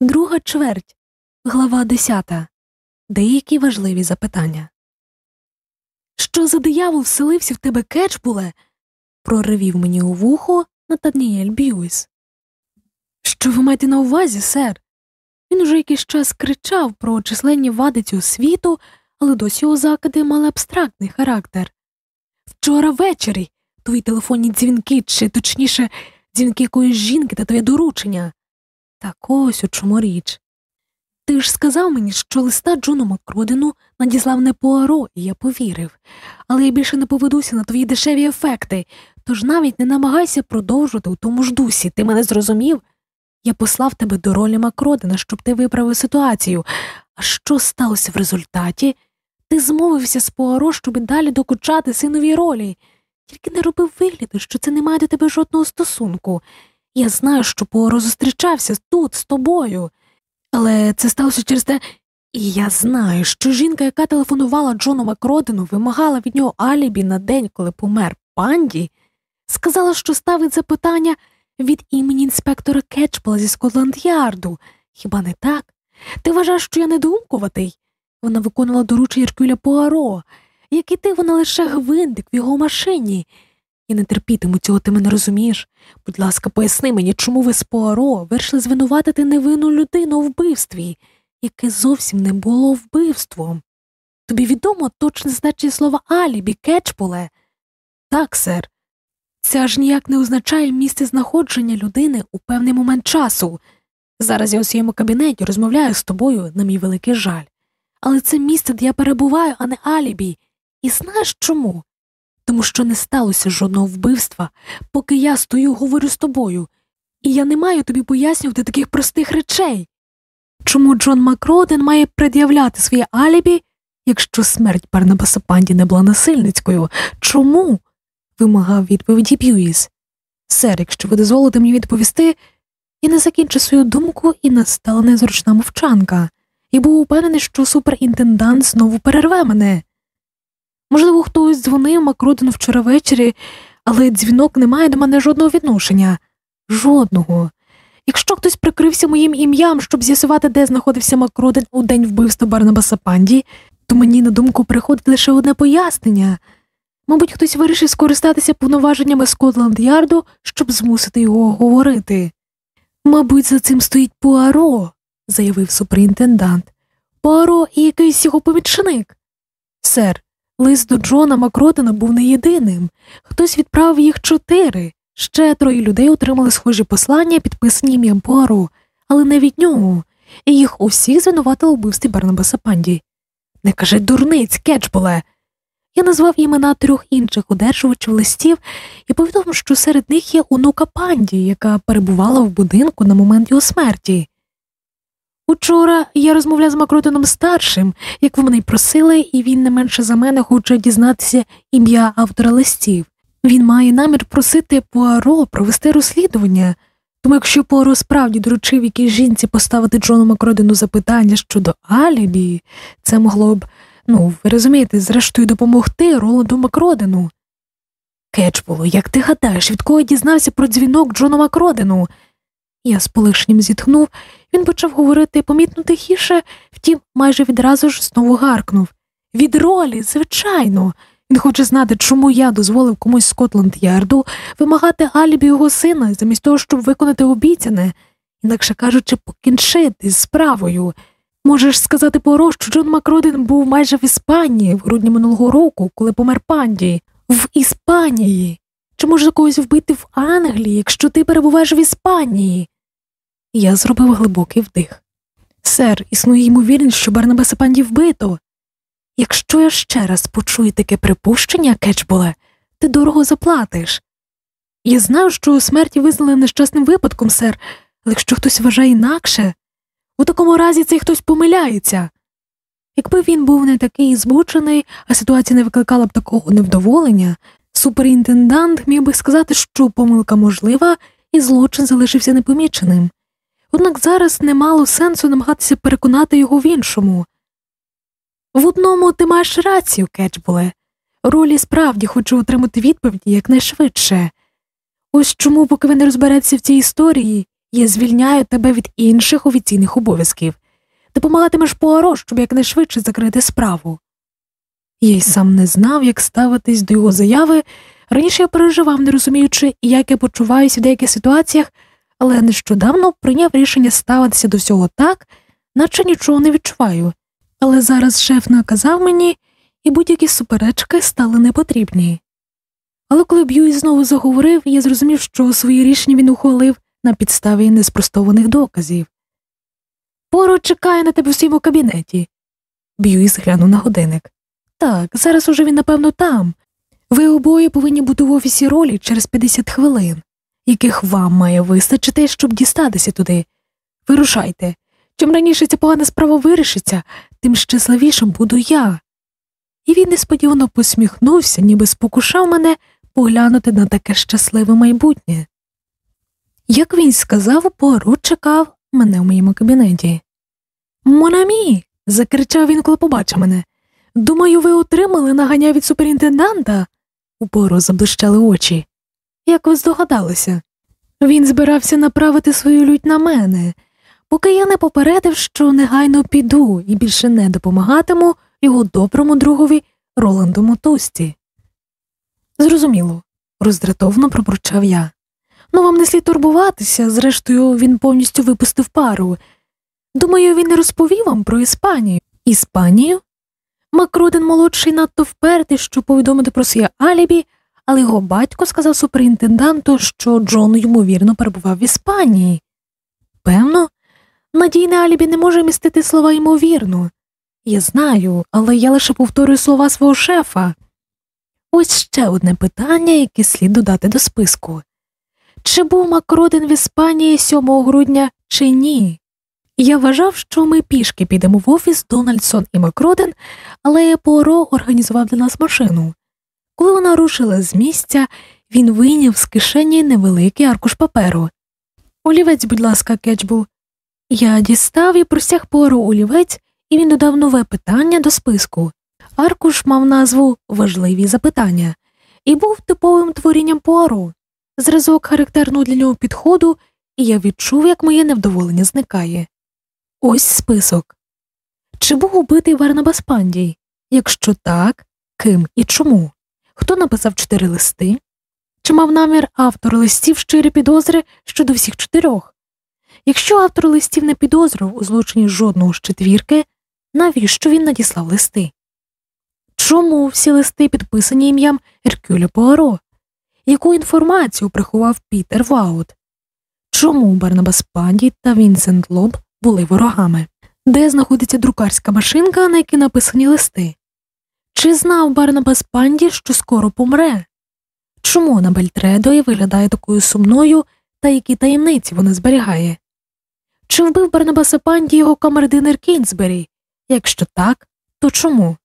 Друга чверть, глава десята. Деякі важливі запитання. Що за диявол вселився в тебе кетчбуле? проривів мені у вухо Натаніель Б'юіс. Що ви маєте на увазі, сер? Він уже якийсь час кричав про численні вади цього світу, але досі його закиди мали абстрактний характер. Вчора ввечері твої телефонні дзвінки, чи точніше, дзвінки якоїсь жінки та твоє доручення. Так ось у чому річ. Ти ж сказав мені, що листа Джону Макродину надіслав не Пуаро, і я повірив, але я більше не поведуся на твої дешеві ефекти, тож навіть не намагайся продовжувати у тому ж дусі, ти мене зрозумів? Я послав тебе до ролі Макродина, щоб ти виправив ситуацію. А що сталося в результаті? Ти змовився з Пуаро, щоб далі докучати синовій ролі, тільки не робив вигляду, що це не має до тебе жодного стосунку. Я знаю, що Пуаро зустрічався тут, з тобою. Але це сталося через те, і я знаю, що жінка, яка телефонувала Джону Макродину, вимагала від нього алібі на день, коли помер панді, сказала, що ставить запитання від імені інспектора Кетчпела зі Скотланд-Ярду. Хіба не так? Ти вважаєш, що я недоумкуватий? Вона виконала доручення Іркюля Пуаро, як і ти, вона лише гвинтик в його машині. Я не терпітиму цього, ти мене розумієш. Будь ласка, поясни мені, чому ви з Пуаро вирішили звинуватити невинну людину у вбивстві, яке зовсім не було вбивством. Тобі відомо точне значення слова алібі, кетчполе? Так, сер. Це аж ніяк не означає місце знаходження людини у певний момент часу. Зараз я у своєму кабінеті розмовляю з тобою, на мій великий жаль. Але це місце, де я перебуваю, а не алібі. І знаєш чому? Тому що не сталося жодного вбивства, поки я стою говорю з тобою, і я не маю тобі пояснювати таких простих речей. Чому Джон Макроден має пред'являти своє алібі, якщо смерть Барнабаса Панді не була насильницькою? Чому? вимагав відповіді Б'юїс. Сер, якщо ви дозволите мені відповісти, я не закінчу свою думку і настала незручна мовчанка, і був упевнений, що суперінтендант знову перерве мене. Можливо, хтось дзвонив Макродену вчора ввечері, але дзвінок не має до мене жодного відношення. Жодного. Якщо хтось прикрився моїм ім'ям, щоб з'ясувати, де знаходився Макроден у день вбивства Барнабаса Панді, то мені на думку приходить лише одне пояснення. Мабуть, хтось вирішив скористатися повноваженнями Скотланд Ярду, щоб змусити його говорити. Мабуть, за цим стоїть Пуаро, заявив суперінтендант. Пуаро і якийсь його помічник. Сер, лист до Джона Макротена був не єдиним. Хтось відправив їх чотири. Ще троє людей отримали схожі послання, підписані ім'ям Пуаро, але не від нього, і їх усіх звинуватили вбивстві Барнабаса Панді. Не кажи дурниць, кетчболе. Я назвав імена трьох інших одержувачів листів і повідомив, що серед них є онука панді, яка перебувала в будинку на момент його смерті. Учора я розмовляв з Макротином старшим, як ви мене й просили, і він не менше за мене хоче дізнатися ім'я автора листів. Він має намір просити Пуаро провести розслідування, тому якщо Пуаро справді доручив якійсь жінці поставити Джону Макродину запитання щодо Алібі, це могло б. Ну, ви розумієте, зрештою допомогти Роланду Макродену. Кетчбуло, як ти гадаєш, від кого дізнався про дзвінок Джону Макродену? Я з полегшенням зітхнув, він почав говорити помітно тихіше, втім, майже відразу ж знову гаркнув. Від ролі, звичайно. Він хоче знати, чому я дозволив комусь Скотланд Ярду вимагати алібі його сина, замість того, щоб виконати обіцяне, інакше кажучи, покінчити з справою. Можеш сказати Поро, що Джон Макроден був майже в Іспанії в грудні минулого року, коли помер панді. В Іспанії. Чи може когось вбити в Англії, якщо ти перебуваєш в Іспанії? Я зробив глибокий вдих. Сер, існує ймовірність, що Барнабаса Панді вбито. Якщо я ще раз почую таке припущення, Кетчболе, ти дорого заплатиш. Я знаю, що смерті визнали нещасним випадком, сер, але якщо хтось вважає інакше. У такому разі цей хтось помиляється. Якби він був не такий збучений, а ситуація не викликала б такого невдоволення, суперінтендант міг би сказати, що помилка можлива, і злочин залишився непоміченим. Однак зараз не мало сенсу намагатися переконати його в іншому. В одному ти маєш рацію, Кетчбуле. Ролі справді хочу отримати відповіді якнайшвидше. Ось чому, поки ви не розбереться в цій історії, Я звільняю тебе від інших офіційних обов'язків. Допомагатимеш Пуаро, щоб якнайшвидше закрити справу. Я й сам не знав, як ставитись до його заяви. Раніше я переживав, не розуміючи, як я почуваюся в деяких ситуаціях, але нещодавно прийняв рішення ставитися до всього так, наче нічого не відчуваю. Але зараз шеф наказав мені, і будь-які суперечки стали непотрібні. Але коли Б'юй знову заговорив, я зрозумів, що своє рішення він ухвалив на підставі неспростованих доказів. Поро чекає на тебе в своєму кабінеті. Б'юїс глянув на годинник. Так, зараз уже він, напевно, там. Ви обоє повинні бути в офісі ролі через 50 хвилин, яких вам має вистачити, щоб дістатися туди. Вирушайте. Чим раніше ця погана справа вирішиться, тим щасливішим буду я. І він несподівано посміхнувся, ніби спокушав мене поглянути на таке щасливе майбутнє. Як він сказав, Пуаро чекав мене в моєму кабінеті. Монамі. закричав він, коли побачив мене. Думаю, ви отримали наганя від суперінтенданта. У Поро заблищали очі. Як ви здогадалися? Він збирався направити свою лють на мене, поки я не попередив, що негайно піду і більше не допомагатиму його доброму другові Роланду Мотусті. Зрозуміло, роздратовно пробурчав я. Ну, вам не слід турбуватися, зрештою, він повністю випустив пару. Думаю, він не розповів вам про Іспанію. Іспанію? Макруден молодший надто впертий, щоб повідомити про своє алібі, але його батько сказав суперінтенданту, що Джон ймовірно перебував в Іспанії. Певно, надійне алібі не може містити слова ймовірно. Я знаю, але я лише повторюю слова свого шефа. Ось ще одне питання, яке слід додати до списку. Чи був Макроден в Іспанії 7 грудня, чи ні? Я вважав, що ми пішки підемо в офіс Дональдсон і Макроден, але Пуаро організував для нас машину. Коли вона рушила з місця, він вийняв з кишені невеликий аркуш паперу. Олівець, будь ласка, Кетчбул. Я дістав і простяг Пуаро олівець, і він додав нове питання до списку. Аркуш мав назву Важливі запитання і був типовим творінням Пуаро, зразок характерного для нього підходу, і я відчув, як моє невдоволення зникає. Ось список. Чи був убитий Варнабас Пандій? Якщо так, ким і чому? Хто написав чотири листи? Чи мав намір автор листів щирі підозри щодо всіх чотирьох? Якщо автор листів не підозрював у злочині жодного з четвірки, навіщо він надіслав листи? Чому всі листи підписані ім'ям Еркюля Пуаро? Яку інформацію приховав Пітер Ваут? Чому Барнабас Панді та Вінсент Лоб були ворогами? Де знаходиться друкарська машинка, на якій написані листи? Чи знав Барнабас Панді, що скоро помре? Чому на Бельтредої виглядає такою сумною та які таємниці вона зберігає? Чи вбив Барнабаса Панді його камердинер Кінзбері? Якщо так, то чому?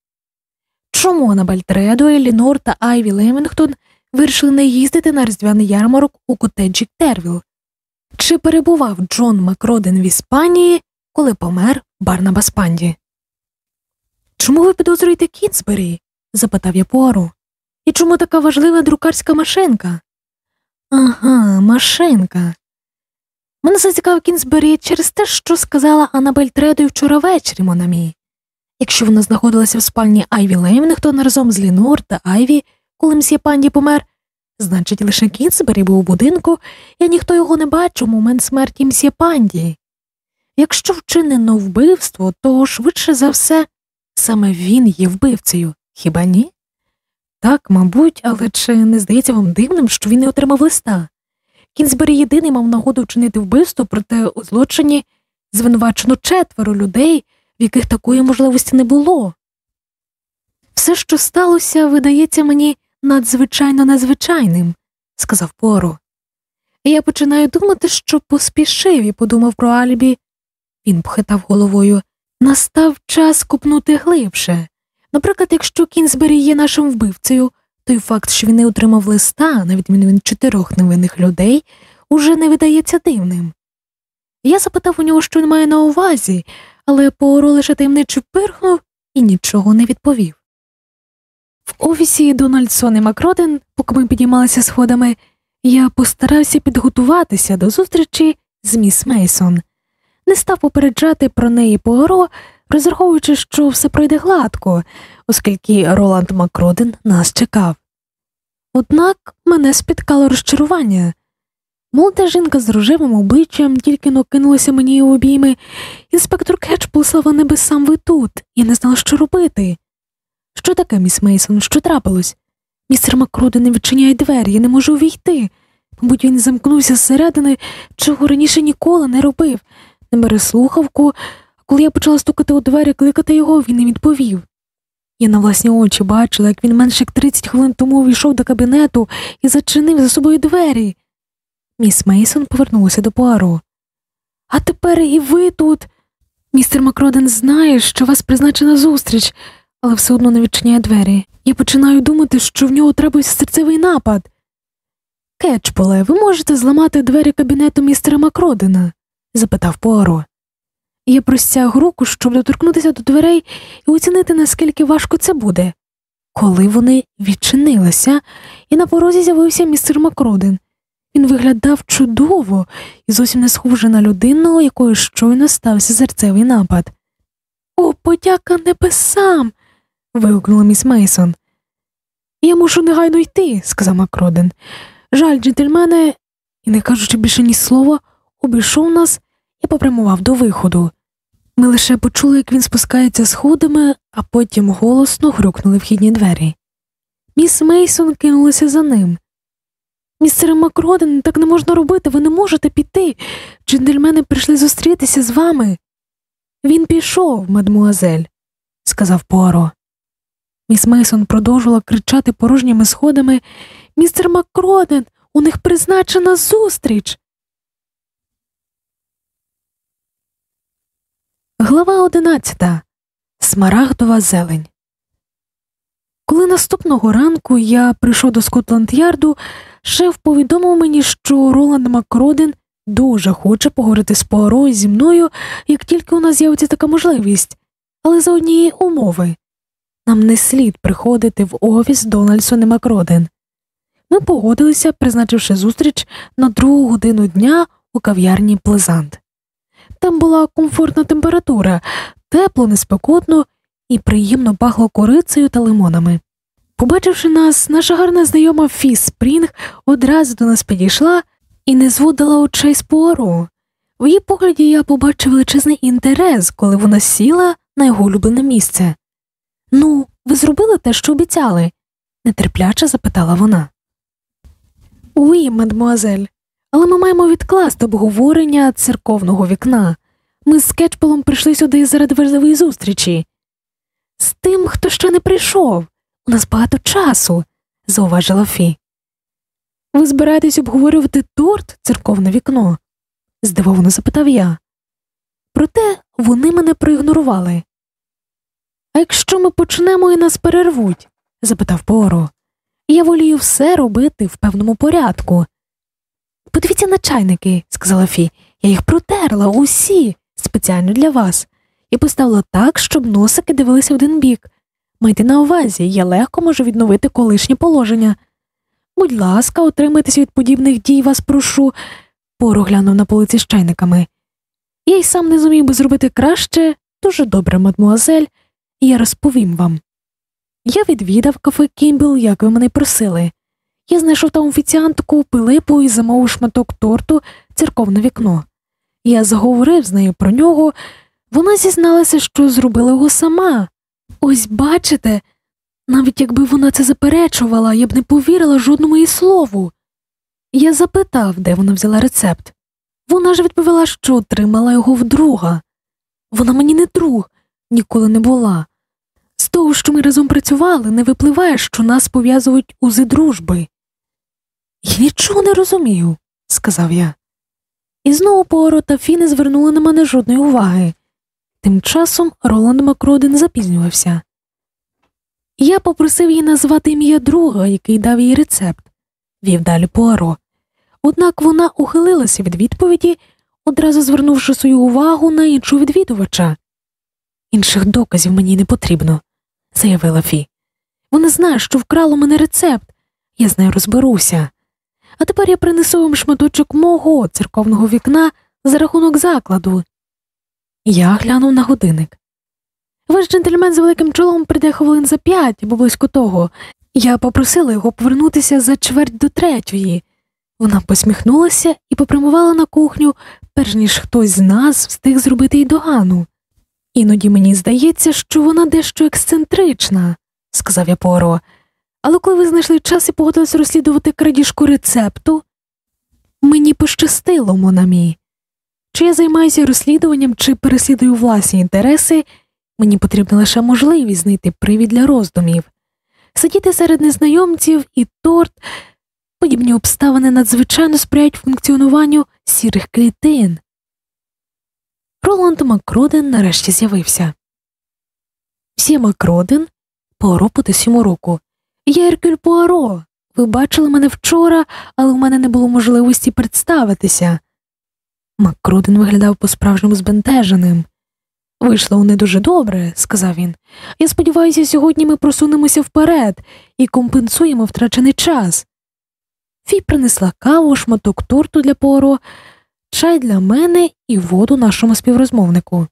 Чому на Бальтредо, Елінор та Айві Лемінгтон вирішили не їздити на різдвяний ярмарок у котеджі Тервіл? Чи перебував Джон Макроден в Іспанії, коли помер Барнабас Панді? Чому ви підозрюєте Кінсбері? запитав я Пуаро. І чому така важлива друкарська машинка? Ага, машинка. Мене зацікавив Кінсбері через те, що сказала Анабель Тредою вчора ввечері, mon ami. Якщо вона знаходилася в спальні Айві Леймінгтон разом з Лінор та Айві, коли мсьє Панді помер, значить, лише Кінсбері був у будинку, і ніхто його не бачив у момент смерті мсьє Панді. Якщо вчинено вбивство, то швидше за все саме він є вбивцею, хіба ні? Так, мабуть, але чи не здається вам дивним, що він не отримав листа? Кінзбері єдиний мав нагоду вчинити вбивство, проте у злочині звинувачено четверо людей, в яких такої можливості не було. Все, що сталося, видається мені надзвичайно незвичайним, сказав Поро. Я починаю думати, що поспішив і подумав про Альбі. Він похитав головою. Настав час купнути глибше. Наприклад, якщо Кінзбері є нашим вбивцею, той факт, що він не отримав листа, на відміну від чотирьох невинних людей, уже не видається дивним. Я запитав у нього, що він має на увазі, але Пуаро лише таємниче пирхнув і нічого не відповів. В офісі Дональдсон і Макроден, поки ми підіймалися сходами, я постарався підготуватися до зустрічі з міс Мейсон. Не став попереджати про неї Пуаро, розраховуючи, що все пройде гладко, оскільки Роланд Макроден нас чекав. Однак мене спіткало розчарування. Молода жінка з рожевим обличчям тільки но кинулася мені у обійми. Інспектор Кетчпул, слава небесам, ви тут, я не знала, що робити. Що таке, міс Мейсон, що трапилось? Містер Макроден не відчиняє двері, я не можу увійти. Мабуть, він замкнувся зсередини, чого раніше ніколи не робив, не бере слухавку, а коли я почала стукати у двері, кликати його, він не відповів. Я на власні очі бачила, як він менше як 30 хвилин тому увійшов до кабінету і зачинив за собою двері. Міс Мейсон повернулася до Пуаро. А тепер і ви тут. Містер Макроден знає, що у вас призначена зустріч, але все одно не відчиняє двері. Я починаю думати, що в нього трапився серцевий напад. Кетчполе, ви можете зламати двері кабінету містера Макродена? Запитав Пуаро. Я простяг руку, щоб доторкнутися до дверей і оцінити, наскільки важко це буде. Коли вони відчинилися, і на порозі з'явився містер Макроден. Він виглядав чудово і зовсім не схоже на людину, у якої щойно стався серцевий напад. О, подяка небесам. вигукнула міс Мейсон. Я мушу негайно йти, сказав Макроден. Жаль, джентльмени, і, не кажучи більше ні слова, обійшов нас і попрямував до виходу. Ми лише почули, як він спускається сходами, а потім голосно грюкнули вхідні двері. Міс Мейсон кинулася за ним. Містере Макроден, так не можна робити, ви не можете піти. Джентльмени прийшли зустрітися з вами. Він пішов, мадмуазель, сказав Пуаро. Міс Мейсон продовжувала кричати порожніми сходами Містер Макроден, у них призначена зустріч. Глава одинадцята. Смарагдова зелень. Коли наступного ранку я прийшов до Скотланд Ярду, шеф повідомив мені, що Роланд Макроден дуже хоче поговорити з Пуаро зі мною, як тільки у нас з'явиться така можливість, але за однієї умови нам не слід приходити в офіс Дональдсон і Макроден. Ми погодилися, призначивши зустріч на другу годину дня у кав'ярні Плезант. Там була комфортна температура, тепло, неспекотно і приємно пахло корицею та лимонами. Побачивши нас, наша гарна знайома Фіс Спрінг одразу до нас підійшла і не зводила очей з Пуаро. В її погляді я побачив величезний інтерес, коли вона сіла на його улюблене місце. Ну, ви зробили те, що обіцяли? нетерпляче запитала вона. Уї, мадмуазель, але ми маємо відкласти обговорення церковного вікна. Ми з Кетчполом прийшли сюди заради важливої зустрічі. З тим, хто ще не прийшов. У нас багато часу, зауважила Фі. Ви збираєтесь обговорювати торт церковне вікно? здивовано запитав я. Проте вони мене проігнорували. А якщо ми почнемо і нас перервуть? запитав Поро. Я волію все робити в певному порядку. Подивіться на чайники, сказала Фі, я їх протерла усі спеціально для вас, і поставила так, щоб носики дивилися в один бік. Майте на увазі, я легко можу відновити колишнє положення. Будь ласка, утримайтеся від подібних дій, вас прошу, Поро глянув на полиці з чайниками. Я й сам не зумів би зробити краще, дуже добре, мадмуазель, і я розповім вам. Я відвідав кафе Кімбл, як ви мене просили. Я знайшов там офіціантку Пилипу і замовив шматок торту церковне вікно. Я заговорив з нею про нього, вона зізналася, що зробила його сама. Ось бачите, навіть якби вона це заперечувала, я б не повірила жодному її слову. Я запитав, де вона взяла рецепт. Вона ж відповіла, що отримала його вдруга. Вона мені не друг, ніколи не була. З того, що ми разом працювали, не випливає, що нас пов'язують узи дружби. Я нічого не розумію, сказав я. І знову Пуаро та Фі не звернули на мене жодної уваги. Тим часом Роланд Макроден запізнювався. Я попросив її назвати ім'я друга, який дав їй рецепт, вів далі Пуаро. Однак вона ухилилася від відповіді, одразу звернувши свою увагу на іншого відвідувача. Інших доказів мені не потрібно, заявила Фі. Вона знає, що вкрала мене рецепт, я з нею розберуся. А тепер я принесу вам шматочок мого церковного вікна за рахунок закладу. Я глянув на годинник. Ваш джентльмен з великим чолом прийде хвилин за п'ять або близько того. Я попросила його повернутися за чверть до третьої. Вона посміхнулася і попрямувала на кухню, перш ніж хтось з нас встиг зробити й догану. Іноді мені здається, що вона дещо ексцентрична, сказав я Поро. Але коли ви знайшли час і погодились розслідувати крадіжку рецепту, мені пощастило, Монамі. Чи я займаюся розслідуванням, чи переслідую власні інтереси, мені потрібна лише можливість знайти привід для роздумів. Сидіти серед незнайомців і торт, подібні обставини надзвичайно сприяють функціонуванню сірих клітин. Роланд Макроден нарешті з'явився. Всі Макроден Пуаро потис йому руку. Я Еркюль Пуаро. Ви бачили мене вчора, але в мене не було можливості представитися. Макроден виглядав по справжньому збентеженим. Вийшло не дуже добре, сказав він. Я сподіваюся, сьогодні ми просунемося вперед і компенсуємо втрачений час. Фі принесла каву, шматок торту для Пуаро, чай для мене і воду нашому співрозмовнику.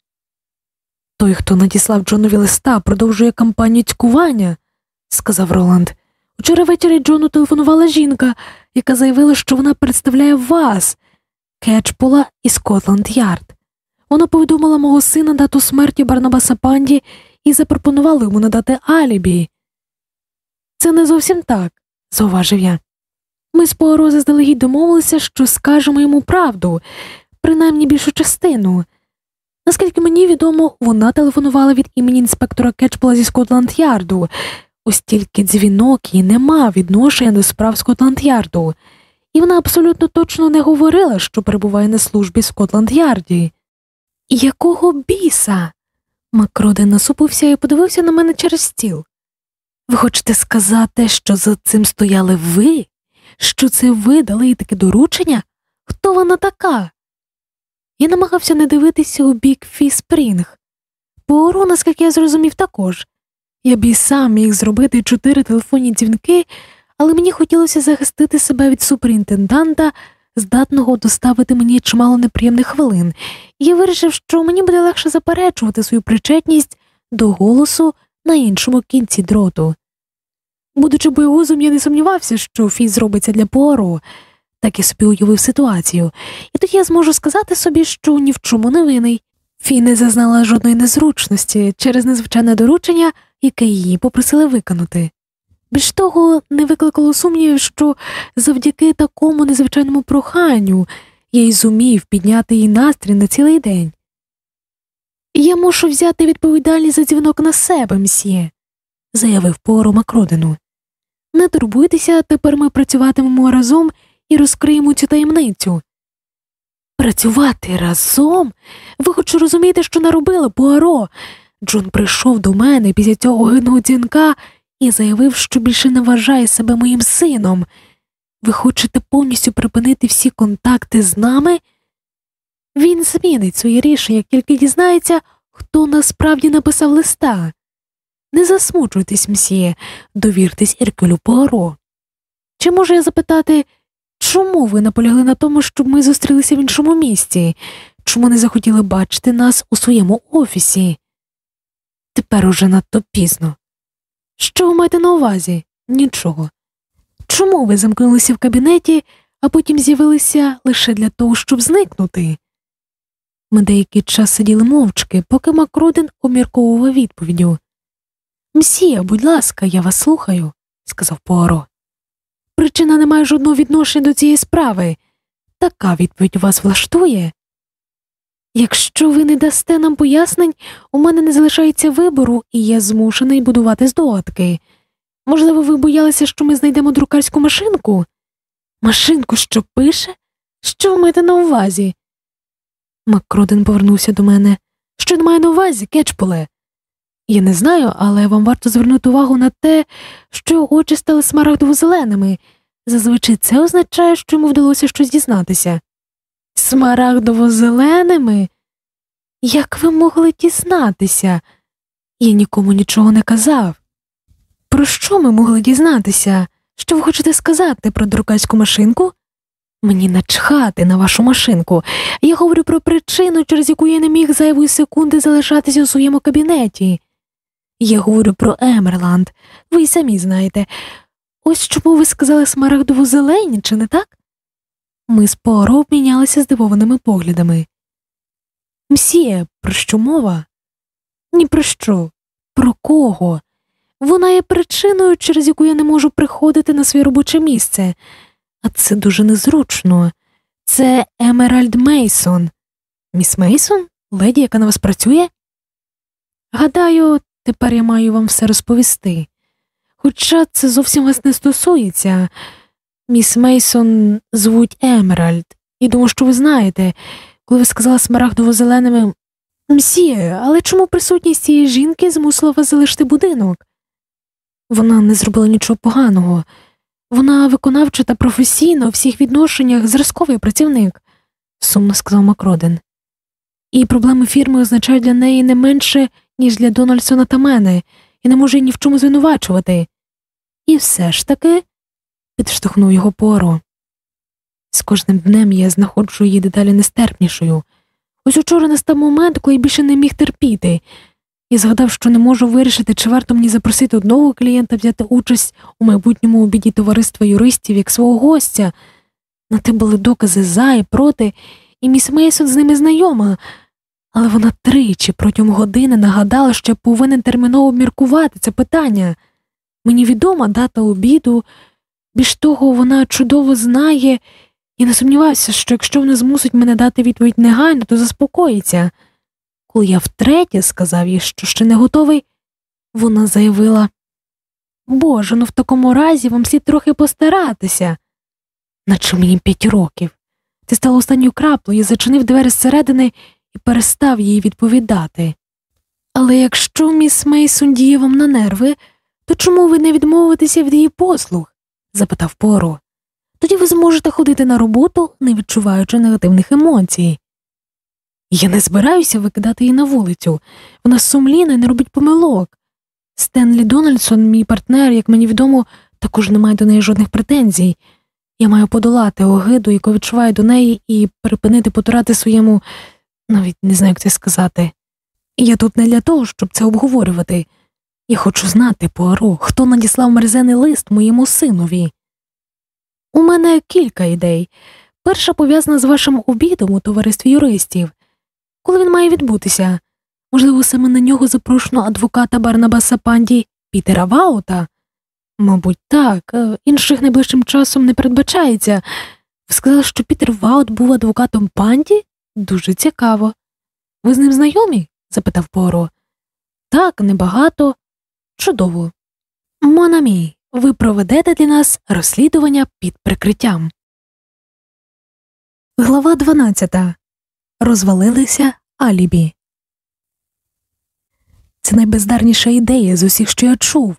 Той, хто надіслав Джонові листа, продовжує кампанію цькування, сказав Роланд. Вчора ввечері Джону телефонувала жінка, яка заявила, що вона представляє вас, Кетчпола і Скотланд Ярд. Вона повідомила мого сина дату смерті Барнабаса Панді і запропонувала йому надати алібі. Це не зовсім так, зауважив я. Ми з Пуаро заздалегідь домовилися, що скажемо йому правду, принаймні більшу частину. Наскільки мені відомо, вона телефонувала від імені інспектора Кетчпола зі Скотланд Ярду, ось тільки дзвінок її не мав відношення до справ Скотланд Ярду, і вона абсолютно точно не говорила, що перебуває на службі в Скотланд Ярді. Якого біса? Макроден насупився і подивився на мене через стіл. Ви хочете сказати, що за цим стояли ви? Що це ви дали їй таке доручення? Хто вона така? Я намагався не дивитися у бік Фі Спрінг. Поору, наскільки я зрозумів, також. Я б і сам міг зробити чотири телефонні дзвінки, але мені хотілося захистити себе від суперінтенданта, здатного доставити мені чимало неприємних хвилин, і я вирішив, що мені буде легше заперечувати свою причетність до голосу на іншому кінці дроту. Будучи боєгузом, я не сумнівався, що Фі зробиться для Пуаро, так і собі уявив ситуацію, і тоді я зможу сказати собі, що ні в чому не винний. Фі не зазнала жодної незручності через незвичайне доручення, яке її попросили виконати. Більш того, не викликало сумнівів, що завдяки такому незвичайному проханню я й зумів підняти її настрій на цілий день. Я мушу взяти відповідальність за дзвінок на себе, мсьє, заявив Поро Макродену. Не турбуйтеся, тепер ми працюватимемо разом і розкриємо цю таємницю. Працювати разом? Ви хоч розумієте, що наробили, Пуаро? Джон прийшов до мене після цього гидного дзвінка і заявив, що більше не вважає себе моїм сином. Ви хочете повністю припинити всі контакти з нами? Він змінить своє рішення, тільки дізнається, хто насправді написав листа. Не засмучуйтесь, мсьє, довіртесь Еркюлю Пуаро. Чи можу я запитати, чому ви наполягли на тому, щоб ми зустрілися в іншому місці? Чому не захотіли бачити нас у своєму офісі? Тепер уже надто пізно. Що ви маєте на увазі? Нічого. Чому ви замкнулися в кабінеті, а потім з'явилися лише для того, щоб зникнути? Ми деякий час сиділи мовчки, поки Макроден обмірковував відповіддю. Мсія, будь ласка, я вас слухаю, сказав Пуаро. Причина не має жодного відношення до цієї справи. Така відповідь вас влаштує. Якщо ви не дасте нам пояснень, у мене не залишається вибору, і я змушений будувати здогадки. Можливо, ви боялися, що ми знайдемо друкарську машинку? Машинку, що пише? Що ви маєте на увазі? Макроден повернувся до мене. Що він має на увазі, Кетчполе? Я не знаю, але вам варто звернути увагу на те, що очі стали смарагдово-зеленими. Зазвичай це означає, що йому вдалося щось дізнатися. Смарагдово-зеленими? Як ви могли дізнатися? Я нікому нічого не казав. Про що ми могли дізнатися? Що ви хочете сказати про друкарську машинку? Мені начхати на вашу машинку. Я говорю про причину, через яку я не міг зайвої секунди залишатися у своєму кабінеті. Я говорю про Емерланд. Ви й самі знаєте. Ось чому ви сказали смарагдову зелені, чи не так? Ми з Поро обмінялися здивованими поглядами. Мсіє, про що мова? Ні про що. Про кого? Вона є причиною, через яку я не можу приходити на своє робоче місце, а це дуже незручно. Це Емеральд Мейсон. Міс Мейсон? Леді, яка на вас працює? Гадаю, тепер я маю вам все розповісти. Хоча це зовсім вас не стосується. Міс Мейсон звуть Емеральд, і думаю, що ви знаєте, коли ви сказали смарагдово зеленими мсьє, але чому присутність цієї жінки змусила вас залишити будинок? Вона не зробила нічого поганого. Вона виконавча та професійна у всіх відношеннях зразковий працівник, сумно сказав Макроден. І проблеми фірми означають для неї не менше, ніж для Дональдсона та мене, і не може ні в чому звинувачувати. І все ж таки, підштовхнув його Поро. З кожним днем я знаходжу її дедалі нестерпнішою. Ось учора настав момент, коли я більше не міг терпіти, і згадав, що не можу вирішити, чи варто мені запросити одного клієнта взяти участь у майбутньому обіді товариства юристів як свого гостя. На те були докази за і проти, і міс Мейсон з ними знайома, але вона тричі протягом години нагадала, що я повинен терміново обміркувати це питання. Мені відома дата обіду, більш того, вона чудово знає і не сумнівався, що якщо вона змусить мене дати відповідь негайно, то заспокоїться. Коли я втретє сказав їй, що ще не готовий, вона заявила Боже, ну в такому разі вам слід трохи постаратися, наче мені п'ять років. Це стало останньою краплею, зачинив двері зсередини і перестав їй відповідати. Але якщо міс Мейсон діє вам на нерви, то чому ви не відмовитеся від її послуг? запитав Поро. Тоді ви зможете ходити на роботу, не відчуваючи негативних емоцій. Я не збираюся викидати її на вулицю. Вона сумліна і не робить помилок. Стенлі Дональдсон, мій партнер, як мені відомо, також не має до неї жодних претензій. Я маю подолати огиду, яку відчуваю до неї, і припинити потурати своєму, навіть не знаю, як це сказати. Я тут не для того, щоб це обговорювати. Я хочу знати, Пуаро, хто надіслав мерзений лист моєму синові. У мене кілька ідей. Перша пов'язана з вашим обідом у товаристві юристів. Коли він має відбутися? Можливо, саме на нього запрошено адвоката Барнабаса Панді Пітера Ваута? Мабуть, так, е, інших найближчим часом не передбачається. Ви сказали, що Пітер Ваут був адвокатом Панді? Дуже цікаво. Ви з ним знайомі? запитав Поро. Так, небагато. Чудово. Монамі, ви проведете для нас розслідування під прикриттям. Глава 12. Розвалилися Алібі. Це найбездарніша ідея з усіх, що я чув.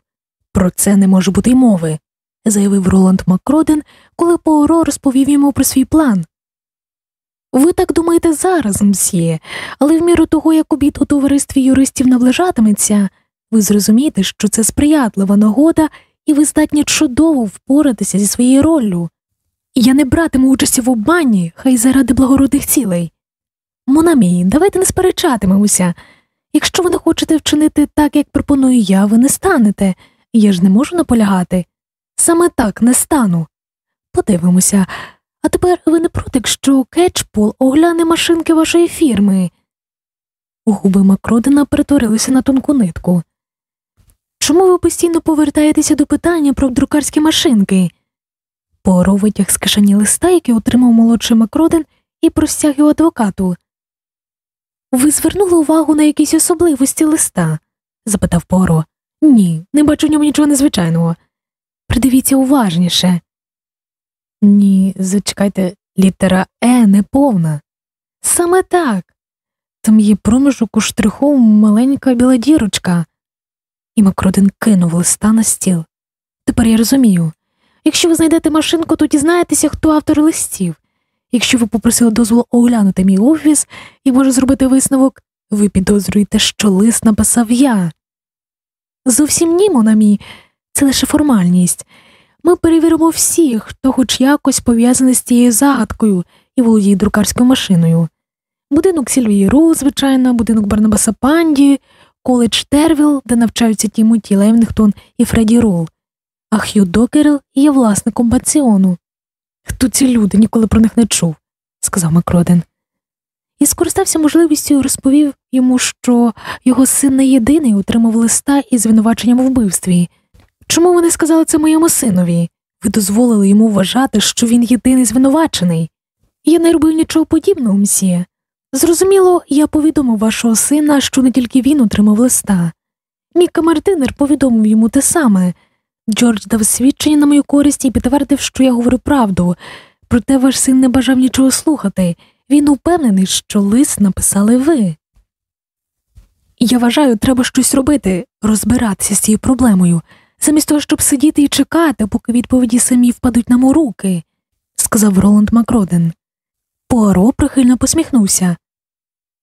Про це не може бути й мови, заявив Роланд Макроден, коли Пооро розповів йому про свій план. Ви так думаєте зараз, мсьє, але в міру того, як обід у товаристві юристів наближатиметься, ви зрозумієте, що це сприятлива нагода, і ви здатні чудово впоратися зі своєю роллю. Я не братиму участі в обмані, хай заради благородних цілей. Монамі, давайте не сперечатимемося. Якщо ви не хочете вчинити так, як пропоную я, ви не станете, я ж не можу наполягати. Саме так не стану. Подивимося. А тепер ви не проти, якщо Кетчпол огляне машинки вашої фірми. Губи Макродена перетворилися на тонку нитку. Чому ви постійно повертаєтеся до питання про друкарські машинки? Поро витяг з кишені листа, який отримав молодший Макроден, і простяг його адвокату. Ви звернули увагу на якісь особливості листа? запитав Поро. Ні, не бачу в ньому нічого незвичайного. Придивіться уважніше. Ні, зачекайте, літера Е не повна. Саме так. Там є проміжок у штриху маленька біла дірочка. І Макродин кинув листа на стіл. Тепер я розумію. Якщо ви знайдете машинку, то дізнаєтеся, хто автор листів. Якщо ви попросили дозволу оглянути мій офіс і можу зробити висновок, ви підозрюєте, що лист написав я. Зовсім ні, Монамі, це лише формальність. Ми перевіримо всіх, хто хоч якось пов'язаний з цією загадкою і володіє друкарською машиною. Будинок Сільвії Ру, звичайно, будинок Барнабаса Панді, коледж Тервіл, де навчаються Тімоті Левнінгтон і Фредді Рул, а Хью Докерел є власником паціону. Хто ці люди ніколи про них не чув, сказав Макроден. І скористався можливістю і розповів йому, що його син не єдиний отримав листа із звинуваченням у вбивстві. Чому вони сказали це моєму синові? Ви дозволили йому вважати, що він єдиний звинувачений. Я не робив нічого подібного, мсьє. Зрозуміло, я повідомив вашого сина, що не тільки він отримав листа. Мій камердинер повідомив йому те саме. Джордж дав свідчення на мою користь і підтвердив, що я говорю правду, проте ваш син не бажав нічого слухати. Він упевнений, що лист написали ви. Я вважаю, треба щось робити, розбиратися з цією проблемою, замість того, щоб сидіти і чекати, поки відповіді самі впадуть нам у руки, сказав Роланд Макроден. Пуаро прихильно посміхнувся.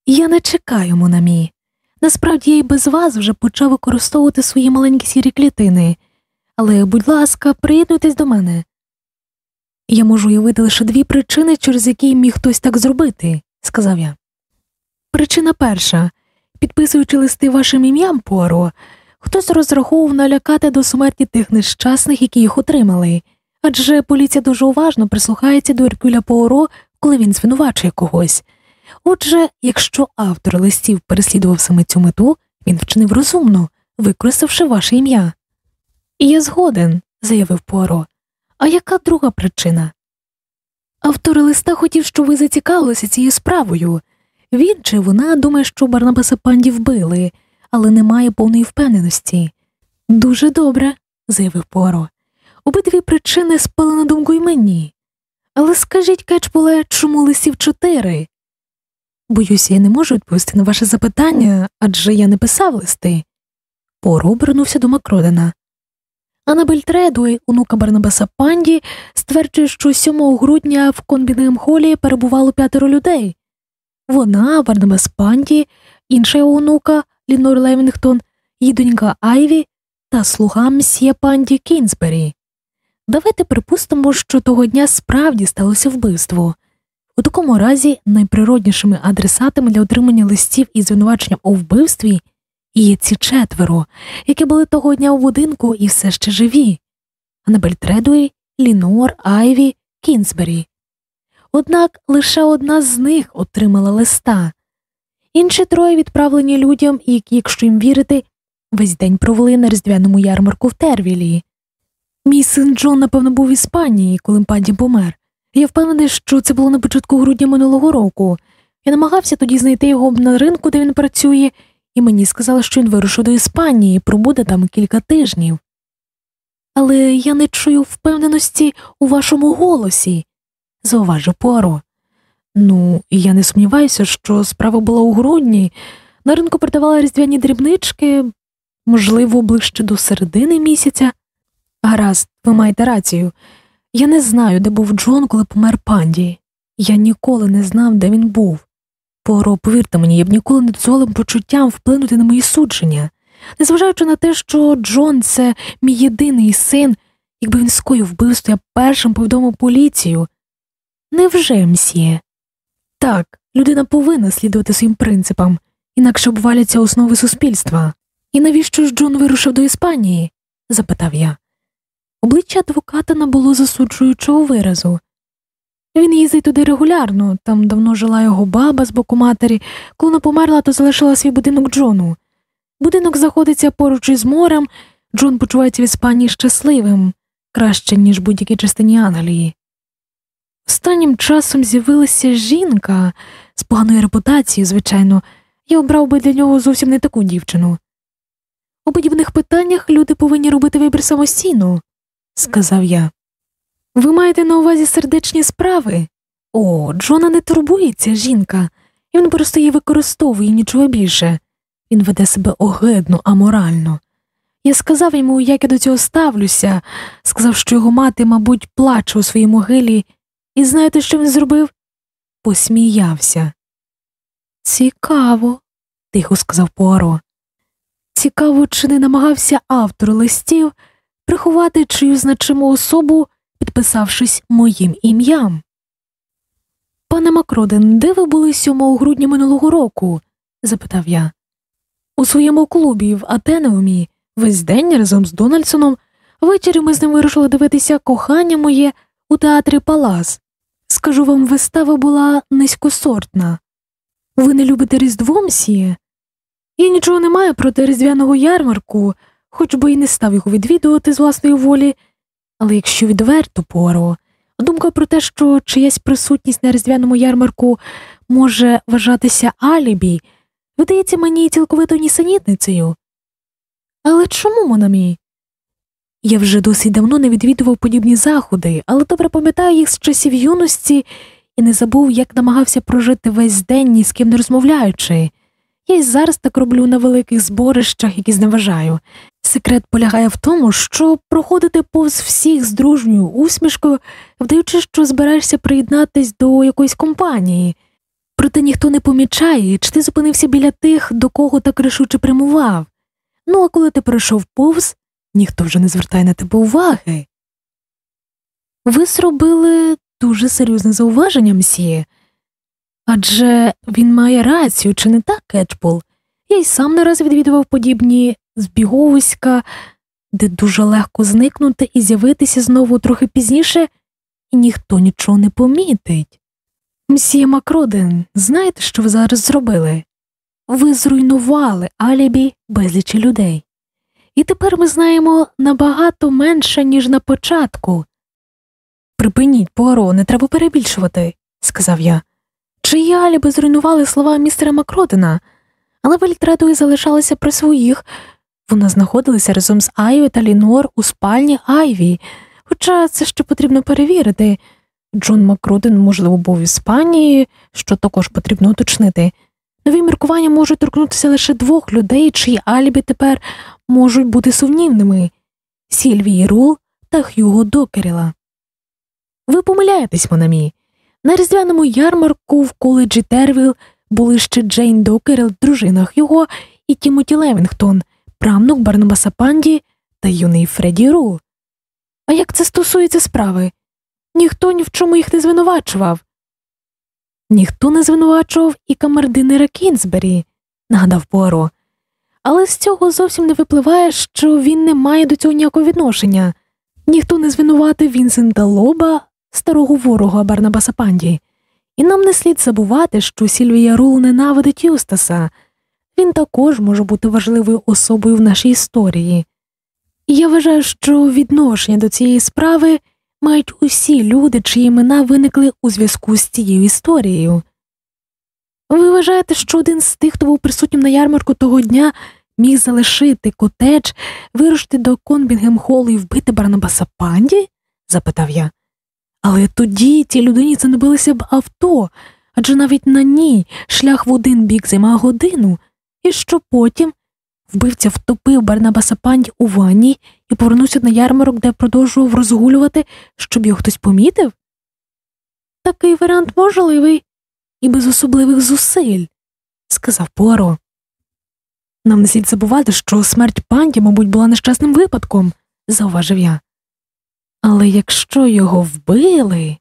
Я не чекаю, Монамі. Насправді я й без вас вже почав використовувати свої маленькі сірі клітини, але, будь ласка, приєднуйтесь до мене. Я можу уявити лише дві причини, через які міг хтось так зробити, сказав я. Причина перша підписуючи листи вашим ім'ям, Пуаро, хтось розраховував налякати до смерті тих нещасних, які їх отримали, адже поліція дуже уважно прислухається до Еркюля Пуаро, коли він звинувачує когось. Отже, якщо автор листів переслідував саме цю мету, він вчинив розумно, використавши ваше ім'я. І я згоден, заявив Пуаро. А яка друга причина? Автор листа хотів, щоб ви зацікавилися цією справою. Він чи вона думає, що Барнабаса Панді вбили, але не має повної впевненості. Дуже добре, заявив Пуаро. Обидві причини спали на думку й мені. Але скажіть, Кетчбуле, чому листів чотири? Боюся, я не можу відповісти на ваше запитання, адже я не писав листи. Поро обернувся до Макродена. Анабель Тредуей, онука Барнабаса Панді, стверджує, що 7 грудня в Конбінгем Холі перебувало п'ятеро людей. Вона, Барнабас Панді, інша онука Лінор Левінгтон, її донька Айві та слуга мсьє Панді Кінсбері. Давайте припустимо, що того дня справді сталося вбивство. У такому разі найприроднішими адресатами для отримання листів із звинуваченням у вбивстві є ці четверо, які були того дня у будинку і все ще живі Анабель Тредуей, Лінор, Айві, Кінсбері. Однак лише одна з них отримала листа. Інші троє відправлені людям, які, якщо їм вірити, весь день провели на різдвяному ярмарку в Тервілі. Мій син Джон, напевно, був в Іспанії, коли Паді помер. Я впевнений, що це було на початку грудня минулого року. Я намагався тоді знайти його на ринку, де він працює, і мені сказали, що він вирушив до Іспанії пробуде там кілька тижнів. Але я не чую впевненості у вашому голосі, зауважив Пуаро. Ну, я не сумніваюся, що справа була у грудні. На ринку продавали різдвяні дрібнички, можливо, ближче до середини місяця. Гаразд, ви маєте рацію. Я не знаю, де був Джон, коли помер панді. Я ніколи не знав, де він був. Поро, повірте мені, я б ніколи не дозволив почуттям вплинути на мої судження, незважаючи на те, що Джон це мій єдиний син, якби він скоїв вбивство, я першим повідомив поліцію. Невже, мсьє? Так, людина повинна слідувати своїм принципам, інакше обваляться основи суспільства. І навіщо ж Джон вирушив до Іспанії? запитав я. Обличчя адвоката набуло засуджуючого виразу. Він їздить туди регулярно, там давно жила його баба з боку матері, коли вона померла, то залишила свій будинок Джону. Будинок знаходиться поруч із морем, Джон почувається в Іспанії щасливим, краще, ніж будь-якій частині Англії. Останнім часом з'явилася жінка з поганою репутацією, звичайно, я обрав би для нього зовсім не таку дівчину. У подібних питаннях люди повинні робити вибір самостійно, сказав я. Ви маєте на увазі сердечні справи? О, Джона не турбується жінка, і він просто її використовує нічого більше. Він веде себе огидно, аморально. Я сказав йому, як я до цього ставлюся, сказав, що його мати, мабуть, плаче у своїй могилі, і знаєте, що він зробив? Посміявся. Цікаво, тихо сказав Пуаро. Цікаво, чи не намагався автор листів приховати чию значиму особу, підписавшись моїм ім'ям. Пане Макроден, де ви були 7 грудня минулого року? запитав я. У своєму клубі в Атенеумі весь день разом з Дональдсоном ввечері ми з ним вирушили дивитися кохання моє у театрі Палас. Скажу вам, вистава була низькосортна. Ви не любите Різдво, мсіє? Я нічого не маю проти різдвяного ярмарку, хоч би і не став його відвідувати з власної волі, але якщо відверто Поро, думка про те, що чиясь присутність на різдвяному ярмарку може вважатися алібі, видається мені цілковито нісенітницею. Але чому, Монамі? Я вже досить давно не відвідував подібні заходи, але добре пам'ятаю їх з часів юності і не забув, як намагався прожити весь день ні з ким не розмовляючи. Я й зараз так роблю на великих зборищах, які зневажаю. Секрет полягає в тому, що проходити повз всіх з дружньою усмішкою, вдаючи, що збираєшся приєднатись до якоїсь компанії. Проте ніхто не помічає, чи ти зупинився біля тих, до кого так рішуче прямував. Ну а коли ти пройшов повз, ніхто вже не звертає на тебе уваги. Ви зробили дуже серйозне зауваження, мсьє. Адже він має рацію, чи не так, Кетчбол? Я й сам не раз відвідував подібні збіговиська, де дуже легко зникнути і з'явитися знову трохи пізніше, і ніхто нічого не помітить. Мсьє Макроден, знаєте, що ви зараз зробили? Ви зруйнували алібі безлічі людей. І тепер ми знаємо набагато менше, ніж на початку. Припиніть, Пуаро, не треба перебільшувати, сказав я. Чиї алібі зруйнували слова містера Макродена, Анабель Тредуей залишалася при своїх. Вона знаходилася разом з Айві та Лінор у спальні Айві, хоча це ще потрібно перевірити. Джон Макроден, можливо, був в Іспанії, що також потрібно уточнити. Нові міркування можуть торкнутися лише двох людей, чиї алібі тепер можуть бути сумнівними Сільвії Рул та Х'юго Докеріла. Ви помиляєтесь, mon ami. На різдвяному ярмарку в коледжі Тервіл були ще Джейн Докеріл, дружина Х'юго, і Тімоті Левінгтон, правнук Барнабаса Панді та юний Фредді Рул. А як це стосується справи? Ніхто ні в чому їх не звинувачував. Ніхто не звинувачував і камердинера Кінзбері, нагадав Пуаро. Але з цього зовсім не випливає, що він не має до цього ніякого відношення. Ніхто не звинуватив Вінсента Лоба, старого ворога Барнабаса Панді, і нам не слід забувати, що Сільвія Рул ненавидить Юстаса. Він також може бути важливою особою в нашій історії. І я вважаю, що відношення до цієї справи мають усі люди, чиї імена виникли у зв'язку з цією історією. Ви вважаєте, що один з тих, хто був присутнім на ярмарку того дня, міг залишити котедж, вирушити до Конбінгем Холу і вбити Барнабаса Панді? запитав я. Але тоді ті людині занебилися б авто, адже навіть на ній шлях в один бік займав годину, і що потім вбивця втопив Барнабаса Панді у ванні і повернувся на ярмарок, де продовжував розгулювати, щоб його хтось помітив? Такий варіант можливий і без особливих зусиль, сказав Пуаро. Нам не слід забувати, що смерть панді, мабуть, була нещасним випадком, зауважив я. Але якщо його вбили,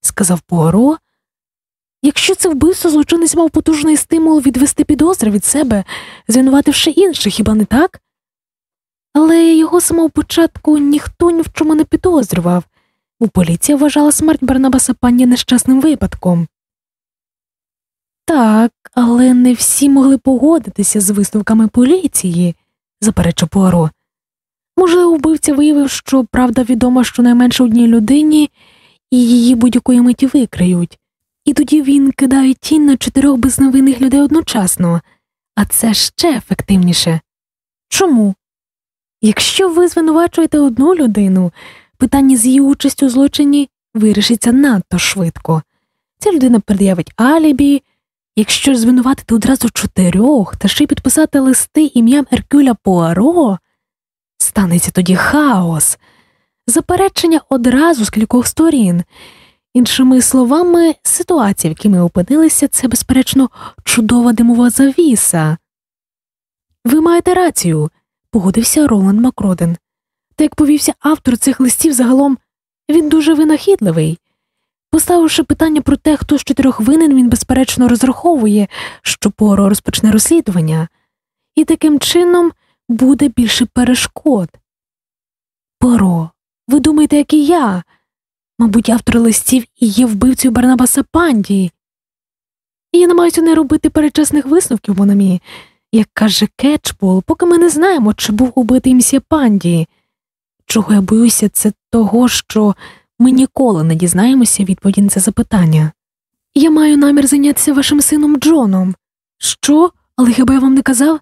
сказав Пуаро, якщо це вбивство злочинець мав потужний стимул відвести підозри від себе, звинувативши інших, хіба не так? Але його самого початку ніхто ні в чому не підозрював, бо поліція вважала смерть Барнабаса пані нещасним випадком. Так, але не всі могли погодитися з висновками поліції, заперечив Пуаро. Можливо, вбивця виявив, що правда відома щонайменше одній людині, і її будь-якої миті викриють, і тоді він кидає тінь на чотирьох безневинних людей одночасно, а це ще ефективніше. Чому? Якщо ви звинувачуєте одну людину, питання з її участю у злочині вирішиться надто швидко. Ця людина пред'явить алібі. Якщо звинуватити одразу чотирьох та ще й підписати листи ім'ям Еркюля Пуаро, станеться тоді хаос, заперечення одразу з кількох сторін. Іншими словами, ситуація, в якій ми опинилися, це, безперечно, чудова димова завіса. Ви маєте рацію, погодився Роланд Макроден. те, як повівся автор цих листів загалом, він дуже винахідливий. Поставивши питання про те, хто з чотирьох винен, він безперечно розраховує, що Поро розпочне розслідування, і таким чином буде більше перешкод. Поро, ви думаєте, як і я? Мабуть, автор листів і є вбивцею Барнабаса Панді. І я намагаюся не робити перечасних висновків, Монамі. Як каже Кетчбол, поки ми не знаємо, чи був убитий мсьє Панді. Чого я боюся, це того, що ми ніколи не дізнаємося відповіді на це запитання. Я маю намір зайнятися вашим сином Джоном. Що? Але хіба я вам не казав?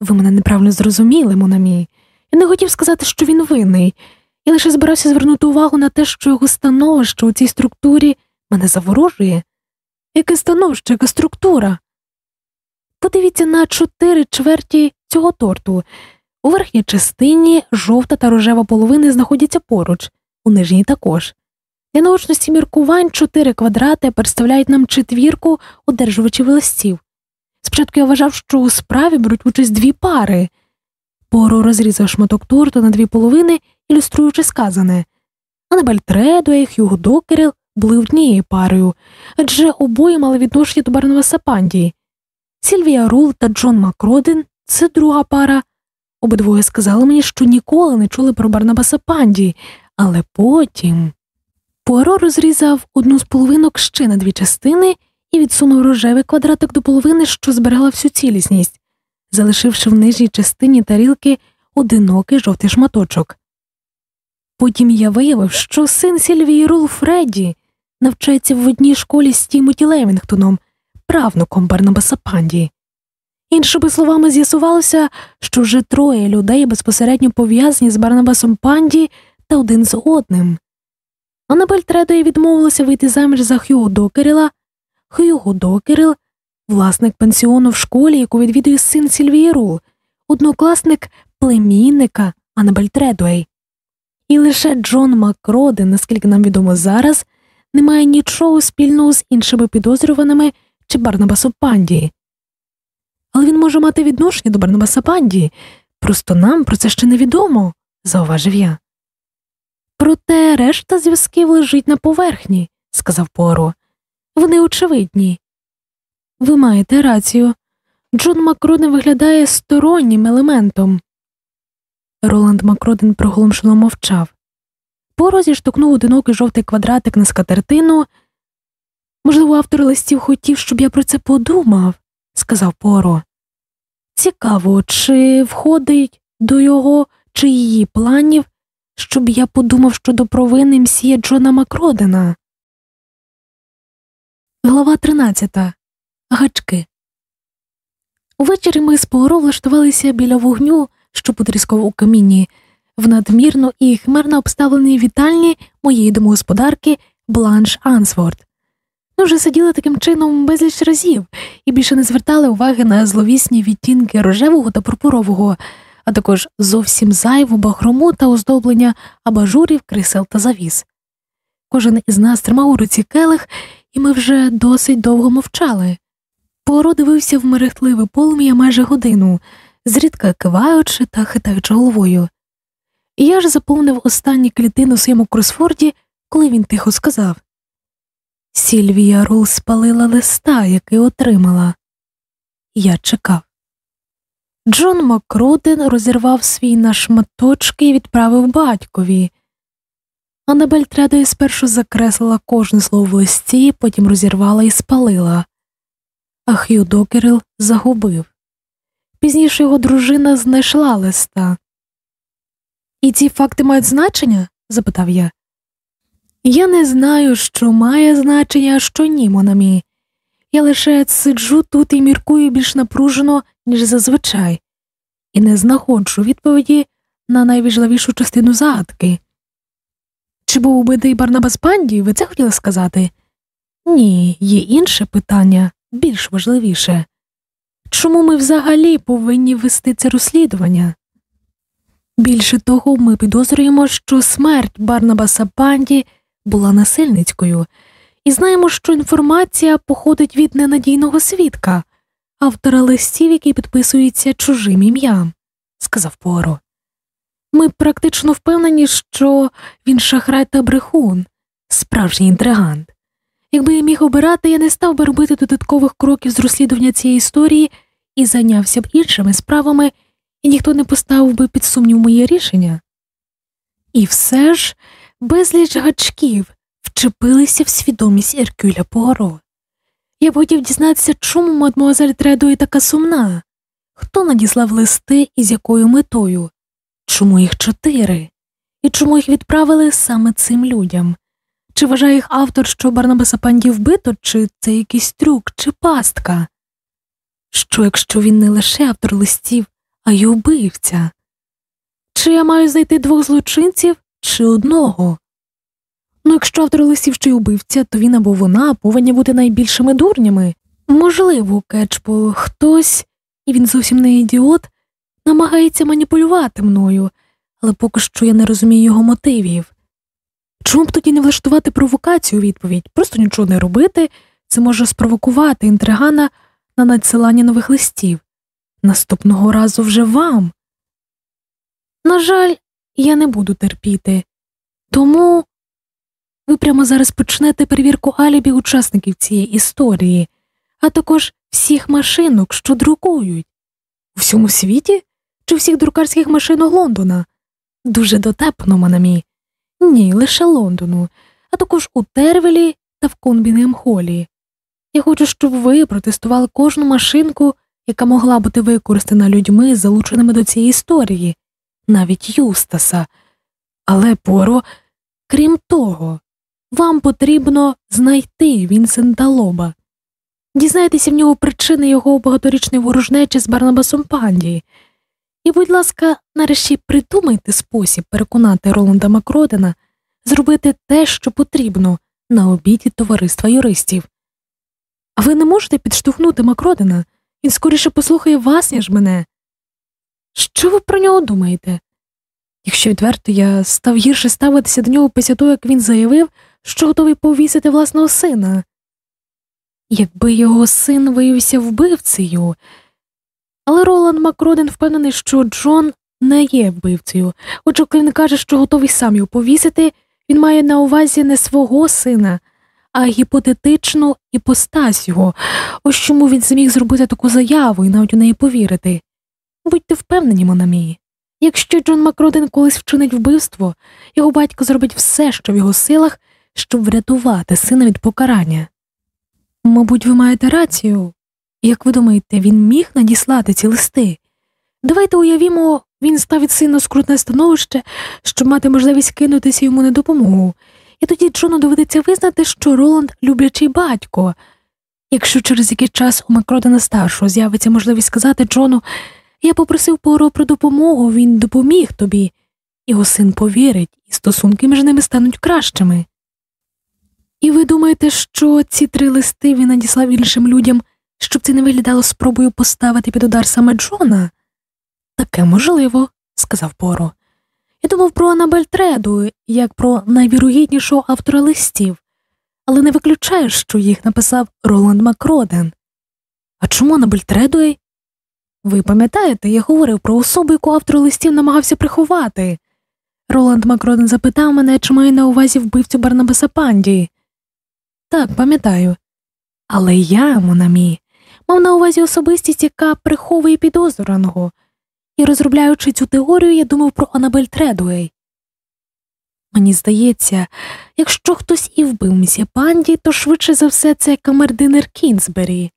Ви мене неправильно зрозуміли, Монамі. Я не хотів сказати, що він винний. Я лише збирався звернути увагу на те, що його становище у цій структурі мене заворожує. Яке становище, яка структура? Подивіться на чотири чверті цього торту. У верхній частині жовта та рожева половини знаходяться поруч, у нижній також. Для наочності міркувань чотири квадрати представляють нам четвірку одержувачів листів. Спочатку я вважав, що у справі беруть участь дві пари. Поро розрізав шматок торту на дві половини, ілюструючи сказане. Анабель Тредуей і Хьюго Докерел були однією парою, адже обоє мали відношення до Барнаваса Панді. Сільвія Рул та Джон Макроден це друга пара. Обидвоє сказали мені, що ніколи не чули про Барнабаса Панді, але потім Пуаро розрізав одну з половинок ще на дві частини і відсунув рожевий квадратик до половини, що зберегла всю цілісність, залишивши в нижній частині тарілки одинокий жовтий шматочок. Потім я виявив, що син Сільвії Рул Фредді навчається в одній школі з Тімоті Левінгтоном, правнуком Барнабаса Панді. Іншими словами, з'ясувалося, що вже троє людей безпосередньо пов'язані з Барнабасом Панді та один з одним. Анабель Тредої відмовилася вийти заміж за Хьюго Докерела. Хьюго Докерел – власник пенсіону в школі, яку відвідує син Сільвії Рул, однокласник племінника Анабель Тредуей. І лише Джон Макроден, наскільки нам відомо зараз, не має нічого спільного з іншими підозрюваними чи Барнабасом Панді. Але він може мати відношення до Барнабаса Панді, просто нам про це ще невідомо, зауважив я. Проте решта зв'язків лежить на поверхні, сказав Поро. Вони очевидні. Ви маєте рацію. Джон Макроден виглядає стороннім елементом. Роланд Макроден проголомшено мовчав. Поро зіштовхнув одинокий жовтий квадратик на скатертину. Можливо, автор листів хотів, щоб я про це подумав, сказав Поро. Цікаво, чи входить до його чи її планів, щоб я подумав щодо провини мсьє Джона Макродена. Глава 13. Гачки. Увечері ми з Пуаро влаштувалися біля вогню, що потріскав у камінні, в надмірно і хмерно обставленій вітальні моєї домогосподарки Бланш Ансворд. Ми вже сиділи таким чином безліч разів і більше не звертали уваги на зловісні відтінки рожевого та пурпурового, а також зовсім зайву бахрому та оздоблення абажурів, крисел та завіс. Кожен із нас тримав у руці келих, і ми вже досить довго мовчали. Поро дивився в мерехтливе полум'я майже годину, зрідка киваючи та хитаючи головою. Я ж заповнив останні клітини у своєму кросфорді, коли він тихо сказав Сільвія Рул спалила листа, який отримала. Я чекав. Джон Макроден розірвав свій на шматочки і відправив батькові. Анабель Тредой спершу закреслила кожне слово в листі, потім розірвала і спалила, а Хью Докерил загубив. Пізніше його дружина знайшла листа. І ці факти мають значення? запитав я. Я не знаю, що має значення, а що ні, Монамі. Я лише сиджу тут і міркую більш напружено, ніж зазвичай, і не знаходжу відповіді на найважливішу частину загадки. Чи був убитий Барнабас Панді, ви це хотіли сказати? Ні, є інше питання, більш важливіше. Чому ми взагалі повинні вести це розслідування? Більше того, ми підозрюємо, що смерть Барнабаса Панді була насильницькою, і знаємо, що інформація походить від ненадійного свідка, автора листів, який підписується чужим ім'ям, сказав Поро. Ми практично впевнені, що він шахрай та брехун, справжній інтригант. Якби я міг обирати, я не став би робити додаткових кроків з розслідування цієї історії і зайнявся б іншими справами, і ніхто не поставив би під сумнів моє рішення. І все ж безліч гачків вчепилися в свідомість Еркюля Пуаро. Я б хотів дізнатися, чому мадмуазель Тредує така сумна, хто надіслав листи і з якою метою, чому їх чотири, і чому їх відправили саме цим людям. Чи вважає їх автор, що Барнабаса Панді вбито, чи це якийсь трюк, чи пастка? Що, якщо він не лише автор листів, а й убивця? Чи я маю знайти двох злочинців, чи одного? Ну, якщо автор листів ще й убивця, то він або вона повинні бути найбільшими дурнями. Можливо, Кетчбо, хтось, і він зовсім не ідіот, намагається маніпулювати мною, але поки що я не розумію його мотивів. Чому б тоді не влаштувати провокацію у відповідь, просто нічого не робити, це може спровокувати інтригана на надсилання нових листів. Наступного разу вже вам. На жаль, я не буду терпіти, тому ви прямо зараз почнете перевірку алібі учасників цієї історії, а також всіх машинок, що друкують. У всьому світі чи всіх друкарських машинок Лондона? Дуже дотепно, манамі. Ні, лише Лондону, а також у Тервелі та в Конбінгем Холі. Я хочу, щоб ви протестували кожну машинку, яка могла бути використана людьми, залученими до цієї історії, навіть Юстаса. Але Поро, крім того, вам потрібно знайти Вінсента Лоба. Дізнайтеся в нього причини його багаторічної ворожнечі з Барнабасом Панді. І, будь ласка, нарешті придумайте спосіб переконати Роланда Макродена зробити те, що потрібно на обіді товариства юристів. А ви не можете підштовхнути Макродена, він скоріше послухає вас, ніж мене. Що ви про нього думаєте? Якщо відверто, я став гірше ставитися до нього після того, як він заявив, що готовий повісити власного сина. Якби його син виявився вбивцею, але Роланд Макроден впевнений, що Джон не є вбивцею, коли він каже, що готовий сам його повісити, він має на увазі не свого сина, а гіпотетичну іпостась його, ось чому він зміг зробити таку заяву і навіть у неї повірити. Будьте впевнені, Монамі, якщо Джон Макроден колись вчинить вбивство, його батько зробить все, що в його силах, щоб врятувати сина від покарання. Мабуть, ви маєте рацію. Як ви думаєте, він міг надіслати ці листи? Давайте уявімо, він ставить сина скрутне становище, щоб мати можливість кинутися йому на допомогу, і тоді Джону доведеться визнати, що Роланд люблячий батько. Якщо через якийсь час у Макродена старшого з'явиться можливість сказати Джону, я попросив Поро про допомогу, він допоміг тобі, його син повірить, і стосунки між ними стануть кращими. І ви думаєте, що ці три листи він надіслав іншим людям, щоб це не виглядало спробою поставити під удар саме Джона? Таке можливо, сказав Поро. Я думав про Анабель Треду, як про найвірогіднішого автора листів, але не виключаю, що їх написав Роланд Макроден. А чому Анабель Тредуей? Ви пам'ятаєте, я говорив про особу, яку автор листів намагався приховати. Роланд Макроден запитав мене, чи маю на увазі вбивцю Барнабаса Панді. Так, пам'ятаю. Але я, Монамі, мав на увазі особистість, яка приховує підозрюваного. І розробляючи цю теорію, я думав про Анабель Тредуей. Мені здається, якщо хтось і вбив місія панді, то швидше за все це камердинер Кінзбері.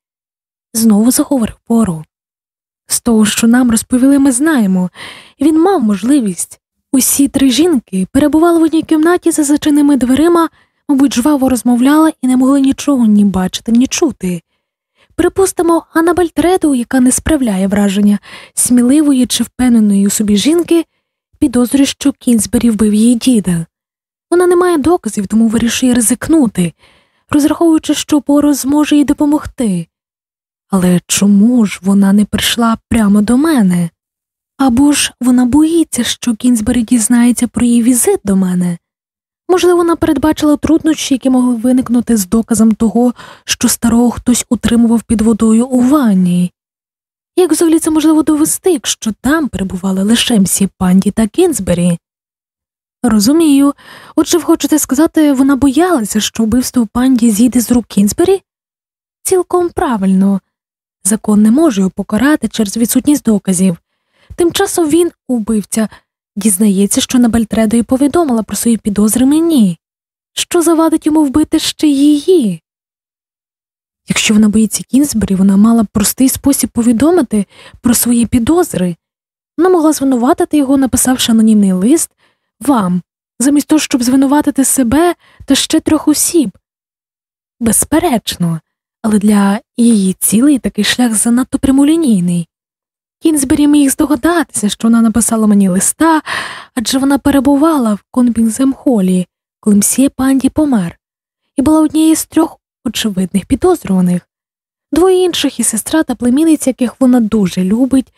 Знову заговорив Поро. З того, що нам розповіли, ми знаємо, він мав можливість. Усі три жінки перебували в одній кімнаті за зачиненими дверима, мабуть, жваво розмовляли і не могли нічого ні бачити, ні чути. Припустимо, Анабель Треду, яка не справляє враження сміливої чи впевненої у собі жінки, підозрює, що Кінзбері вбив її діда. Вона не має доказів, тому вирішує ризикнути, розраховуючи, що Поро зможе їй допомогти. Але чому ж вона не прийшла прямо до мене? Або ж вона боїться, що Кінзбері дізнається про її візит до мене. Можливо, вона передбачила труднощі, які могли виникнути з доказом того, що старого хтось утримував під водою у ванні. Як взагалі це можливо довести, якщо там перебували лише мсі Панді та Кінзбері? Розумію, отже, ви хочете сказати, вона боялася, що вбивство панді зійде з рук Кінзбері? Цілком правильно. Закон не може його покарати через відсутність доказів. Тим часом він, убивця, дізнається, що Набельтредо повідомила про свої підозри мені. Що завадить йому вбити ще її? Якщо вона боїться Кінзбері, вона мала простий спосіб повідомити про свої підозри. Вона могла звинуватити його, написавши анонімний лист вам, замість того, щоб звинуватити себе та ще трьох осіб. Безперечно, але для її цілей такий шлях занадто прямолінійний. Кінзбері міг здогадатися, що вона написала мені листа, адже вона перебувала в Конбінгзем-холі, коли мсьє панді помер, і була однією з трьох очевидних підозрюваних, двоє інших і сестра та племінниця, яких вона дуже любить,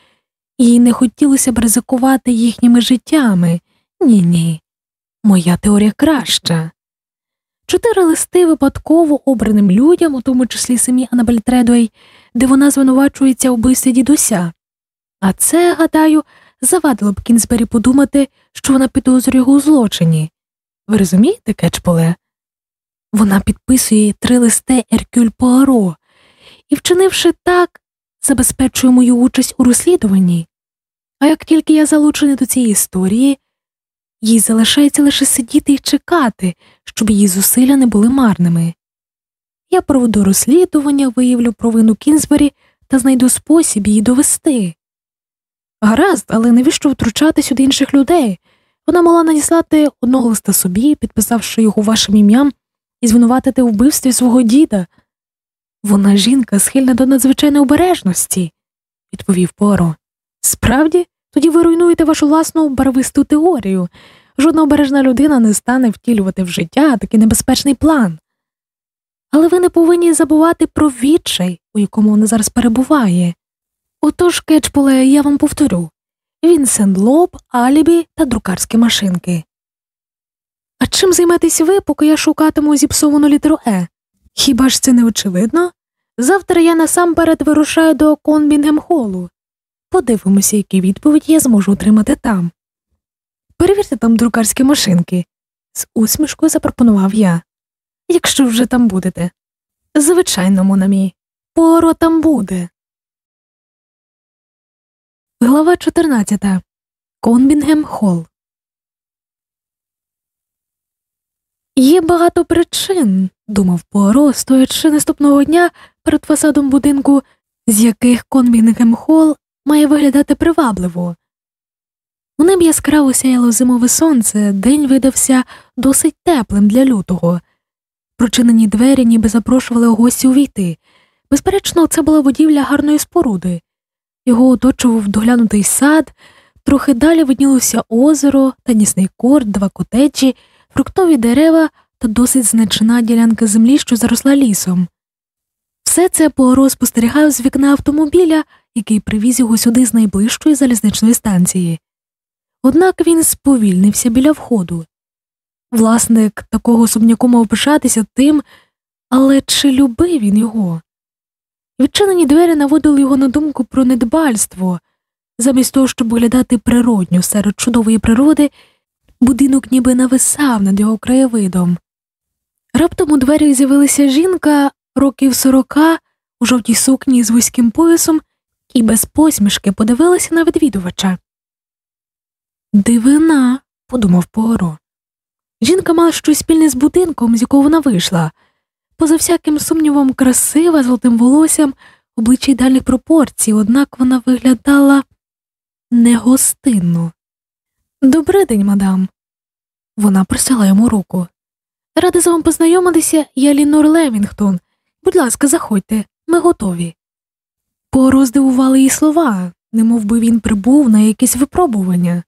їй не хотілося б ризикувати їхніми життями. Ні, ні. Моя теорія краща. Чотири листи випадково обраним людям, у тому числі самі Анабель Тредуей, де вона звинувачується у вбивстві дідуся. А це, гадаю, завадило б Кінзбері подумати, що вона підозрює його у злочині. Ви розумієте, Кетчполе? Вона підписує три листи Еркюль Пуаро і, вчинивши так, забезпечує мою участь у розслідуванні. А як тільки я залучений до цієї історії, їй залишається лише сидіти і чекати, щоб її зусилля не були марними. Я проведу розслідування, виявлю провину Кінзбері та знайду спосіб її довести. Гаразд, але навіщо втручати сюди інших людей? Вона могла надіслати одного листа собі, підписавши його вашим ім'ям, і звинуватити у вбивстві свого діда. Вона жінка схильна до надзвичайної обережності, відповів Поро. Справді, тоді ви руйнуєте вашу власну барвисту теорію. Жодна обережна людина не стане втілювати в життя такий небезпечний план. Але ви не повинні забувати про відчай, у якому вона зараз перебуває. Отож, Кетчполе, я вам повторю Вінсент Лоб, Алібі та друкарські машинки. А чим займетесь ви, поки я шукатиму зіпсовану літеру Е? Хіба ж це не очевидно? Завтра я насамперед вирушаю до Конбінгем Холу. Подивимося, які відповіді я зможу отримати там. Перевірте там друкарські машинки, з усмішкою запропонував я. Якщо вже там будете. Звичайно, Монамі, поро там буде. Глава 14. Конбінгем Холл. Є багато причин, думав Пуаро, стоячи наступного дня перед фасадом будинку, з яких Конбінгем Холл має виглядати привабливо. У небі яскраво сяяло зимове сонце, день видався досить теплим для лютого. Прочинені двері ніби запрошували гості увійти. Безперечно, це була будівля гарної споруди. Його оточував доглянутий сад, трохи далі виднілося озеро, тенісний корт, два котеджі, фруктові дерева та досить значна ділянка землі, що заросла лісом. Все це Пуаро спостерігав з вікна автомобіля, який привіз його сюди з найближчої залізничної станції. Однак він сповільнився біля входу. Власник такого особняку мав пишатися тим, але чи любив він його? Відчинені двері наводили його на думку про недбальство. Замість того, щоб виглядати природньо серед чудової природи, будинок ніби нависав над його краєвидом. Раптом у дверях з'явилася жінка років сорока у жовтій сукні з вузьким поясом і без посмішки подивилася на відвідувача. Дивина, подумав Пуаро. Жінка мала щось спільне з будинком, з якого вона вийшла поза всяким сумнівом, красива, золотим волоссям, обличчя ідеальних пропорцій, однак вона виглядала негостинно. «Добрий день, мадам. Вона простяла йому руку. Рада з вами познайомитися, я Лінор Левінгтон. Будь ласка, заходьте, ми готові. Пороздивували її слова, немов би він прибув на якесь випробування.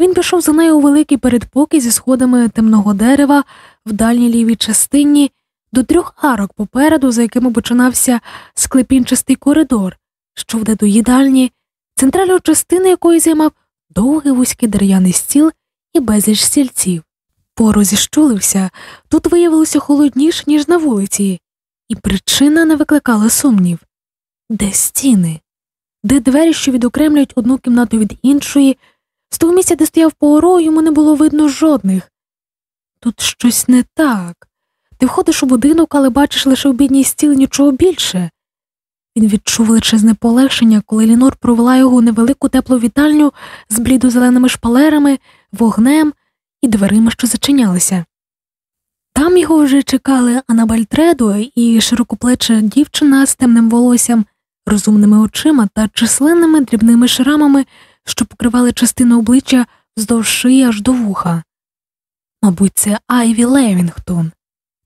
Він пішов за нею у великий передпокій зі сходами темного дерева в дальній лівій частині до трьох арок попереду, за якими починався склепінчастий коридор, що веде до їдальні, центральну частину якої займав довгий вузький дерев'яний стіл і безліч стільців. Поро зіщулився, тут виявилося холодніше, ніж на вулиці, і причина не викликала сумнів де стіни. де двері, що відокремлюють одну кімнату від іншої, з того місця, де стояв Пуаро, йому не було видно жодних. Тут щось не так. Ти входиш у будинок, але бачиш лише обідній стіл нічого більше. Він відчув величезне полегшення, коли Лінор провела його у невелику теплу вітальню з блідозеленими шпалерами, вогнем і дверима, що зачинялися. Там його вже чекали Анабель Тредо і широкоплеча дівчина з темним волоссям, розумними очима та численними дрібними шрамами, що покривали частину обличчя вздовж шиї аж до вуха. Мабуть, це Айві Левінгтон,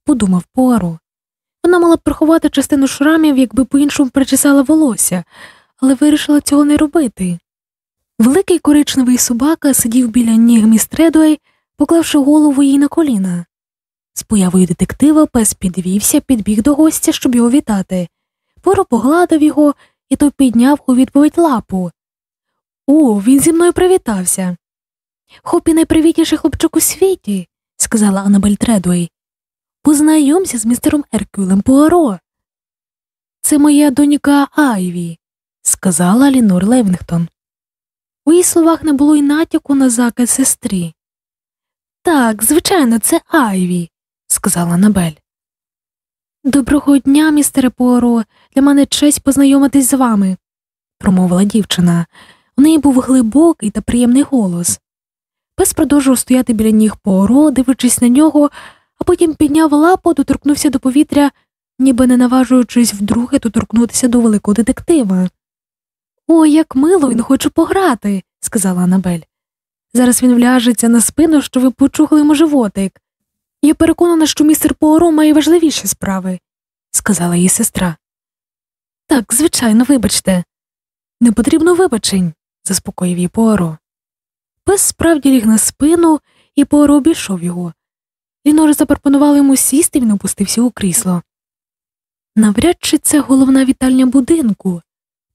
подумав Пуаро. Вона мала б приховати частину шрамів, якби по іншому причесала волосся, але вирішила цього не робити. Великий коричневий собака сидів біля ніг міс Тредуей, поклавши голову їй на коліна. З появою детектива пес підвівся, підбіг до гостя, щоб його вітати. Поро погладив його, і той підняв у відповідь лапу. О, він зі мною привітався. Хопі найпривітніший хлопчик у світі, сказала Анабель Тредуей. Познайомся з містером Еркюлем Пуаро. Це моя донька Айві, сказала Лінор Левінгтон. У її словах не було й натяку на закид сестрі. Так, звичайно, це Айві, сказала Анабель. Доброго дня, містере Пуаро. Для мене честь познайомитись з вами, промовила дівчина. У неї був глибокий та приємний голос. Пес продовжував стояти біля ніг Пуаро, дивлячись на нього, потім підняв лапу, доторкнувся до повітря, ніби не наважуючись вдруге доторкнутися до великого детектива. О, як мило, він хоче пограти, сказала Анабель. Зараз він вляжеться на спину, що ви почухли йому животик. Я переконана, що містер Пуаро має важливіші справи, сказала її сестра. Так, звичайно, вибачте. Не потрібно вибачень, заспокоїв її Пуаро. Пес справді ліг на спину, і Пуаро обійшов його. Лінора запропонувала йому сісти, він опустився у крісло. Навряд чи це головна вітальня будинку,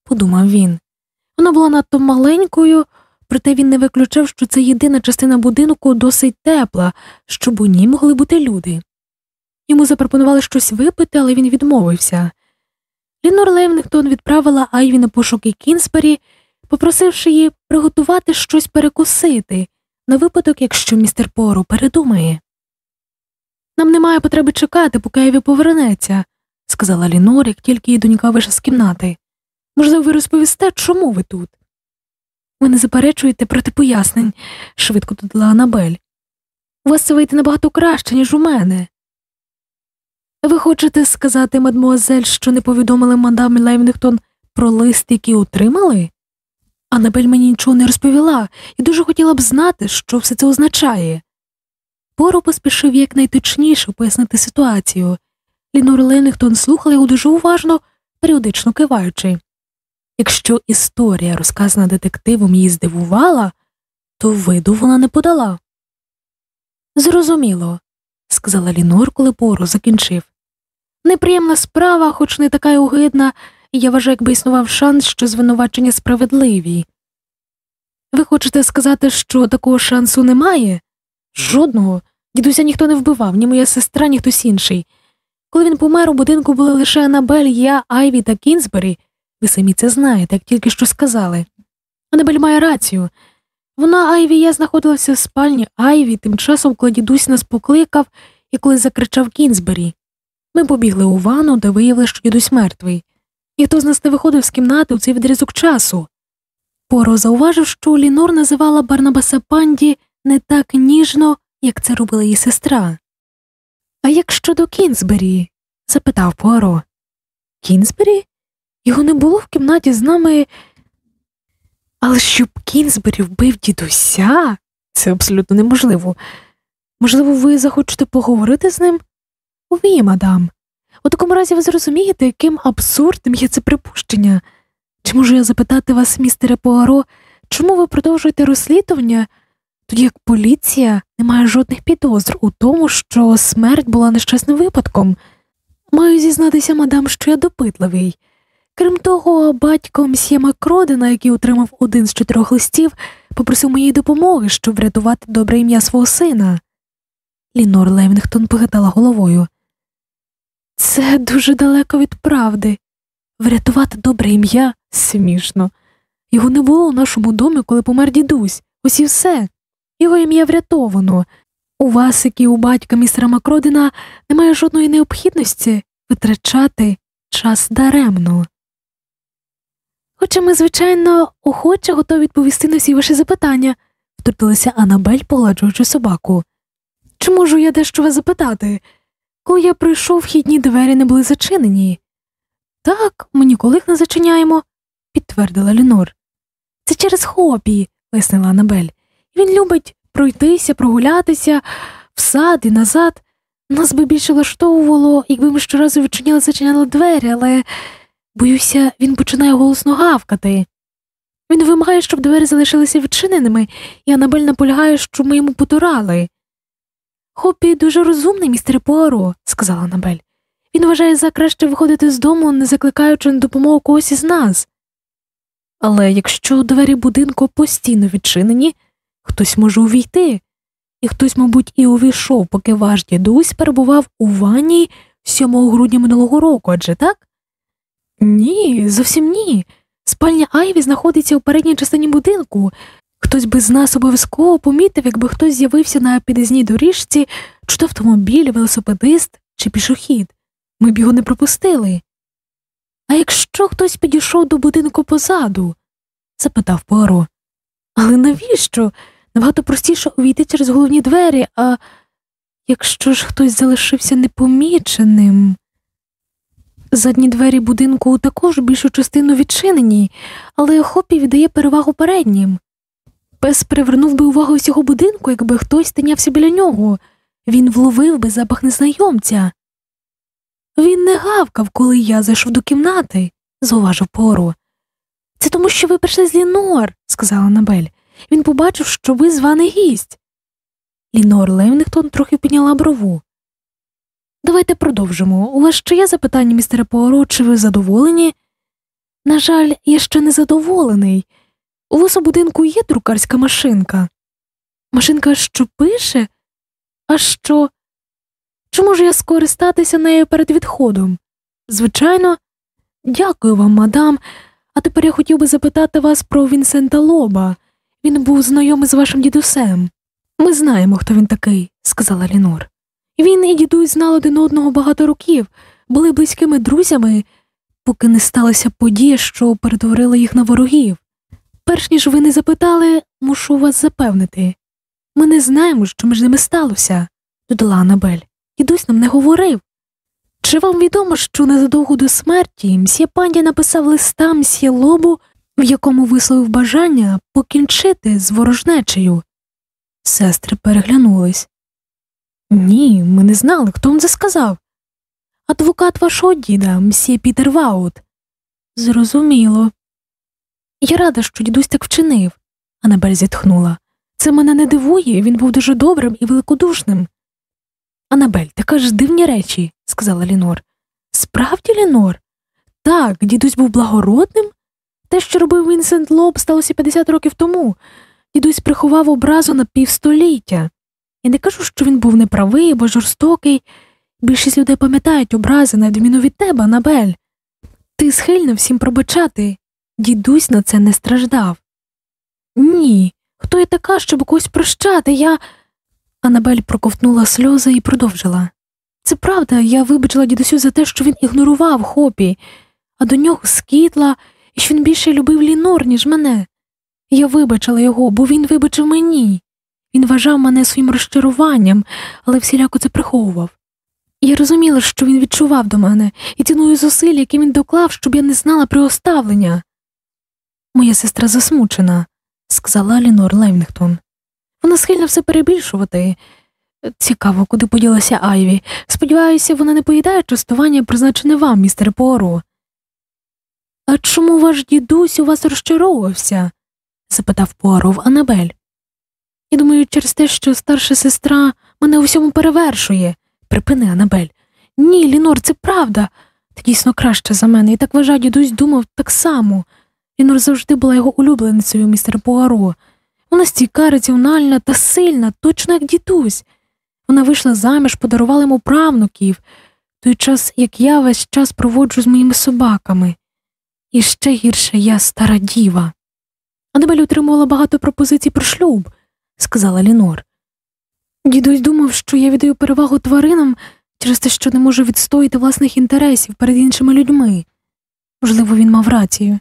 подумав він. Вона була надто маленькою, проте він не виключав, що це єдина частина будинку досить тепла, щоб у ній могли бути люди. Йому запропонували щось випити, але він відмовився. Лінор Левінгтон відправила Айві на пошуки Кінсбері, попросивши її приготувати щось перекусити на випадок, якщо містер Пуаро передумає. Нам немає потреби чекати, поки Айві повернеться, сказала Лінор, як тільки її донька вийшла з кімнати. Можливо, ви розповісте, чому ви тут? Ви не заперечуєте проти пояснень, швидко додала Анабель. У вас це вийде набагато краще, ніж у мене. Ви хочете сказати, мадмуазель, що не повідомили мадам Левінгтон про лист, який отримали? Анабель мені нічого не розповіла і дуже хотіла б знати, що все це означає. Поро поспішив якнайточніше пояснити ситуацію. Лінор Левінгтон слухала його дуже уважно, періодично киваючи. Якщо історія, розказана детективом, її здивувала, то виду вона не подала. Зрозуміло, сказала Лінор, коли Поро закінчив. Неприємна справа, хоч не така й огидна, і я вважаю, якби існував шанс, що звинувачення справедливі. Ви хочете сказати, що такого шансу немає? Жодного. Дідуся ніхто не вбивав, ні моя сестра, ні хтось інший. Коли він помер, у будинку були лише Анабель, я, Айві та Кінзбері. Ви самі це знаєте, як тільки що сказали. Анабель має рацію. Вона, Айві і я знаходилися в спальні Айві, тим часом, коли дідусь нас покликав і коли закричав Кінзбері. Ми побігли у ванну, де виявили, що дідусь мертвий. Ніхто з нас не виходив з кімнати у цей відрізок часу. Поро зауважив, що Лінор називала Барнабаса Панді не так ніжно, як це робила її сестра. А як щодо Кінзбері? запитав Пуаро. Кінзбері? Його не було в кімнаті з нами. Але щоб Кінзбері вбив дідуся, це абсолютно неможливо. Можливо, ви захочете поговорити з ним? Уві, мадам. У такому разі ви зрозумієте, яким абсурдним є це припущення. Чи можу я запитати вас, містере Пуаро, чому ви продовжуєте розслідування, тоді як поліція не має жодних підозр у тому, що смерть була нещасним випадком? Маю зізнатися, мадам, що я допитливий. Крім того, батько мсьє Макродена, який отримав один з чотирьох листів, попросив моєї допомоги, щоб врятувати добре ім'я свого сина. Лінор Левінгтон похитала головою. Це дуже далеко від правди, Врятувати добре ім'я смішно. Його не було у нашому домі, коли помер дідусь. Ось і все. Його ім'я врятовано. У вас, як і у батька містера Макродина, немає жодної необхідності витрачати час даремно. Хоча ми, звичайно, охоче готові відповісти на всі ваші запитання, втрутилася Анабель, погладжуючи собаку. Чи можу я дещо вас запитати? Коли я прийшов, вхідні двері не були зачинені. Так, ми ніколи їх не зачиняємо, підтвердила Лінор. Це через хобі, пояснила Анабель. Він любить пройтися, прогулятися в сад і назад. Нас би більше влаштовувало, якби ми щоразу відчиняли зачиняли двері, але, боюся, він починає голосно гавкати. Він вимагає, щоб двері залишилися відчиненими, і Анабель наполягає, щоб ми йому потурали. Хопі дуже розумний, містере Пуаро», – сказала Анабель. Він вважає за краще виходити з дому, не закликаючи на допомогу когось із нас. Але якщо двері будинку постійно відчинені, хтось може увійти, і хтось, мабуть, і увійшов, поки ваш дідусь перебував у ванні 7 грудня минулого року, адже так? Ні, зовсім ні. Спальня Айві знаходиться у передній частині будинку. Хтось би з нас обов'язково помітив, якби хтось з'явився на під'їзній доріжці, чи то автомобіль, велосипедист чи пішохід. Ми б його не пропустили. А якщо хтось підійшов до будинку позаду? запитав Пуаро. Але навіщо? Набагато простіше увійти через головні двері, а якщо ж хтось залишився непоміченим. Задні двері будинку також більшу частину відчинені, але Хопі віддає перевагу переднім. Пес привернув би увагу всього будинку, якби хтось тинявся біля нього, він вловив би запах незнайомця. Він не гавкав, коли я зайшов до кімнати, зауважив Поро. Це тому, що ви прийшли з Лінор, сказала Набель. Він побачив, що ви званий гість. Лінор Левнінгтон трохи підняла брову. Давайте продовжимо. У вас ще є запитання, містере Пуаро, чи ви задоволені? На жаль, я ще не задоволений. У вас у будинку є друкарська машинка? Машинка що пише? А що? Чи можу я скористатися нею перед відходом? Звичайно, дякую вам, мадам. А тепер я хотів би запитати вас про Вінсента Лоба. Він був знайомий з вашим дідусем. Ми знаємо, хто він такий, сказала Лінор. Він і дідусь знали один одного багато років, були близькими друзями, поки не сталася подія, що перетворила їх на ворогів. Перш ніж ви не запитали, мушу вас запевнити. Ми не знаємо, що між ними сталося, додала Анабель. Дідусь нам не говорив. Чи вам відомо, що незадовго до смерті мсьє панді написав листа мсьє лобу, в якому висловив бажання покінчити з ворожнечею? Сестри переглянулись. Ні, ми не знали, хто вам це сказав. Адвокат вашого діда, мсьє Пітер Ваут. Зрозуміло. Я рада, що дідусь так вчинив, Анабель зітхнула. Це мене не дивує, він був дуже добрим і великодушним. Анабель, ти кажеш дивні речі, сказала Лінор. Справді, Лінор? Так, дідусь був благородним. Те, що робив Вінсент Лоб, сталося 50 років тому. Дідусь приховав образу на півстоліття. Я не кажу, що він був неправий або жорстокий. Більшість людей пам'ятають образи на відміну від тебе, Анабель. Ти схильна всім пробачати. Дідусь на це не страждав. Ні, хто я така, щоб когось прощати? Я. Анабель проковтнула сльози і продовжила. Це правда, я вибачила дідусю за те, що він ігнорував хопі, а до нього скітла, і що він більше любив Лінор, ніж мене. Я вибачила його, бо він вибачив мені. Він вважав мене своїм розчаруванням, але всіляко це приховував. Я розуміла, що він відчував до мене, і ціную зусиль, які він доклав, щоб я не знала про оставлення. Моя сестра засмучена, сказала Лінор Лемнінгтон. Вона схильна все перебільшувати. Цікаво, куди поділася Айві. Сподіваюся, вона не поїдає частування, призначене вам, містер Поро. А чому ваш дідусь у вас розчаровувався? запитав Пуаро в Анабель. Я думаю, через те, що старша сестра мене у всьому перевершує, припини Анабель. Ні, Лінор, це правда. Ти дійсно краще за мене, і так вважаю, дідусь думав так само. Лінор завжди була його улюбленицею, містер Пуаро. Вона стійка, раціональна та сильна, точно як дідусь. Вона вийшла заміж, подарувала йому правнуків, той час, як я весь час проводжу з моїми собаками. І ще гірше я стара діва. Анабель отримувала багато пропозицій про шлюб, сказала Лінор. Дідусь думав, що я віддаю перевагу тваринам через те, що не можу відстояти власних інтересів перед іншими людьми. Можливо, він мав рацію.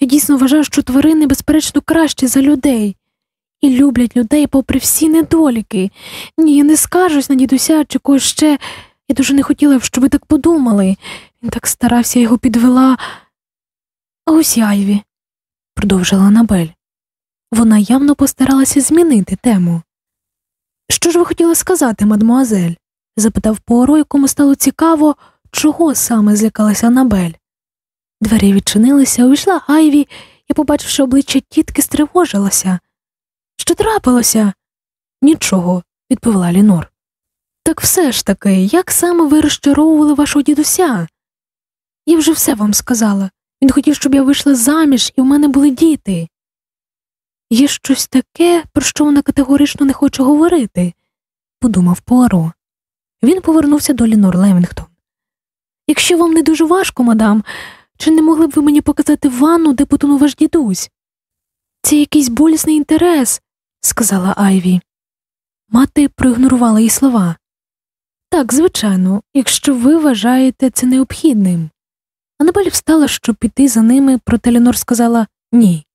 Я дійсно вважаю, що тварини, безперечно, кращі за людей і люблять людей попри всі недоліки. Ні, я не скаржусь на дідуся чи когось ще. Я дуже не хотіла, щоб ви так подумали. Він так старався, його підвела. А ось Айві, продовжила Анабель. Вона явно постаралася змінити тему. Що ж ви хотіли сказати, мадмуазель? запитав Пуаро, якому стало цікаво, чого саме злякалася Анабель. Двері відчинилися, увійшла Айві і, побачивши обличчя тітки, стривожилася. Що трапилося? Нічого, відповіла Лінор. Так все ж таки, як саме ви розчаровували вашого дідуся? Я вже все вам сказала. Він хотів, щоб я вийшла заміж, і в мене були діти. Є щось таке, про що вона категорично не хоче говорити, подумав Пуаро. Він повернувся до Лінор Левінгтон. Якщо вам не дуже важко, мадам, чи не могли б ви мені показати ванну, де потонув ваш дідусь? Це якийсь болісний інтерес, сказала Айві. Мати проігнорувала її слова. Так, звичайно, якщо ви вважаєте це необхідним. Анабель встала, щоб піти за ними, проте Лінор сказала ні.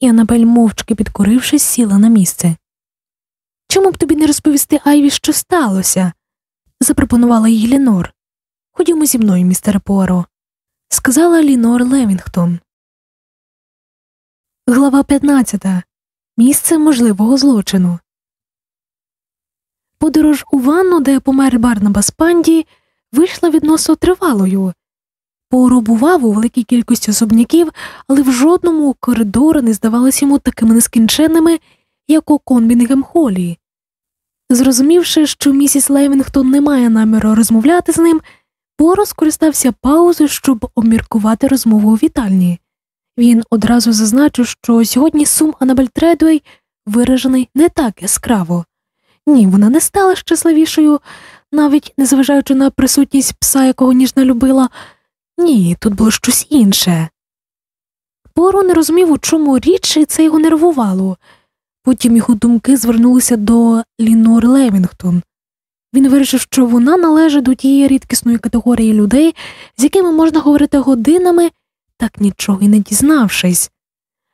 І Анабель, мовчки підкорившись, сіла на місце. Чому б тобі не розповісти Айві, що сталося? запропонувала їй Лінор. Ходімо зі мною, містере Пуаро», – сказала Лінор Левінгтон. Глава 15. Місце можливого злочину. Подорож у ванну, де помер Барнабас Панді, вийшла відносно тривалою. Поробував у великій кількості особняків, але в жодному коридори не здавалися йому такими нескінченними, як у Конбінгем Холі. Зрозумівши, що місіс Левінгтон не має наміру розмовляти з ним, Поро скористався паузою, щоб обміркувати розмову у вітальні. Він одразу зазначив, що сьогодні сум Анабель Тредуей виражений не так яскраво. Ні, вона не стала щасливішою, навіть незважаючи на присутність пса, якого ніжна любила. Ні, тут було щось інше. Поро не розумів, у чому річ, і це його нервувало. Потім його думки звернулися до Лінор Левінгтон. Він вирішив, що вона належить до тієї рідкісної категорії людей, з якими можна говорити годинами, так нічого й не дізнавшись.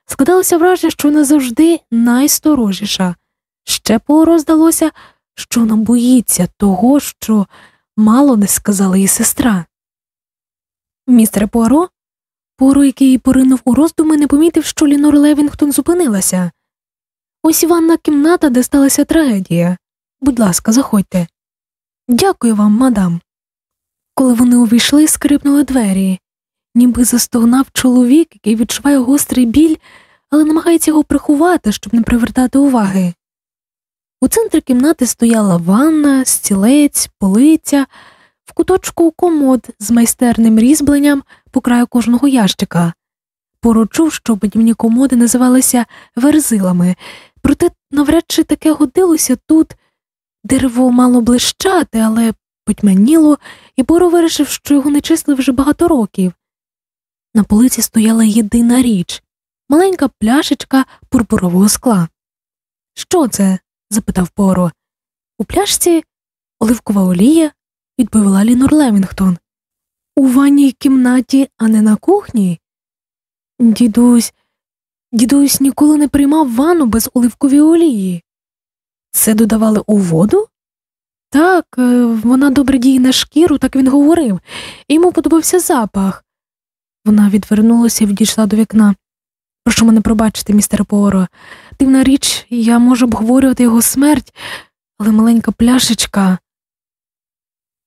Складалося враження, що вона завжди найсторожіша. Ще Поро здалося, що вона боїться того, що мало не сказала її сестра. Містере Пуаро, Поро, який поринув у роздуми, не помітив, що Лінор Левінгтон зупинилася. Ось ванна кімната, де сталася трагедія. Будь ласка, заходьте. Дякую вам, мадам. Коли вони увійшли, скрипнули двері, ніби застогнав чоловік, який відчуває гострий біль, але намагається його приховати, щоб не привертати уваги. У центрі кімнати стояла ванна, стілець, полиця, в куточку комод з майстерним різьбленням по краю кожного ящика. Поручув, що подібні комоди називалися верзилами, проте навряд чи таке годилося тут. Дерево мало блищати, але потьмяніло, і Боро вирішив, що його не числи вже багато років. На полиці стояла єдина річ маленька пляшечка пурпурового скла. Що це? запитав Поро. У пляшці оливкова олія, відповіла Лінор Левінгтон. У ванній кімнаті, а не на кухні. Дідусь, дідусь ніколи не приймав ванну без оливкової олії. Це додавали у воду? Так, е, вона добре діє на шкіру, так він говорив, йому подобався запах. Вона відвернулася і відійшла до вікна. Прошу мене пробачити, містер Поро. Дивна річ, я можу обговорювати його смерть, але маленька пляшечка.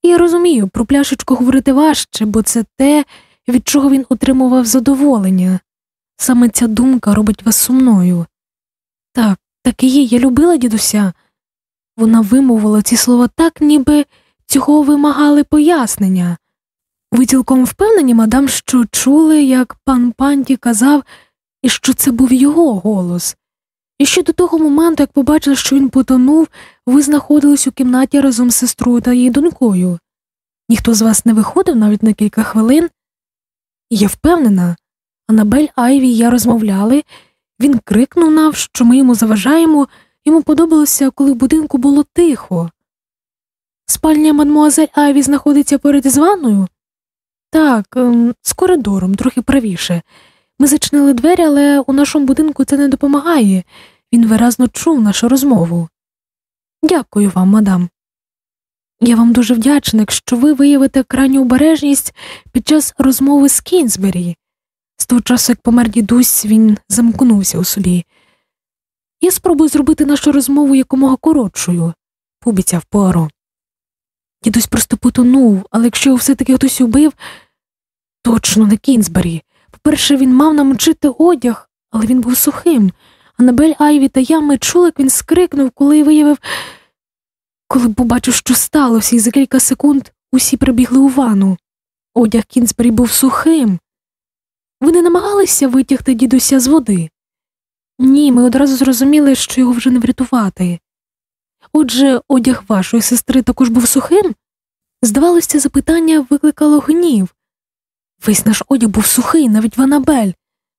Я розумію, про пляшечку говорити важче, бо це те, від чого він отримував задоволення. Саме ця думка робить вас сумною. Так, так і є, я любила дідуся. Вона вимовила ці слова так, ніби цього вимагали пояснення. Ви цілком впевнені, мадам, що чули, як пан Панті казав, і що це був його голос. І ще до того моменту, як побачили, що він потонув, ви знаходились у кімнаті разом з сестрою та її донькою. Ніхто з вас не виходив навіть на кілька хвилин. Я впевнена, Анабель Айві і я розмовляли, він крикнув нам, що ми йому заважаємо, йому подобалося, коли в будинку було тихо. Спальня мадмуазель Айві знаходиться із ванною? Так, ем, з коридором, трохи правіше. Ми зачинили двері, але у нашому будинку це не допомагає. Він виразно чув нашу розмову. Дякую вам, мадам. Я вам дуже вдячна, якщо ви виявите крайню обережність під час розмови з Кінзбері. З того часу, як помер дідусь, він замкнувся у собі. Я спробую зробити нашу розмову якомога коротшою, пообіцяв Пуаро. Дідусь просто потонув, але якщо його все-таки хтось убив, точно не Кінзбері. По-перше, він мав намочити одяг, але він був сухим. Анабель Айві та я ми чули, як він скрикнув, коли виявив, коли побачив, що сталося, і за кілька секунд усі прибігли у ванну. Одяг Кінзбері був сухим. Ви не намагалися витягти дідуся з води? Ні, ми одразу зрозуміли, що його вже не врятувати. Отже, одяг вашої сестри також був сухим? Здавалося, це запитання викликало гнів. Весь наш одяг був сухий, навіть Ванабель.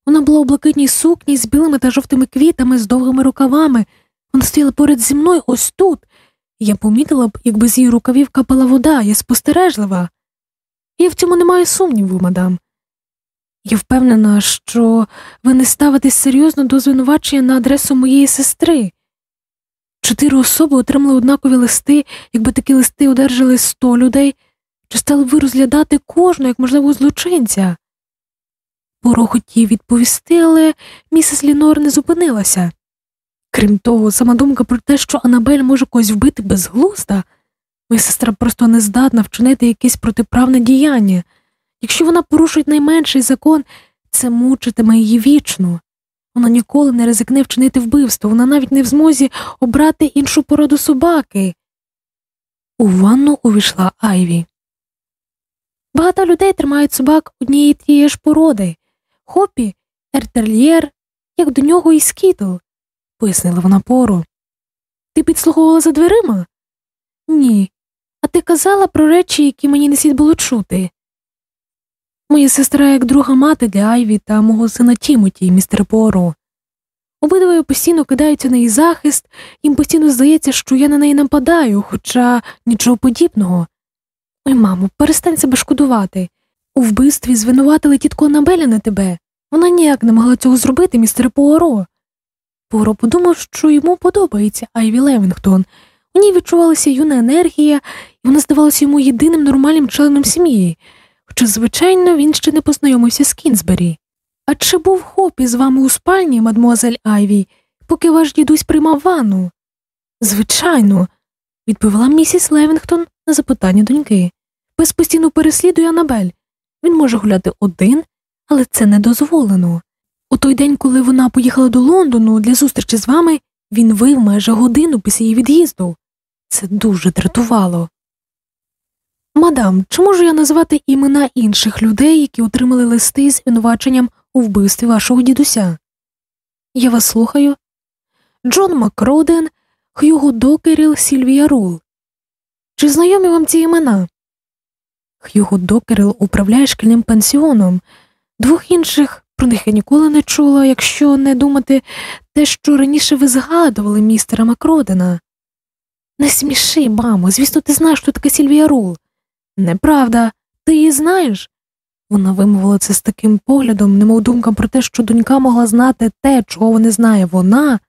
Вона була у блакитній сукні з білими та жовтими квітами, з довгими рукавами. Вона стояла поряд зі мною ось тут. Я помітила б, якби з її рукавів капала вода, я спостережлива. Я в цьому не маю сумніву, мадам. Я впевнена, що ви не ставитесь серйозно до звинувачення на адресу моєї сестри. Чотири особи отримали однакові листи, якби такі листи одержали сто людей, чи стали ви розглядати кожного як можливого злочинця? Поро хотів відповісти, але місіс Лінор не зупинилася. Крім того, сама думка про те, що Анабель може когось вбити безглузда, моя сестра просто не здатна вчинити якесь протиправне діяння. Якщо вона порушить найменший закон, це мучитиме її вічно. Вона ніколи не ризикне вчинити вбивство, вона навіть не в змозі обрати іншу породу собаки. У ванну увійшла Айві. Багато людей тримають собак однієї тієї ж породи хопі, ертер'єр, як до нього і скітл, пояснила вона пору. Ти підслуговувала за дверима? Ні. А ти казала про речі, які мені не слід було чути. Моя сестра як друга мати для Айві та мого сина Тімоті, містер Поро. Обидвоє постійно кидаються на її захист, їм постійно здається, що я на неї нападаю, хоча нічого подібного. Ой, мамо, перестань себе шкодувати. У вбивстві звинуватили тітку Анабеля на тебе. Вона ніяк не могла цього зробити, містер Пуаро. Пуаро подумав, що йому подобається Айві Левінгтон. У ній відчувалася юна енергія, і вона здавалася йому єдиним нормальним членом сім'ї, хоча, звичайно, він ще не познайомився з Кінзбері. А чи був Хопі з вами у спальні, мадмуазель Айві, поки ваш дідусь приймав ванну? Звичайно, відповіла місіс Левінгтон на запитання доньки. Пес постійно переслідує Анабель. Він може гуляти один, але це не дозволено. У той день, коли вона поїхала до Лондону для зустрічі з вами, він вив майже годину після її від'їзду. Це дуже дратувало. Мадам, чи можу я назвати імена інших людей, які отримали листи з звинуваченням у вбивстві вашого дідуся? Я вас слухаю. Джон Макроден, Х'юго Докеріл, Сільвія Рул. Чи знайомі вам ці імена? Х'юго Докеріл управляє шкільним пансіоном. Двох інших про них я ніколи не чула, якщо не брати те, що раніше ви згадували містера Макродена. Не сміши, мамо, звісно, ти знаєш, хто така Сільвія Рул. Неправда, ти її знаєш? Вона вимовила це з таким поглядом, немов думка про те, що донька могла знати те, чого не знає вона,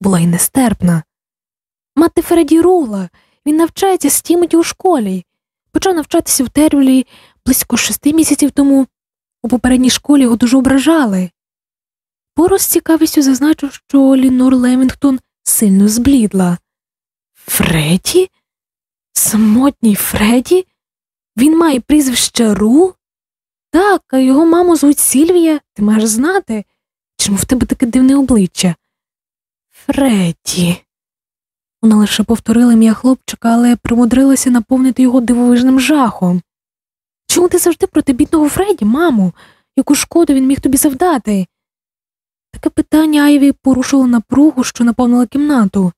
була й нестерпна. Мати Фредді Рула, він навчається з Тімоті у школі, почав навчатися в Тервілі близько шести місяців тому. У попередній школі його дуже ображали. Поро з цікавістю зазначив, що Лінор Лемінгтон сильно зблідла. Фредді? Самотній Фредді? Він має прізвище Ру? Так, а його маму звуть Сільвія, ти маєш знати, чому в тебе таке дивне обличчя? Фредді. Вона лише повторила ім'я хлопчика, але примудрилася наповнити його дивовижним жахом. Чому ти завжди проти бідного Фредді, мамо? Яку шкоду він міг тобі завдати? Таке питання Айві порушило напругу, що наповнила кімнату.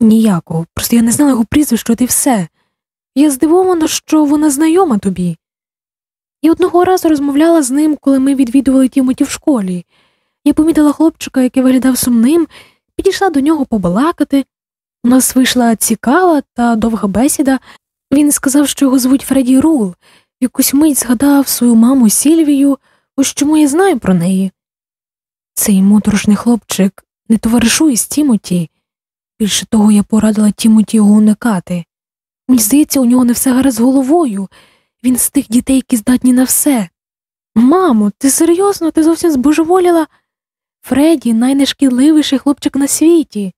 Ніякого, просто я не знала його прізвища, і все. Я здивована, що вона знайома тобі. Я одного разу розмовляла з ним, коли ми відвідували Тімоті в школі. Я помітила хлопчика, який виглядав сумним, підійшла до нього побалакати. У нас вийшла цікава та довга бесіда. Він сказав, що його звуть Фредді Рул, якусь мить згадав свою маму Сільвію, ось чому я знаю про неї. Цей моторошний хлопчик не товаришує з Тімоті. Більше того, я порадила Тімоті його уникати. Мені здається, у нього не все гаразд з головою. Він з тих дітей, які здатні на все. Мамо, ти серйозно, ти зовсім збожеволіла? Фредді найнешкідливіший хлопчик на світі.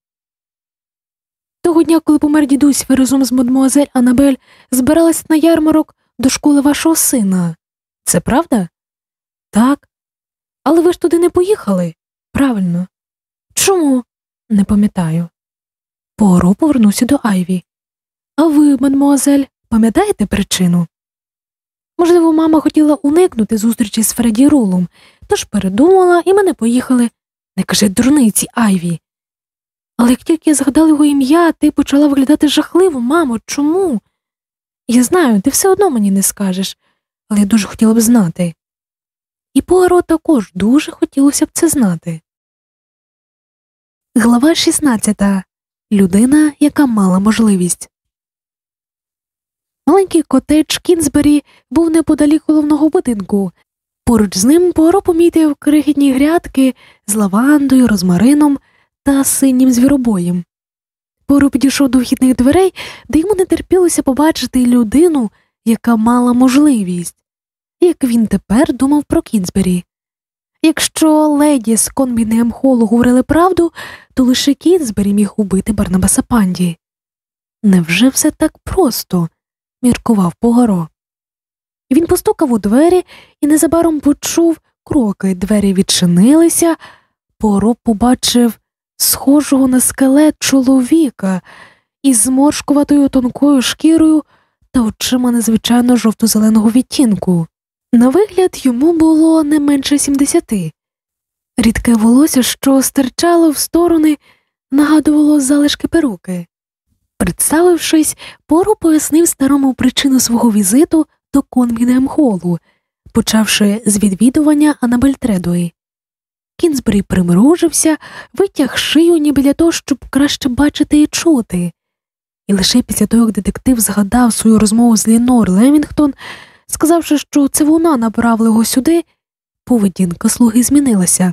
Того дня, коли помер дідусь, ви разом з мадмуазель Анабель збирались на ярмарок до школи вашого сина. Це правда? Так. Але ви ж туди не поїхали? Правильно. Чому? Не пам'ятаю. Поро повернувся до Айві. А ви, мадмуазель, пам'ятаєте причину? Можливо, мама хотіла уникнути зустрічі з Фредді Рулом, тож передумала, і ми не поїхали. Не кажи дурниці, Айві. Але як тільки я згадала його ім'я, ти почала виглядати жахливо, мамо, чому? Я знаю, ти все одно мені не скажеш, але я дуже хотіла б знати. І Пуаро також дуже хотілося б це знати. Глава 16. Людина, яка мала можливість. Маленький котедж Кінзбері був неподалік головного будинку. Поруч з ним Пуаро помітив крихітні грядки з лавандою, розмарином та синім звіробоєм. Поро підійшов до вхідних дверей, де йому не терпілося побачити людину, яка мала можливість, як він тепер думав про Кінзбері. Якщо леді з Конбінгем Холу говорили правду, то лише Кінзбері міг убити Барнабаса Панді. Невже все так просто? Міркував Пугаро. Він постукав у двері і незабаром почув кроки. Двері відчинилися, Поро побачив схожого на скелет чоловіка із зморшкуватою тонкою шкірою та очима незвичайно жовто-зеленого відтінку. На вигляд йому було не менше сімдесяти. Рідке волосся, що стирчало в сторони, нагадувало залишки перуки. Представившись, Поро пояснив старому причину свого візиту до Конгінгем Холу, почавши з відвідування Анабель Тредуї. Кінзбері примружився, витяг шию ніби для того, щоб краще бачити і чути. І лише після того, як детектив згадав свою розмову з Лінор Лемінгтон, сказавши, що це вона направила його сюди, поведінка слуги змінилася.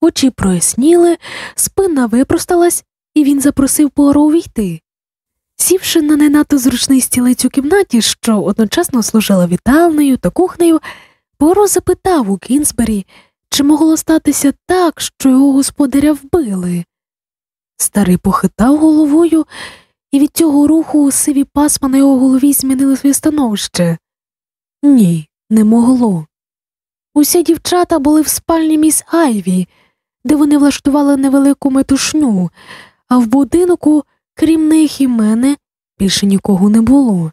Очі проясніли, спина випросталась, і він запросив Пуаро увійти. Сівши на не надто зручний стілець у кімнаті, що одночасно служила вітальнею та кухнею, Пуаро запитав у Кінзбері, чи могло статися так, що його господаря вбили? Старий похитав головою, і від цього руху сиві пасма на його голові змінили своє становище. Ні, не могло. Усі дівчата були в спальні міс Айві, де вони влаштували невелику метушню, а в будинку, крім них і мене, більше нікого не було.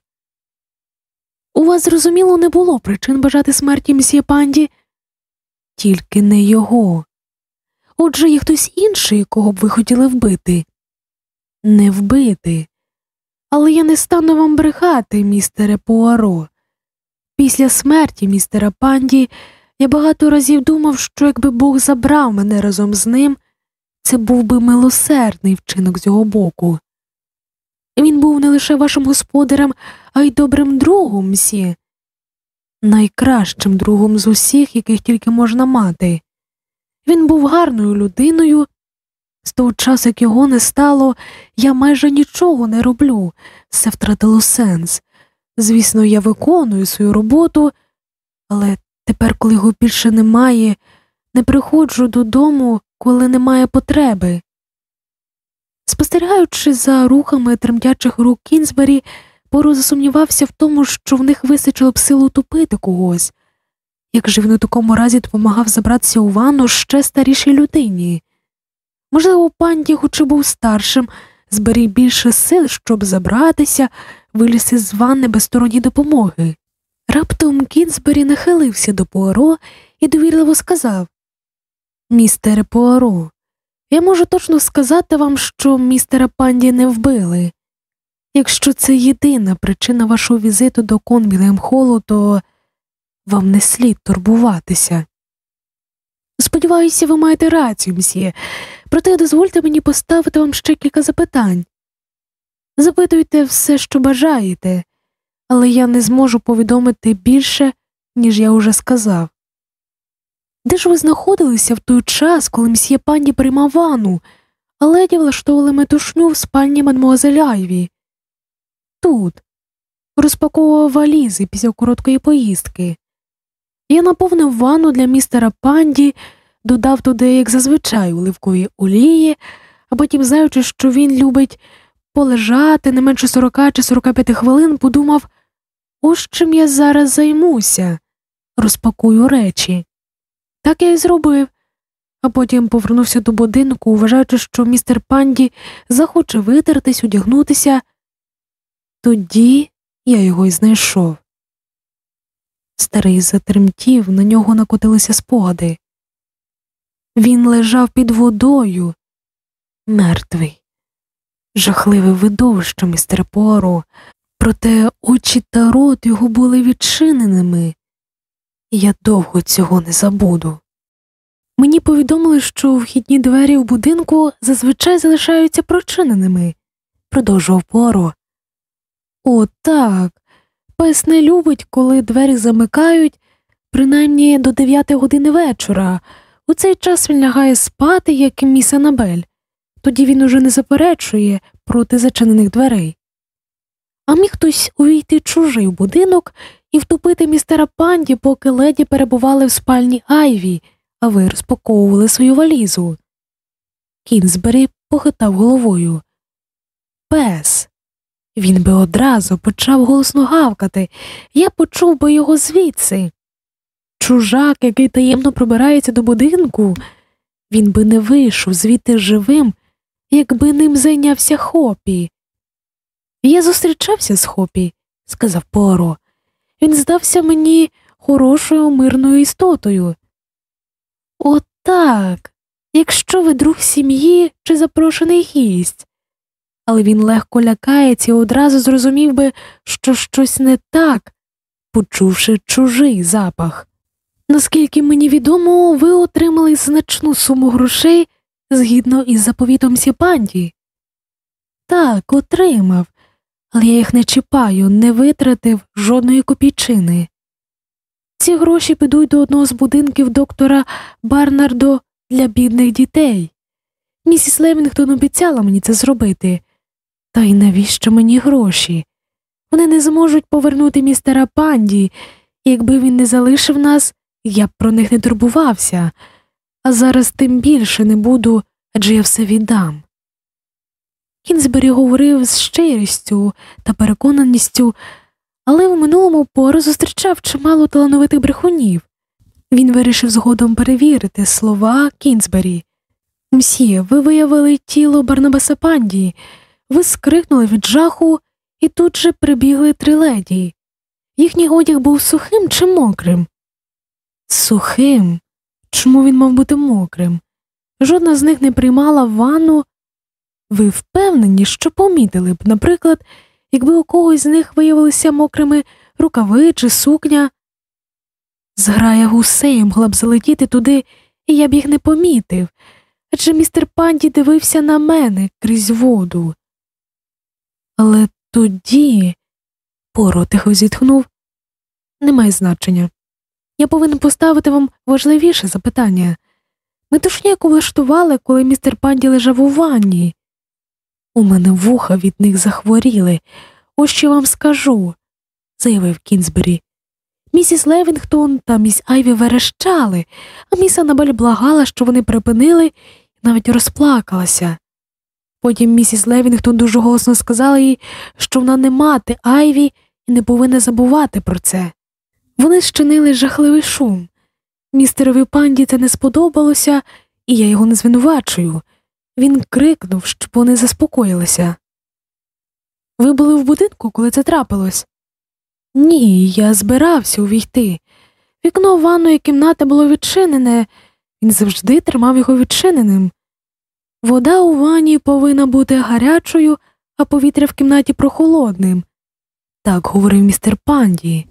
У вас, зрозуміло, не було причин бажати смерті мсьє панді, тільки не його. Отже, є хтось інший, кого б ви хотіли вбити. Не вбити. Але я не стану вам брехати, містере Пуаро. Після смерті містера Панді я багато разів думав, що якби Бог забрав мене разом з ним, це був би милосердний вчинок з його боку. Він був не лише вашим господарем, а й добрим другом, мсі найкращим другом з усіх, яких тільки можна мати. Він був гарною людиною. З того часу, як його не стало, я майже нічого не роблю, все втратило сенс. Звісно, я виконую свою роботу, але тепер, коли його більше немає, не приходжу додому, коли немає потреби. Спостерігаючи за рухами тремтячих рук Кінзбері, Поро засумнівався в тому, що в них вистачило б силу тупити когось. Як же він у такому разі допомагав забратися у ванну ще старішій людині? Можливо, панді, хоч і був старшим, зберіг більше сил, щоб забратися, вилізти з ванни без сторонньої допомоги. Раптом Кінзбері нахилився до Пуаро і довірливо сказав Містере Пуаро, я можу точно сказати вам, що містера панді не вбили. Якщо це єдина причина вашого візиту до Конбілем Холу, то вам не слід турбуватися. Сподіваюся, ви маєте рацію, мсьє, проте дозвольте мені поставити вам ще кілька запитань. Запитуйте все, що бажаєте, але я не зможу повідомити більше, ніж я уже сказав. Де ж ви знаходилися в той час, коли мсьє панді приймав ванну, а леді влаштовували метушню в спальні мадмуазель Айві? Тут розпаковував валізи після короткої поїздки. Я наповнив ванну для містера панді, додав туди, як зазвичай, оливкові олії, а потім, знаючи, що він любить полежати не менше 40 чи 45 хвилин, подумав, ось чим я зараз займуся, розпакую речі. Так я й зробив, а потім повернувся до будинку, вважаючи, що містер панді захоче витертись, одягнутися. Тоді я його й знайшов. Старий затремтів, на нього накотилися спогади. Він лежав під водою, мертвий, жахливе видовище, містер Пуаро, проте очі та рот його були відчиненими, і я довго цього не забуду. Мені повідомили, що вхідні двері в будинку зазвичай залишаються прочиненими, продовжував Пуаро. О, так. Пес не любить, коли двері замикають, принаймні до дев'ятої години вечора. У цей час він лягає спати, як міс Анабель. Тоді він уже не заперечує проти зачинених дверей. А міг хтось увійти чужий в будинок і втопити містера панді, поки леді перебували в спальні Айві, а ви розпаковували свою валізу. Кінзбері похитав головою. Пес. Він би одразу почав голосно гавкати, я почув би його звідси. Чужак, який таємно пробирається до будинку, він би не вийшов звідти живим, якби ним зайнявся хопі. Я зустрічався з хопі, сказав Поро. Він здався мені хорошою мирною істотою. Отак, якщо ви друг сім'ї чи запрошений гість. Але він легко лякається і одразу зрозумів би, що щось не так, почувши чужий запах. Наскільки мені відомо, ви отримали значну суму грошей згідно із заповітом Сіпанді. Так, отримав, але я їх не чіпаю, не витратив жодної копійчини. Ці гроші підуть до одного з будинків доктора Барнардо для бідних дітей. Місіс Левінгтон обіцяла мені це зробити. Та й навіщо мені гроші? Вони не зможуть повернути містера панді, і якби він не залишив нас, я б про них не турбувався, а зараз тим більше не буду, адже я все віддам. Кінзбері говорив з щирістю та переконаністю, але в минулому пору зустрічав чимало талановитих брехунів. Він вирішив згодом перевірити слова Кінзбері. Мсьє, ви виявили тіло Барнабаса Панді, ви скрикнули від жаху і тут же прибігли три леді. Їхній одяг був сухим чи мокрим? Сухим. Чому він мав бути мокрим? Жодна з них не приймала ванну. Ви впевнені, що помітили б, наприклад, якби у когось з них виявилися мокрими рукави чи сукня. Зграя гусей могла б залетіти туди, і я б їх не помітив, адже містер Панді дивився на мене крізь воду. Але тоді, поро тихо зітхнув, немає значення. Я повинен поставити вам важливіше запитання. Ми яку влаштували, коли містер Панді лежав у ванні. У мене вуха від них захворіли. Ось що вам скажу, заявив Кінзбері. Місіс Левінгтон та міс Айві верещали, а міс Анабель благала, що вони припинили і навіть розплакалася. Потім місіс Левінгтон дуже голосно сказала їй, що вона не мати Айві і не повинна забувати про це. Вони щинили жахливий шум. Містерові панді це не сподобалося, і я його не звинувачую. Він крикнув, щоб вони заспокоїлися. Ви були в будинку, коли це трапилось? Ні, я збирався увійти. Вікно ванної кімнати було відчинене, він завжди тримав його відчиненим. Вода у ванні повинна бути гарячою, а повітря в кімнаті прохолодним. Так говорив містер Панді.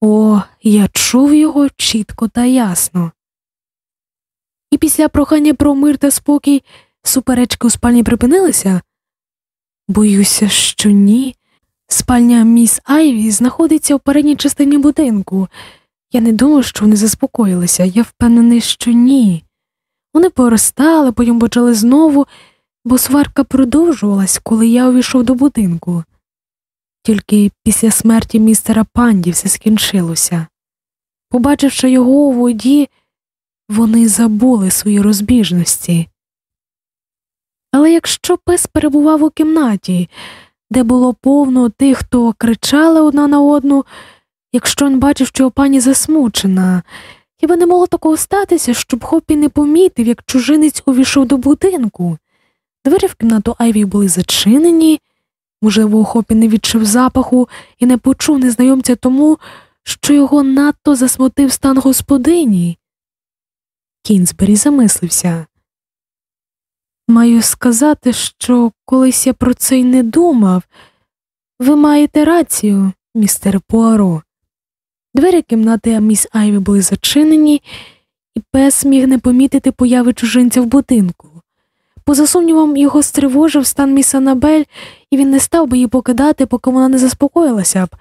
О, я чув його чітко та ясно. І після прохання про мир та спокій суперечки у спальні припинилися? Боюся, що ні. Спальня міс Айві знаходиться в передній частині будинку. Я не думав, що вони заспокоїлися, я впевнений, що ні. Вони поростали, потім почали знову, бо сварка продовжувалась, коли я увійшов до будинку. Тільки після смерті містера Панді все скінчилося. Побачивши його у воді, вони забули свої розбіжності. Але якщо пес перебував у кімнаті, де було повно тих, хто кричали одна на одну, якщо він бачив, що пані засмучена, хіба не могло такого статися, щоб Хопі не помітив, як чужинець увійшов до будинку. Двері в кімнату Айві були зачинені, можливо, Хопі не відчув запаху і не почув незнайомця тому, що його надто засмутив стан господині. Кінзбері замислився. Маю сказати, що колись я про це й не думав. Ви маєте рацію, містер Пуаро. Двері кімнати міс Айві були зачинені, і пес міг не помітити появи чужинця в будинку. Поза сумнівом, його стривожив стан міс Анабель, і він не став би її покидати, поки вона не заспокоїлася б.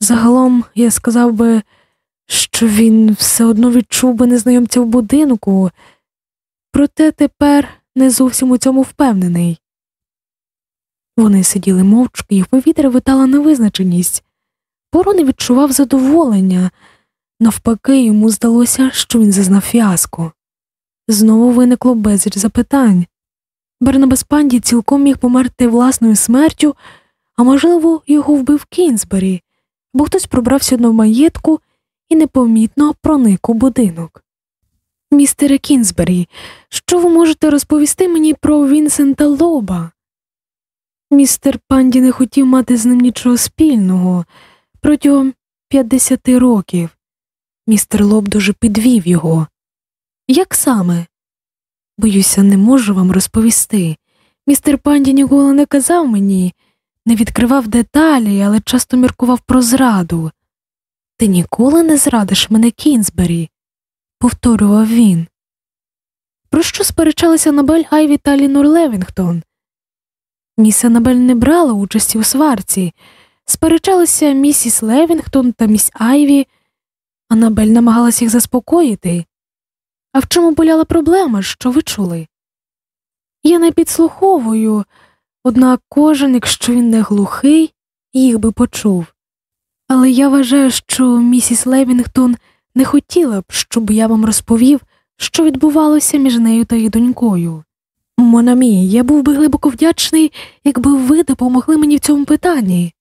Загалом я сказав би, що він все одно відчув би незнайомця в будинку, проте тепер не зовсім у цьому впевнений. Вони сиділи мовчки, в повітря витала невизначеність. Поро не відчував задоволення, навпаки, йому здалося, що він зазнав фіаско. Знову виникло безліч запитань. Бернабас Панді цілком міг померти власною смертю, а можливо, його вбив Кінзбері, бо хтось пробрався до маєтку і непомітно проник у будинок. Містере Кінзбері, що ви можете розповісти мені про Вінсента Лоба? Містер Панді не хотів мати з ним нічого спільного протягом 50 років. Містер Лоб дуже підвів його. Як саме? Боюся, не можу вам розповісти. Містер Панді ніколи не казав мені, не відкривав деталі, але часто міркував про зраду. Ти ніколи не зрадиш мене Кінзбері, повторював він. Про що сперечалися Анабель, Айві та Лінор Левінгтон? Міс Анабель не брала участі у сварці, сперечалися місіс Левінгтон та міс Айві. Анабель намагалась їх заспокоїти. А в чому боляла проблема, що ви чули? Я не підслуховую, однак кожен, якщо він не глухий, їх би почув. Але я вважаю, що місіс Левінгтон не хотіла б, щоб я вам розповів, що відбувалося між нею та її донькою. Монамі, я був би глибоко вдячний, якби ви допомогли мені в цьому питанні.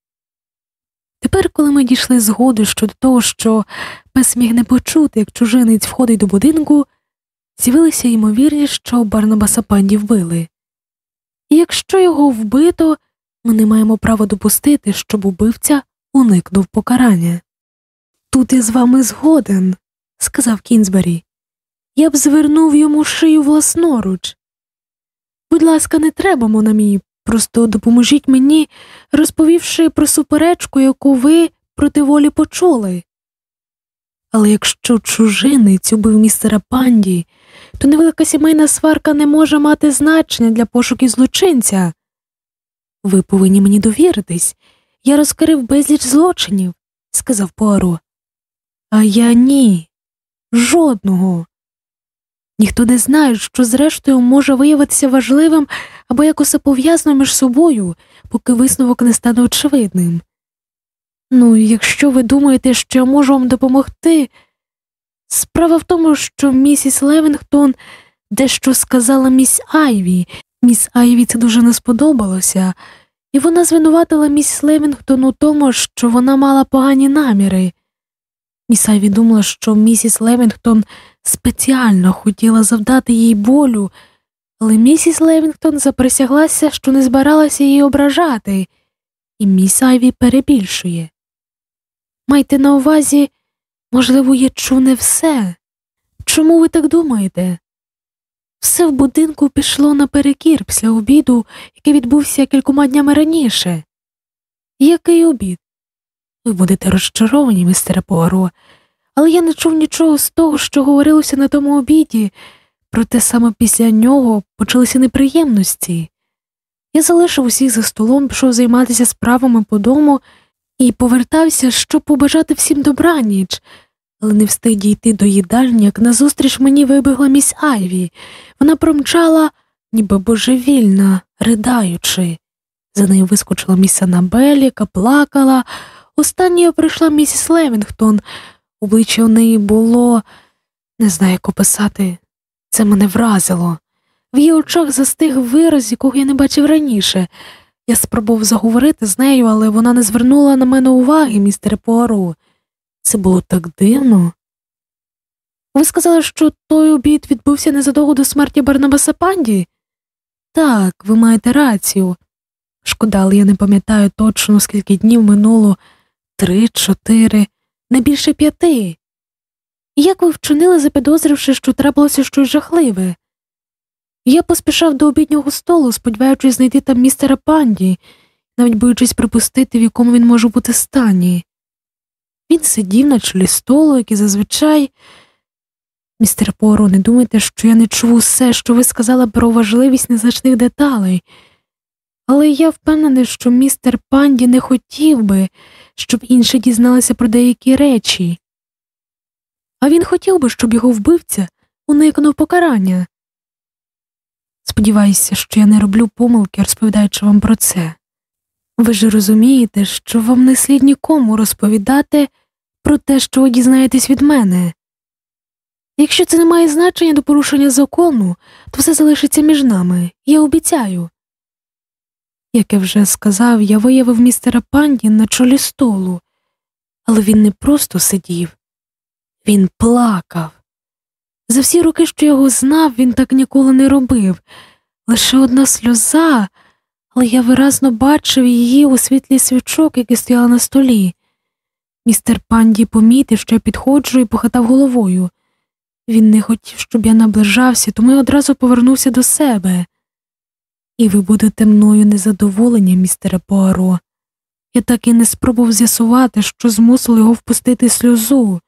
Тепер, коли ми дійшли згоди щодо того, що пес міг не почути, як чужинець входить до будинку, з'явилися ймовірність, що Барнабаса Панді вбили. І якщо його вбито, ми не маємо права допустити, щоб убивця уникнув покарання. Тут я з вами згоден, сказав Кінзбері. Я б звернув йому шию власноруч. Будь ласка, не треба, Монамі, просто допоможіть мені, розповівши про суперечку, яку ви проти волі почули. Але якщо чужинець убив містера Панді, то невелика сімейна сварка не може мати значення для пошуків злочинця. Ви повинні мені довіритись. Я розкрив безліч злочинів, сказав Пуаро. А я ні, жодного. Ніхто не знає, що зрештою може виявитися важливим або якось пов'язано між собою, поки висновок не стане очевидним. Ну, якщо ви думаєте, що я можу вам допомогти, справа в тому, що місіс Левінгтон дещо сказала міс Айві, міс Айві це дуже не сподобалося, і вона звинуватила міс Левінгтон у тому, що вона мала погані наміри. Міс Айві думала, що місіс Левінгтон спеціально хотіла завдати їй болю, але місіс Левінгтон заприсяглася, що не збиралася її ображати, і міс Айві перебільшує. Майте на увазі, можливо, я чу не все. Чому ви так думаєте? Все в будинку пішло наперекір після обіду, який відбувся кількома днями раніше. Який обід? Ви будете розчаровані, містере Пуаро, але я не чув нічого з того, що говорилося на тому обіді, проте саме після нього почалися неприємності. Я залишив усіх за столом, пішов займатися справами по дому і повертався, щоб побажати всім добраніч, але не встиг дійти до їдальні, як назустріч мені вибігла місь Айві. Вона промчала, ніби божевільна, ридаючи. За нею вискочила міс Анабель, яка плакала. Останньою прийшла місіс Левінгтон. Обличчя у неї було, не знаю, як описати, це мене вразило. В її очах застиг вираз, якого я не бачив раніше. Я спробував заговорити з нею, але вона не звернула на мене уваги, містере Пуаро. Це було так дивно. Ви сказали, що той обід відбувся незадовго до смерті Барнабаса Панді? Так, ви маєте рацію. Шкода, але я не пам'ятаю точно, скільки днів минуло три, чотири, не більше п'яти. Як ви вчинили, запідозривши, що трапилося щось жахливе? Я поспішав до обіднього столу, сподіваючись знайти там містера панді, навіть боючись припустити, в якому він може бути стані. Він сидів на чолі столу, як і зазвичай. Містер Поро, не думайте, що я не чув усе, що ви сказали про важливість незначних деталей, але я впевнений, що містер Панді не хотів би, щоб інші дізналися про деякі речі. А він хотів би, щоб його вбивця уникнув покарання. Сподіваюся, що я не роблю помилки, розповідаючи вам про це. Ви ж розумієте, що вам не слід нікому розповідати про те, що ви дізнаєтесь від мене. Якщо це не має значення до порушення закону, то все залишиться між нами, я обіцяю. Як я вже сказав, я виявив містера Панді на чолі столу, але він не просто сидів, він плакав. За всі роки, що його знав, він так ніколи не робив. Лише одна сльоза, але я виразно бачив її у світлі свічок, які стояли на столі. Містер Панді помітив, що я підходжу і похитав головою. Він не хотів, щоб я наближався, тому я одразу повернувся до себе. І ви будете мною незадоволені, містере Пуаро. Я так і не спробував з'ясувати, що змусило його впустити сльозу.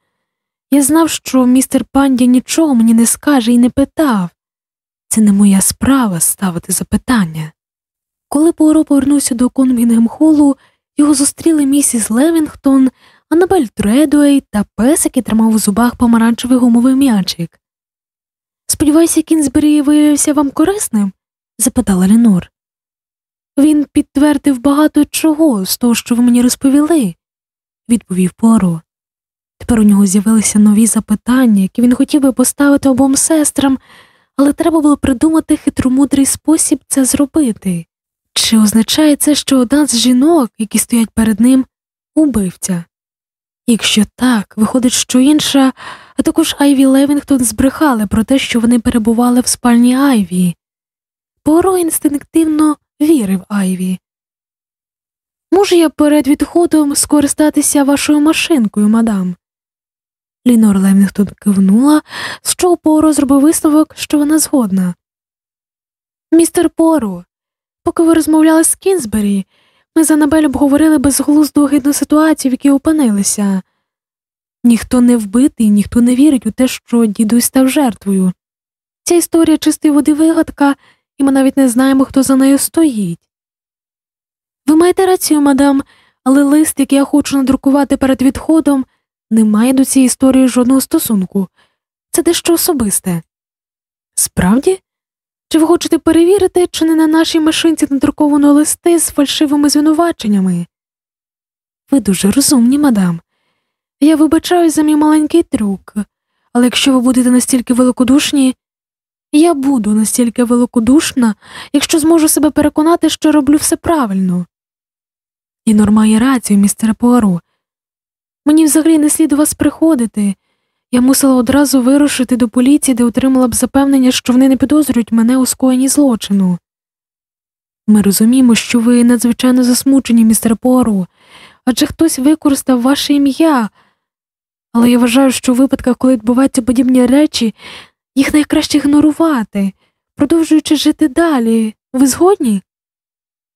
Я знав, що містер Панді нічого мені не скаже і не питав. Це не моя справа ставити запитання. Коли Пуаро повернувся до Конгінгем-холу, його зустріли місіс Левінгтон, Аннабель Тредуей та пес, який тримав у зубах помаранчевий гумовий м'ячик. Сподіваюся, Кінзбері виявився вам корисним? запитала Ленор. Він підтвердив багато чого з того, що ви мені розповіли, відповів Пуаро. Тепер у нього з'явилися нові запитання, які він хотів би поставити обом сестрам, але треба було придумати хитромудрий спосіб це зробити. Чи означає це, що одна з жінок, які стоять перед ним, убивця? Якщо так, виходить, що інша, а також Айві Левінгтон збрехали про те, що вони перебували в спальні Айві. Поро інстинктивно вірив Айві. Можу я перед відходом скористатися вашою машинкою, мадам? Лінор Левінгтон кивнула, з чого Поро зробив висновок, що вона згодна. Містер Поро, поки ви розмовляли з Кінзбері, ми з Анабель обговорили безглузду огидну ситуацію, в якій опинилися. Ніхто не вбитий, ніхто не вірить у те, що дідусь став жертвою. Ця історія чистої води вигадка, і ми навіть не знаємо, хто за нею стоїть. Ви маєте рацію, мадам, але лист, який я хочу надрукувати перед відходом, не має до цієї історії жодного стосунку. Це дещо особисте. Справді? Чи ви хочете перевірити, чи не на нашій машинці надруковано листи з фальшивими звинуваченнями? Ви дуже розумні, мадам. Я вибачаюсь за мій маленький трюк, але якщо ви будете настільки великодушні, я буду настільки великодушна, якщо зможу себе переконати, що роблю все правильно. І має рацію, містере Пуаро. Мені взагалі не слід вас приходити. Я мусила одразу вирушити до поліції, де отримала б запевнення, що вони не підозрюють мене у скоєнні злочину. Ми розуміємо, що ви надзвичайно засмучені, містер Пуаро, адже хтось використав ваше ім'я, але я вважаю, що у випадках, коли відбуваються подібні речі, їх найкраще ігнорувати, продовжуючи жити далі. Ви згодні?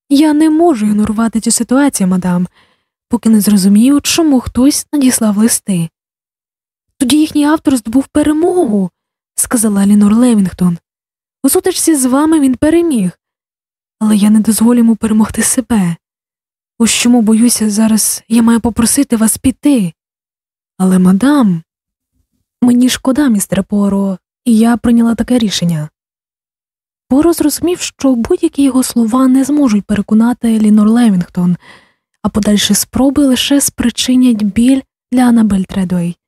Я не можу ігнорувати цю ситуацію, мадам. поки не зрозумів, чому хтось надіслав листи. Тоді їхній автор здобув перемогу, сказала Лінор Левінгтон. У сутичці з вами він переміг, але я не дозволю йому перемогти себе. Ось чому боюся, зараз я маю попросити вас піти. Але, мадам, мені шкода, містере Поро, і я прийняла таке рішення. Поро зрозумів, що будь-які його слова не зможуть переконати Лінор Левінгтон, а подальші спроби лише спричинять біль для Анабель Тредуей.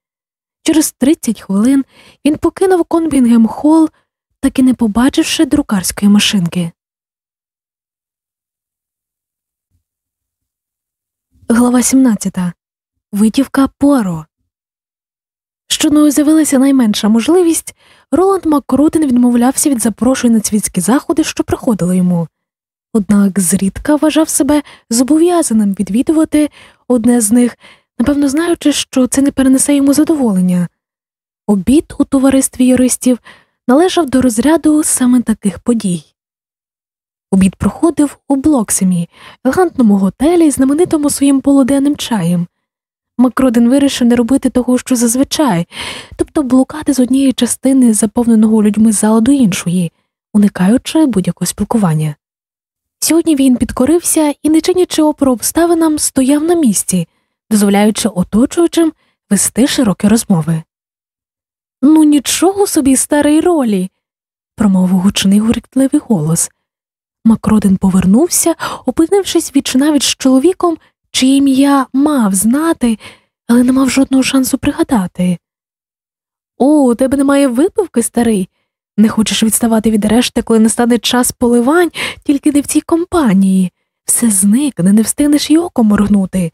Через 30 хвилин він покинув Конбінгем Холл, так і не побачивши друкарської машинки. Глава 17. Витівка Пуаро. Щодо з'явилася найменша можливість, Роланд Макрутин відмовлявся від запрошень на світські заходи, що приходили йому. Однак зрідка вважав себе зобов'язаним відвідувати одне з них, напевно знаючи, що це не перенесе йому задоволення. Обід у товаристві юристів належав до розряду саме таких подій. Обід проходив у Блоксимі, елегантному готелі, знаменитому своїм полуденним чаєм. Макроден вирішив не робити того, що зазвичай, тобто блукати з однієї частини заповненого людьми зала до іншої, уникаючи будь-якого спілкування. Сьогодні він підкорився і, не чинячи опору обставинам, стояв на місці, дозволяючи оточуючим вести широкі розмови. Ну, нічого собі, старий ролі, промовив гучний гуркітливий голос. Макроден повернувся, опинившись віч навіть з чоловіком, чиє ім'я мав знати, але не мав жодного шансу пригадати. О, у тебе немає випивки, старий. Не хочеш відставати від решти, коли настане час поливань, тільки не в цій компанії. Все зникне, не встигнеш й оком моргнути.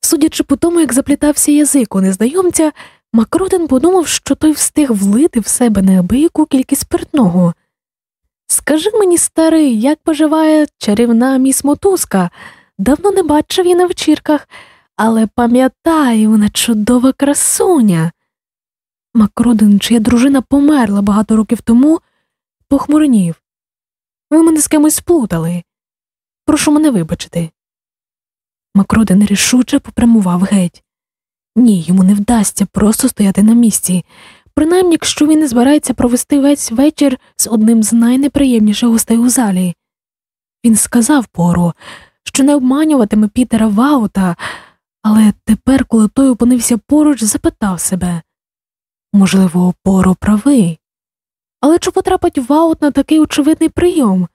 Судячи по тому, як заплітався язик у незнайомця, Макротин подумав, що той встиг влити в себе неабияку кількість спиртного. Скажи мені, старий, як поживає чарівна міс мотузка? Давно не бачив її на вечірках, але пам'ятаю, вона чудова красуня. Макродин, чия дружина померла багато років тому, похмурнів. Ви мене з кимось сплутали. Прошу мене вибачити. Макродин рішуче попрямував геть. Ні, йому не вдасться просто стояти на місці, принаймні, якщо він не збирається провести весь вечір з одним з найнеприємніших гостей у залі. Він сказав Поро, що не обманюватиме Пітера Ваута, але тепер, коли той опинився поруч, запитав себе можливо, Поро правий. Але чи потрапить Ваут на такий очевидний прийом?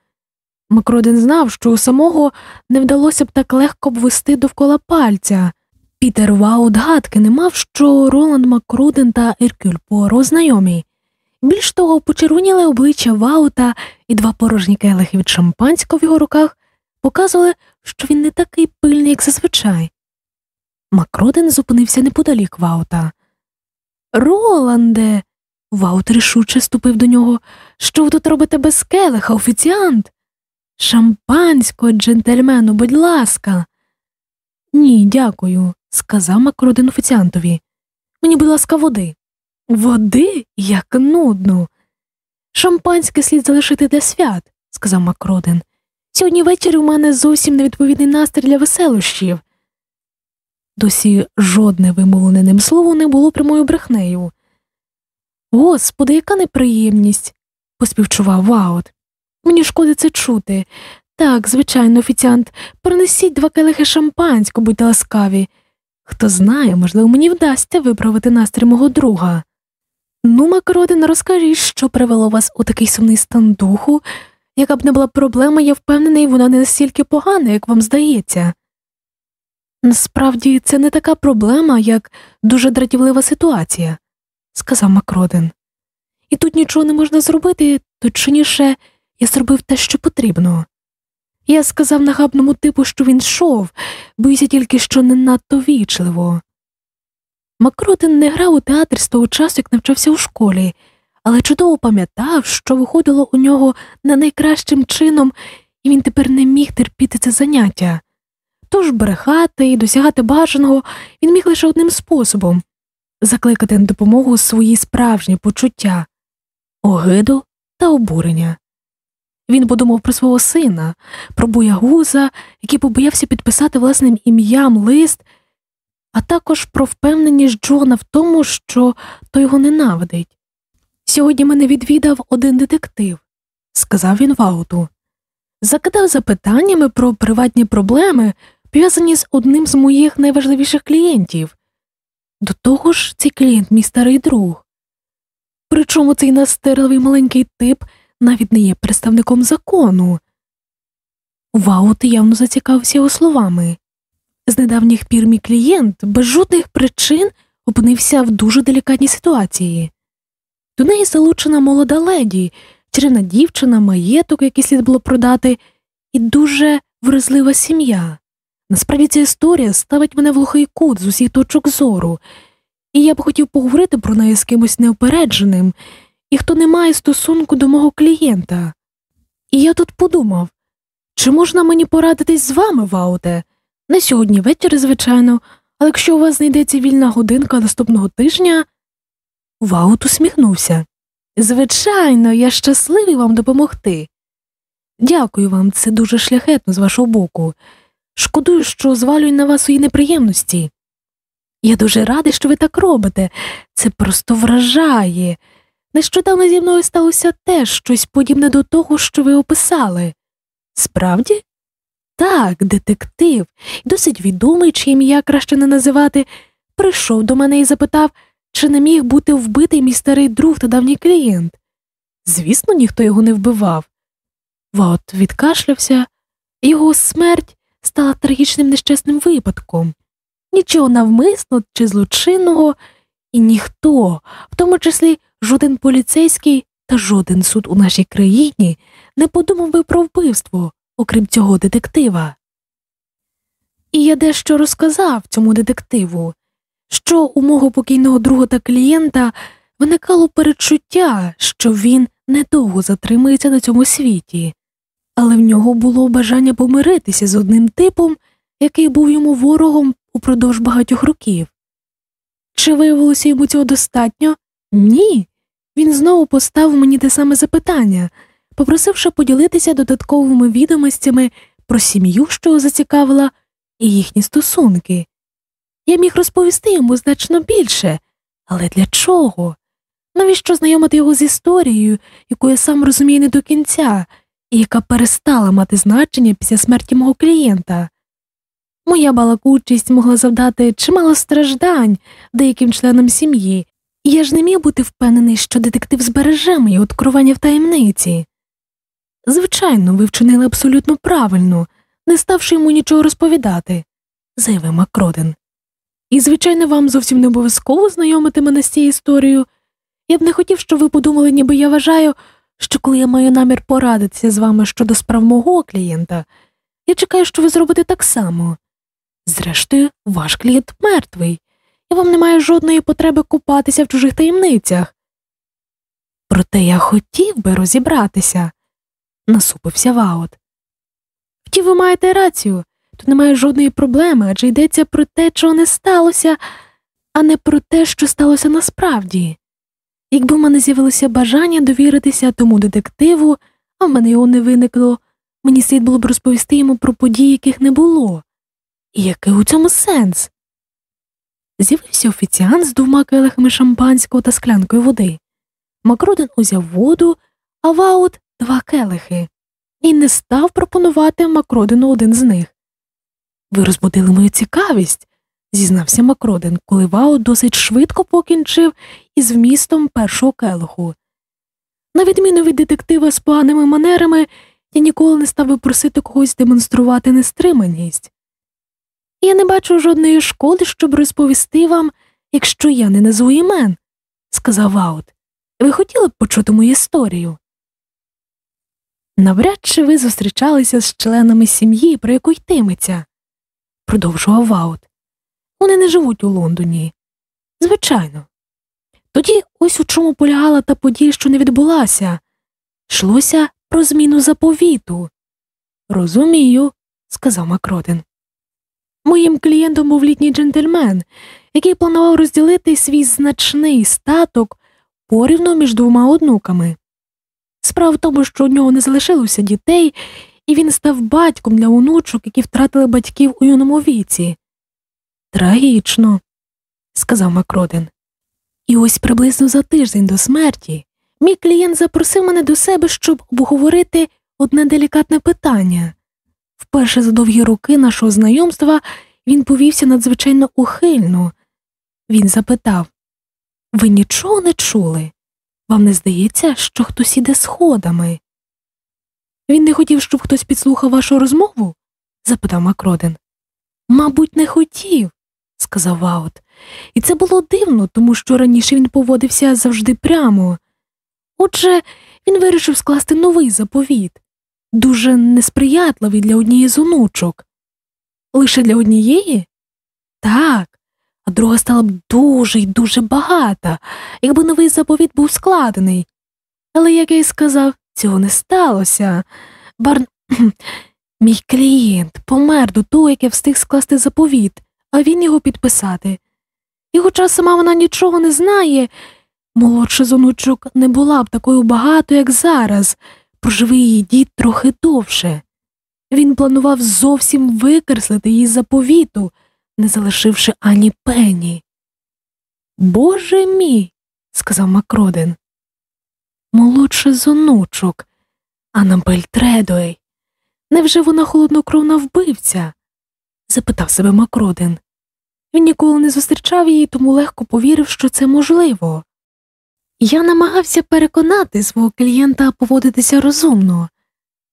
Макродин знав, що у самого не вдалося б так легко обвести довкола пальця. Пітер Ваут гадки не мав, що Роланд Макруден та Еркюль Поро знайомі. Більш того, почервоніли обличчя Ваута і два порожні келихи від шампанського в його руках показували, що він не такий пильний, як зазвичай. Макроден зупинився неподалік Ваута. Роланде. Ваут рішуче ступив до нього. Що ви тут робите без келиха, офіціант? Шампанського, джентльмену, будь ласка. Ні, дякую, сказав Макроден офіціантові. Мені, будь ласка, води. Води? Як нудно. Шампанське слід залишити для свят, сказав Макроден. Сьогодні ввечері у мене зовсім невідповідний настрій для веселощів. Досі жодне вимовлене ним слово не було прямою брехнею. Господи, яка неприємність, поспівчував Ваут. Мені шкода це чути. Так, звичайно, офіціант, принесіть два келихи шампанського, будьте ласкаві. Хто знає, можливо, мені вдасться виправити настрій мого друга. Ну, Макродин, розкажіть, що привело вас у такий сумний стан духу. Яка б не була проблема, я впевнений, вона не настільки погана, як вам здається. Насправді це не така проблема, як дуже дратівлива ситуація, сказав Макроден. І тут нічого не можна зробити, точніше, я зробив те, що потрібно. Я сказав нахабному типу, що він йшов, боюся тільки, що не надто вічливо. Макротин не грав у театр з того часу, як навчався у школі, але чудово пам'ятав, що виходило у нього не найкращим чином, і він тепер не міг терпіти це заняття. Тож брехати і досягати бажаного він міг лише одним способом закликати на допомогу свої справжні почуття, огиду та обурення. Він подумав про свого сина, про боягуза, який побоявся підписати власним ім'ям лист, а також про впевненість Джона в тому, що той його ненавидить. Сьогодні мене відвідав один детектив, сказав він Вауту. Закидав запитаннями про приватні проблеми, пов'язані з одним з моїх найважливіших клієнтів. До того ж, цей клієнт мій старий друг. Причому цей настирливий маленький тип навіть не є представником закону. Ваут явно зацікавився його словами. З недавніх пір мій клієнт без жодних причин опинився в дуже делікатній ситуації. До неї залучена молода леді, чарівна дівчина, маєток, який слід було продати, і дуже вразлива сім'я. Насправді ця історія ставить мене в глухий кут з усіх точок зору, і я б хотів поговорити про неї з кимось неопередженим і хто не має стосунку до мого клієнта. І я тут подумав, чи можна мені порадитись з вами, Вауте? Не сьогодні ввечері, звичайно, але якщо у вас знайдеться вільна годинка наступного тижня. Ваут усміхнувся. Звичайно, я щасливий вам допомогти. Дякую вам, це дуже шляхетно з вашого боку. Шкодую, що звалюю на вас свої неприємності. Я дуже радий, що ви так робите. Це просто вражає. Нещодавно зі мною сталося теж щось подібне до того, що ви описали. Справді? Так, детектив, досить відомий, чи ім'я краще не називати, прийшов до мене і запитав, чи не міг бути вбитий мій старий друг та давній клієнт. Звісно, ніхто його не вбивав. Вот відкашлявся, його смерть стала трагічним нещасним випадком. Нічого навмисно чи злочинного, і ніхто, в тому числі жоден поліцейський та жоден суд у нашій країні не подумав би про вбивство, окрім цього детектива. І я дещо розказав цьому детективу, що у мого покійного друга та клієнта виникало перечуття, що він недовго затримається на цьому світі, але в нього було бажання помиритися з одним типом, який був йому ворогом упродовж багатьох років. Чи виявилося йому цього достатньо? Ні. Він знову поставив мені те саме запитання, попросивши поділитися додатковими відомостями про сім'ю, що його зацікавила, і їхні стосунки. Я міг розповісти йому значно більше, але для чого? Навіщо знайомити його з історією, яку я сам розумію не до кінця, і яка перестала мати значення після смерті мого клієнта? Моя балакучість могла завдати чимало страждань деяким членам сім'ї, і я ж не міг бути впевнений, що детектив збереже мої откровення в таємниці. Звичайно, ви вчинили абсолютно правильно, не ставши йому нічого розповідати, заявив Макроден. І, звичайно, вам зовсім не обов'язково знайомити мене з цією історією. Я б не хотів, щоб ви подумали, ніби я вважаю, що коли я маю намір порадитися з вами щодо справ мого клієнта, я чекаю, що ви зробите так само. Зрештою, ваш клієнт мертвий, і вам немає жодної потреби купатися в чужих таємницях. Проте я хотів би розібратися, насупився Ваут. Втім, ви маєте рацію, тут немає жодної проблеми, адже йдеться про те, чого не сталося, а не про те, що сталося насправді. Якби в мене з'явилося бажання довіритися тому детективу, а в мене його не виникло, мені слід було б розповісти йому про події, яких не було. Який у цьому сенс? З'явився офіціант з двома келихами шампанського та склянкою води. Макроден узяв воду, а Ваут два келихи, і не став пропонувати Макродену один з них. Ви розбудили мою цікавість, зізнався Макроден, коли Ваут досить швидко покінчив із вмістом першого келиху. На відміну від детектива з поганими манерами, я ніколи не став би просити когось демонструвати нестриманість. Я не бачу жодної шкоди, щоб розповісти вам, якщо я не назву імен, сказав Аут. Ви хотіли б почути мою історію? Навряд чи ви зустрічалися з членами сім'ї, про яку йтиметься, продовжував Ваут. Вони не живуть у Лондоні. Звичайно. Тоді ось у чому полягала та подія, що не відбулася. Йшлося про зміну заповіту. Розумію, сказав Макроден. Моїм клієнтом був літній джентльмен, який планував розділити свій значний статок порівну між двома онуками. Справа в тому, що у нього не залишилося дітей, і він став батьком для онучок, які втратили батьків у юному віці. Трагічно, сказав Макроден. І ось приблизно за тиждень до смерті мій клієнт запросив мене до себе, щоб обговорити одне делікатне питання. Вперше за довгі роки нашого знайомства він повівся надзвичайно ухильно. Він запитав Ви нічого не чули? Вам не здається, що хтось іде сходами? Він не хотів, щоб хтось підслухав вашу розмову? запитав Макроден. Мабуть, не хотів, сказав Ваут. І це було дивно, тому що раніше він поводився завжди прямо. Отже, він вирішив скласти новий заповіт, дуже несприятливий для однієї з онучок. Лише для однієї? Так, а друга стала б дуже й дуже багата, якби новий заповіт був складений. Але, як я й сказав, цього не сталося. Барн. Мій клієнт помер до того, як я встиг скласти заповіт, а він його підписати. І хоча сама вона нічого не знає, молодша з онучок не була б такою багатою, як зараз, проживи її дід трохи довше. Він планував зовсім викреслити її заповіту, не залишивши ані пені. Боже мій, сказав Макроден. Молодша з онучок, Анабель Тредуей. Невже вона холоднокровна вбивця? запитав себе Макроден. Він ніколи не зустрічав її, тому легко повірив, що це можливо. Я намагався переконати свого клієнта поводитися розумно,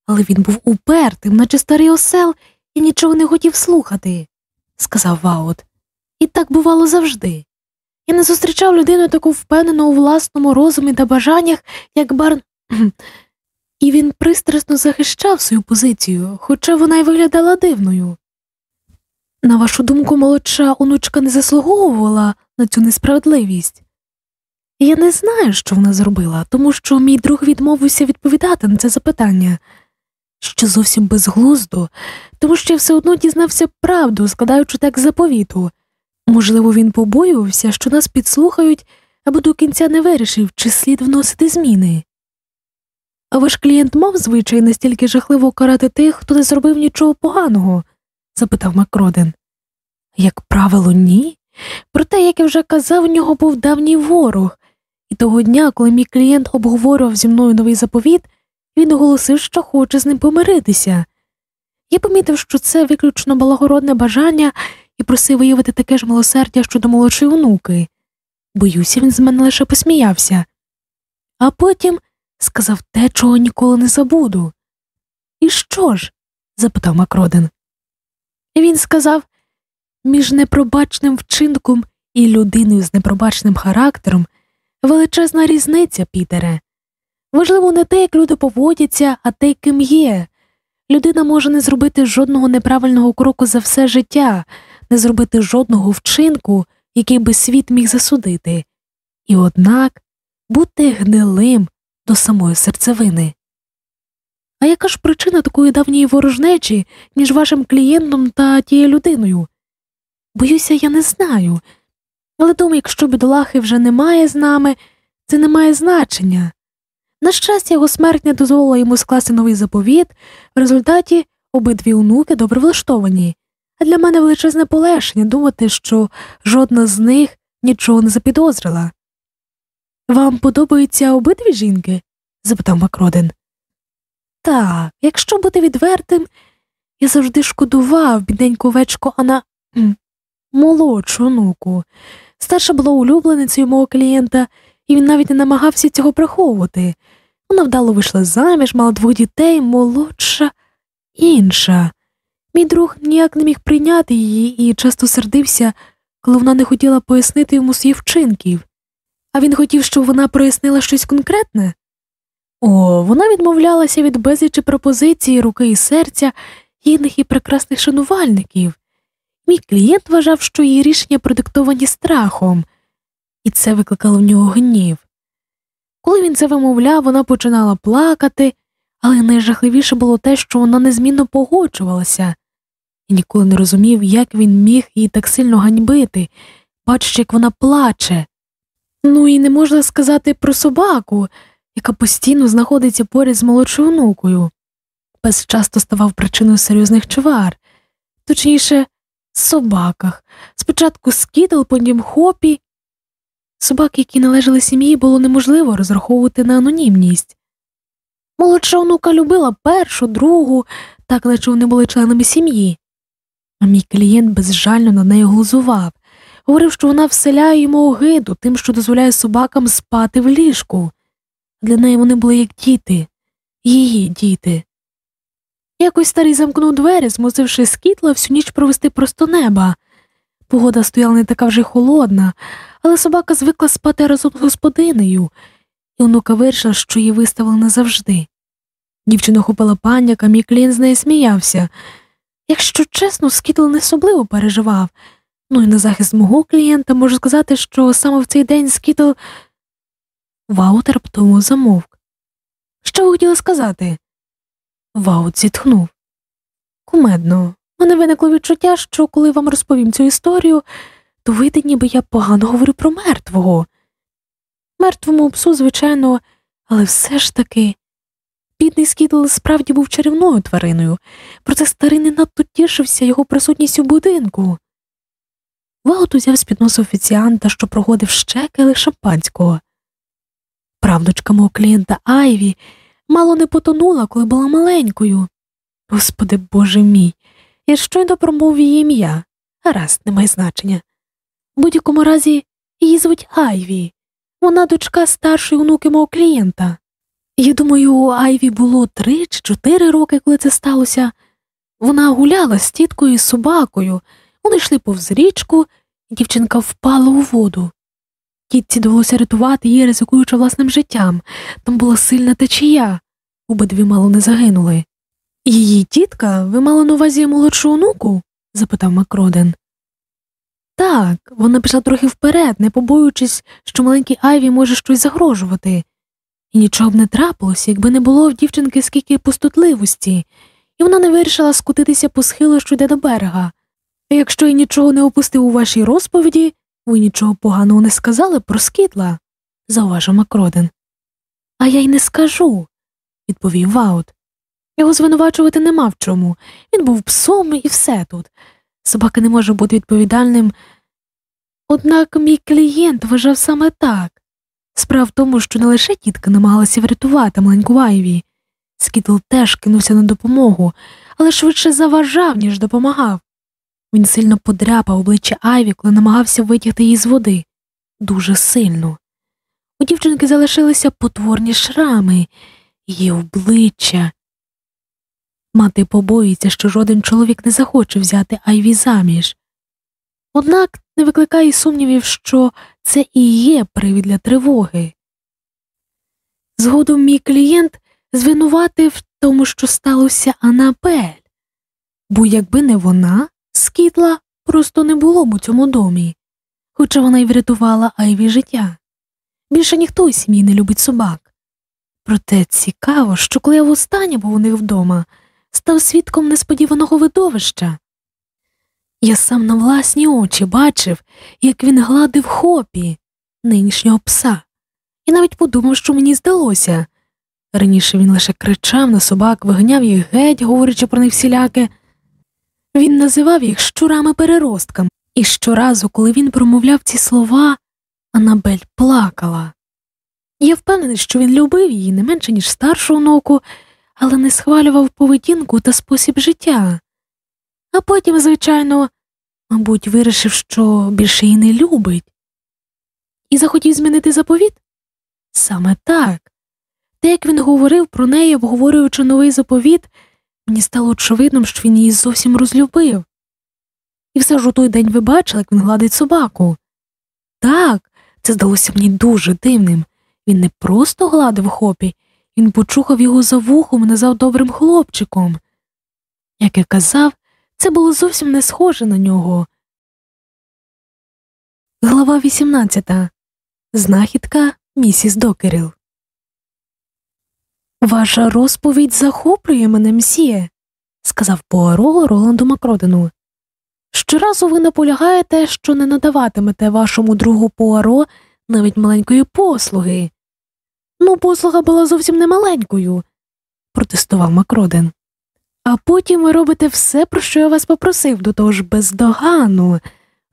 але він був упертим, наче старий осел, і нічого не хотів слухати, сказав Ваут. І так бувало завжди. Я не зустрічав людину таку впевнену у власному розумі та бажаннях, як Барн. І він пристрасно захищав свою позицію, хоча вона й виглядала дивною. На вашу думку, молодша онучка не заслуговувала на цю несправедливість? Я не знаю, що вона зробила, тому що мій друг відмовився відповідати на це запитання, що зовсім безглуздо, тому що я все одно дізнався правду, складаючи так заповіту. Можливо, він побоювався, що нас підслухають, або до кінця не вирішив, чи слід вносити зміни. А ваш клієнт мав звичай настільки жахливо карати тих, хто не зробив нічого поганого? запитав Макроден. Як правило, ні. Проте, як я вже казав, у нього був давній ворог, і того дня, коли мій клієнт обговорював зі мною новий заповіт, він оголосив, що хоче з ним помиритися. Я помітив, що це виключно благородне бажання і просив виявити таке ж милосердя щодо молодшої онуки. Боюся, він з мене лише посміявся. А потім сказав те, чого ніколи не забуду. І що ж? запитав Макроден. Він сказав між непробачним вчинком і людиною з непробачним характером величезна різниця, Пітере. Важливо не те, як люди поводяться, а те, ким є. Людина може не зробити жодного неправильного кроку за все життя, не зробити жодного вчинку, який би світ міг засудити, і однак бути гнилим до самої серцевини. А яка ж причина такої давньої ворожнечі між вашим клієнтом та тією людиною? Боюся, я не знаю, але думаю, якщо бідолахи вже немає з нами, це не має значення. На щастя, його смерть не дозволила йому скласти новий заповіт, в результаті обидві онуки добре влаштовані, а для мене величезне полегшення думати, що жодна з них нічого не запідозрила. Вам подобаються обидві жінки? запитав Макроден. Так, якщо бути відвертим, я завжди шкодував бідненьку овечку, Ана молодшу онуку. Старша була улюбленицею мого клієнта, і він навіть не намагався цього приховувати. Вона вдало вийшла заміж, мала двох дітей, молодша, інша. Мій друг ніяк не міг прийняти її і часто сердився, коли вона не хотіла пояснити йому своїх вчинків. А він хотів, щоб вона прояснила щось конкретне. О, вона відмовлялася від безлічі пропозицій, руки і серця, гідних і прекрасних шанувальників. Мій клієнт вважав, що її рішення продиктовані страхом, і це викликало в нього гнів. Коли він це вимовляв, вона починала плакати, але найжахливіше було те, що вона незмінно погоджувалася, і ніколи не розумів, як він міг її так сильно ганьбити, бачачи, як вона плаче. Ну і не можна сказати про собаку, яка постійно знаходиться поряд з молодшою онукою. Пес часто ставав причиною серйозних чвар, точніше, собаках. Спочатку скітл, потім хопі. Собаки, які належали сім'ї, було неможливо розраховувати на анонімність. Молодша онука любила першу, другу, так наче вони були членами сім'ї. А мій клієнт безжально на неї глузував, говорив, що вона вселяє йому огиду тим, що дозволяє собакам спати в ліжку. Для неї вони були як діти, її діти. Якось старий замкнув двері, змусивши скітла всю ніч провести просто неба. Погода стояла не така вже холодна, але собака звикла спати разом з господинею, і онука вирішила, що її виставили назавжди. Дівчину хопила паніка, мій клієнт з неї сміявся. Якщо чесно, скітл не особливо переживав. Ну і на захист мого клієнта можу сказати, що саме в цей день скітл. Ваут раптово замовк. Що ви хотіли сказати? Ваут зітхнув. Кумедно, мене виникло відчуття, що коли вам розповім цю історію, то вийде, ніби я погано говорю про мертвого. Мертвому псу, звичайно, але все ж таки. Бідний скітл справді був чарівною твариною, проте старий не надто тішився його присутністю в будинку. Ваут узяв з підносу офіціанта, що проходив ще келих шампанського. Правнучка мого клієнта Айві мало не потонула, коли була маленькою. Господи боже мій, я щойно промовив її ім'я, гаразд, не має значення. В будь-якому разі її звуть Айві, вона дочка старшої онуки мого клієнта. Я думаю, Айві було три чи чотири роки, коли це сталося. Вона гуляла з тіткою і собакою, вони йшли повз річку, і дівчинка впала у воду. Тітці довелося рятувати її, ризикуючи власним життям. Там була сильна течія, обидві мало не загинули. Її тітка, ви мали на увазі молодшу онуку? запитав Макроден. Так, вона пішла трохи вперед, не побоюючись, що маленькій Айві може щось загрожувати. І нічого б не трапилося, якби не було в дівчинки скільки пустотливості, і вона не вирішила скутитися по схилу, що йде до берега. А якщо я нічого не опустив у вашій розповіді, ви нічого поганого не сказали про скітла, зауважив Макроден. А я й не скажу, відповів Ваут. Його звинувачувати нема в чому. Він був псом і все тут. Собака не може бути відповідальним. Однак мій клієнт вважав саме так. Справа в тому, що не лише тітка намагалася врятувати маленьку Айві. Скітл теж кинувся на допомогу, але швидше заважав, ніж допомагав. Він сильно подряпав обличчя Айві, коли намагався витягти її з води. Дуже сильно. У дівчинки залишилися потворні шрами, її обличчя. Мати боїться, що жоден чоловік не захоче взяти Айві заміж. Однак не викликає сумнівів, що це і є привід для тривоги. Згодом мій клієнт звинуватив тому, що сталося Анабель, бо якби не вона, скітла просто не було б у цьому домі, хоча вона й врятувала Айві життя. Більше ніхто у сім'ї не любить собак. Проте цікаво, що коли я востаннє був у них вдома, став свідком несподіваного видовища. Я сам на власні очі бачив, як він гладив хопі, нинішнього пса, і навіть подумав, що мені здалося. Раніше він лише кричав на собак, виганяв їх геть, говорячи про них всіляке. Він називав їх щурами переростками, і щоразу, коли він промовляв ці слова, Анабель плакала. Я впевнений, що він любив її не менше, ніж старшу онуку, але не схвалював поведінку та спосіб життя. А потім, звичайно, мабуть, вирішив, що більше її не любить, і захотів змінити заповіт? Саме так. Те, як він говорив про неї, обговорюючи новий заповіт, мені стало очевидним, що він її зовсім розлюбив. І все ж у той день ви бачили, як він гладить собаку. Так, це здалося мені дуже дивним. Він не просто гладив хопі, він почухав його за вухом і назвав добрим хлопчиком. Як я казав, це було зовсім не схоже на нього. Глава 18. Знахідка місіс Докеріл. Ваша розповідь захоплює мене, мсьє, сказав Пуаро Роланду Макродену. Щоразу ви наполягаєте, що не надаватимете вашому другу Пуаро навіть маленької послуги. Ну, послуга була зовсім немаленькою, протестував Макроден. А потім ви робите все, про що я вас попросив, до того ж бездогану.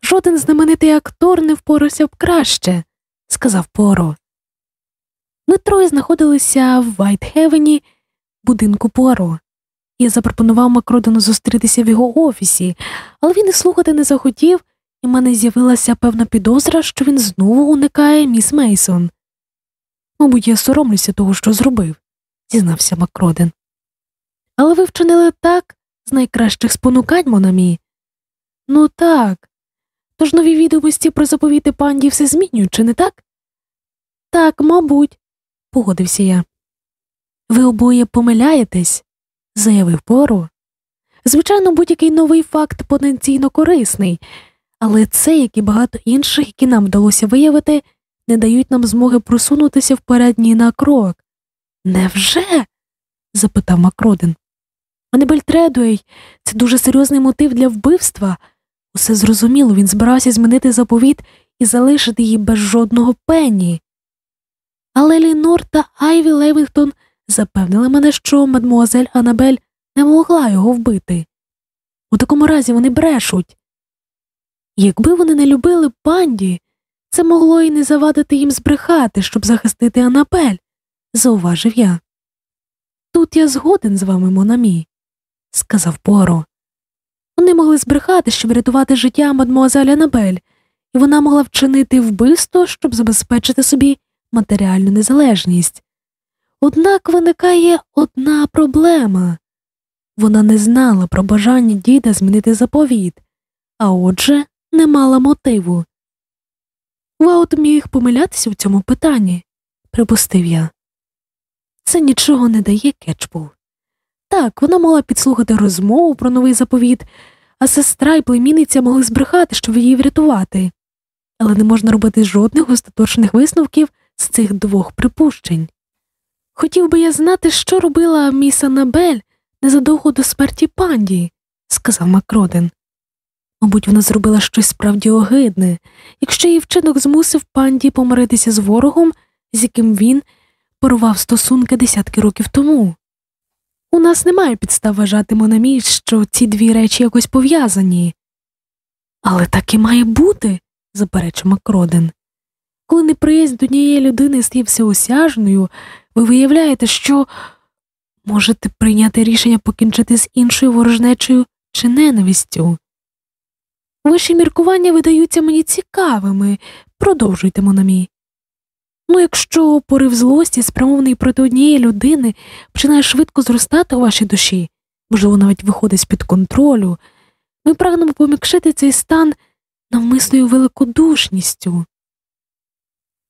Жоден знаменитий актор не впорався б краще, сказав Поро. Ми троє знаходилися в Вайтхевені, будинку Поро. Я запропонував Макродену зустрітися в його офісі, але він і слухати не захотів, і в мене з'явилася певна підозра, що він знову уникає міс Мейсон. Мабуть, я соромлюся того, що зробив, зізнався Макроден. Але ви вчинили так з найкращих спонукань, Монамі. Ну так. Тож нові відомості про заповіти панді все змінюють, чи не так? Так, мабуть, погодився я. Ви обоє помиляєтесь, заявив Поро. Звичайно, будь-який новий факт потенційно корисний, але це, як і багато інших, які нам вдалося виявити, не дають нам змоги просунутися вперед ні на крок. Невже? запитав Макроден. Анебель Тредуей – це дуже серйозний мотив для вбивства. Усе зрозуміло, він збирався змінити заповіт і залишити її без жодного пені. Але Лінор та Айві Левінгтон запевнили мене, що мадмуазель Анабель не могла його вбити. У такому разі вони брешуть. Якби вони не любили панді, це могло і не завадити їм збрехати, щоб захистити Анабель, зауважив я. Тут я згоден з вами, Монамі, сказав Поро. Вони могли збрехати, щоб рятувати життя мадмуазель Анабель, і вона могла вчинити вбивство, щоб забезпечити собі матеріальну незалежність. Однак виникає одна проблема вона не знала про бажання діда змінити заповіт, а отже, не мала мотиву. Ваут міг помилятися в цьому питанні, припустив я. Це нічого не дає Кетчбул. Так, вона могла підслухати розмову про новий заповіт, а сестра і племінниця могли збрехати, щоб її врятувати, але не можна робити жодних остаточних висновків з цих двох припущень. Хотів би я знати, що робила міс Анабель незадовго до смерті панді, сказав Макроден. Мабуть, вона зробила щось справді огидне, якщо її вчинок змусив панді помиритися з ворогом, з яким він порвав стосунки десятки років тому. У нас немає підстав вважати Монамі, що ці дві речі якось пов'язані. Але так і має бути, заперечив Макроден. Коли неприязнь до однієї людини стає всеосяжною, ви виявляєте, що можете прийняти рішення покінчити з іншою ворожнечою чи ненавистю. Ваші міркування видаються мені цікавими, продовжуйте Монамі. Ну, якщо порив злості, спрямований проти однієї людини, починає швидко зростати у вашій душі, можливо, навіть виходить з під контролю, ми прагнемо помікшити цей стан навмисною великодушністю.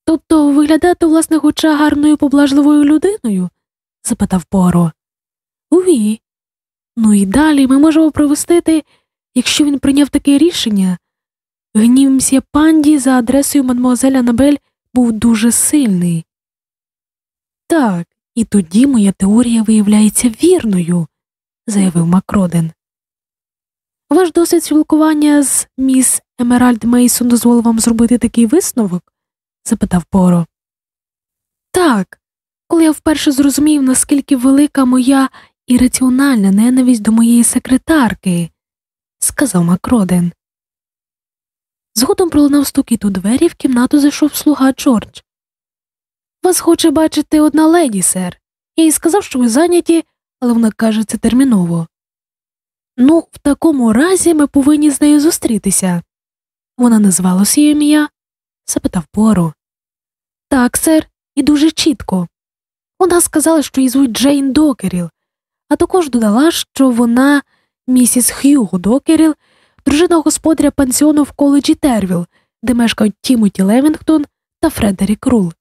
Тобто виглядати у власних очах гарною поблажливою людиною? запитав Поро. Уві. Ну і далі ми можемо провестити, якщо він прийняв таке рішення. Гнів мсьє панді за адресою мадмуазель Анабель був дуже сильний. Так, і тоді моя теорія виявляється вірною, заявив Макроден. Ваш досвід спілкування з міс Емеральд Мейсон дозволив вам зробити такий висновок? Запитав Поро. Так, коли я вперше зрозумів, наскільки велика моя ірраціональна ненависть до моєї секретарки, сказав Макроден. Згодом пролунав стукіт у двері, в кімнату зайшов слуга Джордж. Вас хоче бачити одна леді, сер. Я їй сказав, що ви зайняті, але вона каже це терміново. Ну, в такому разі ми повинні з нею зустрітися. Вона назвала своє ім'я? Запитав Поро. Так, сер, і дуже чітко. Вона сказала, що її звуть Джейн Докеріл, а також додала, що вона місіс Х'юго Докеріл, дружина господаря пансіону в коледжі Тервіл, де мешкають Тімоті Левінгтон та Фредерік Рул.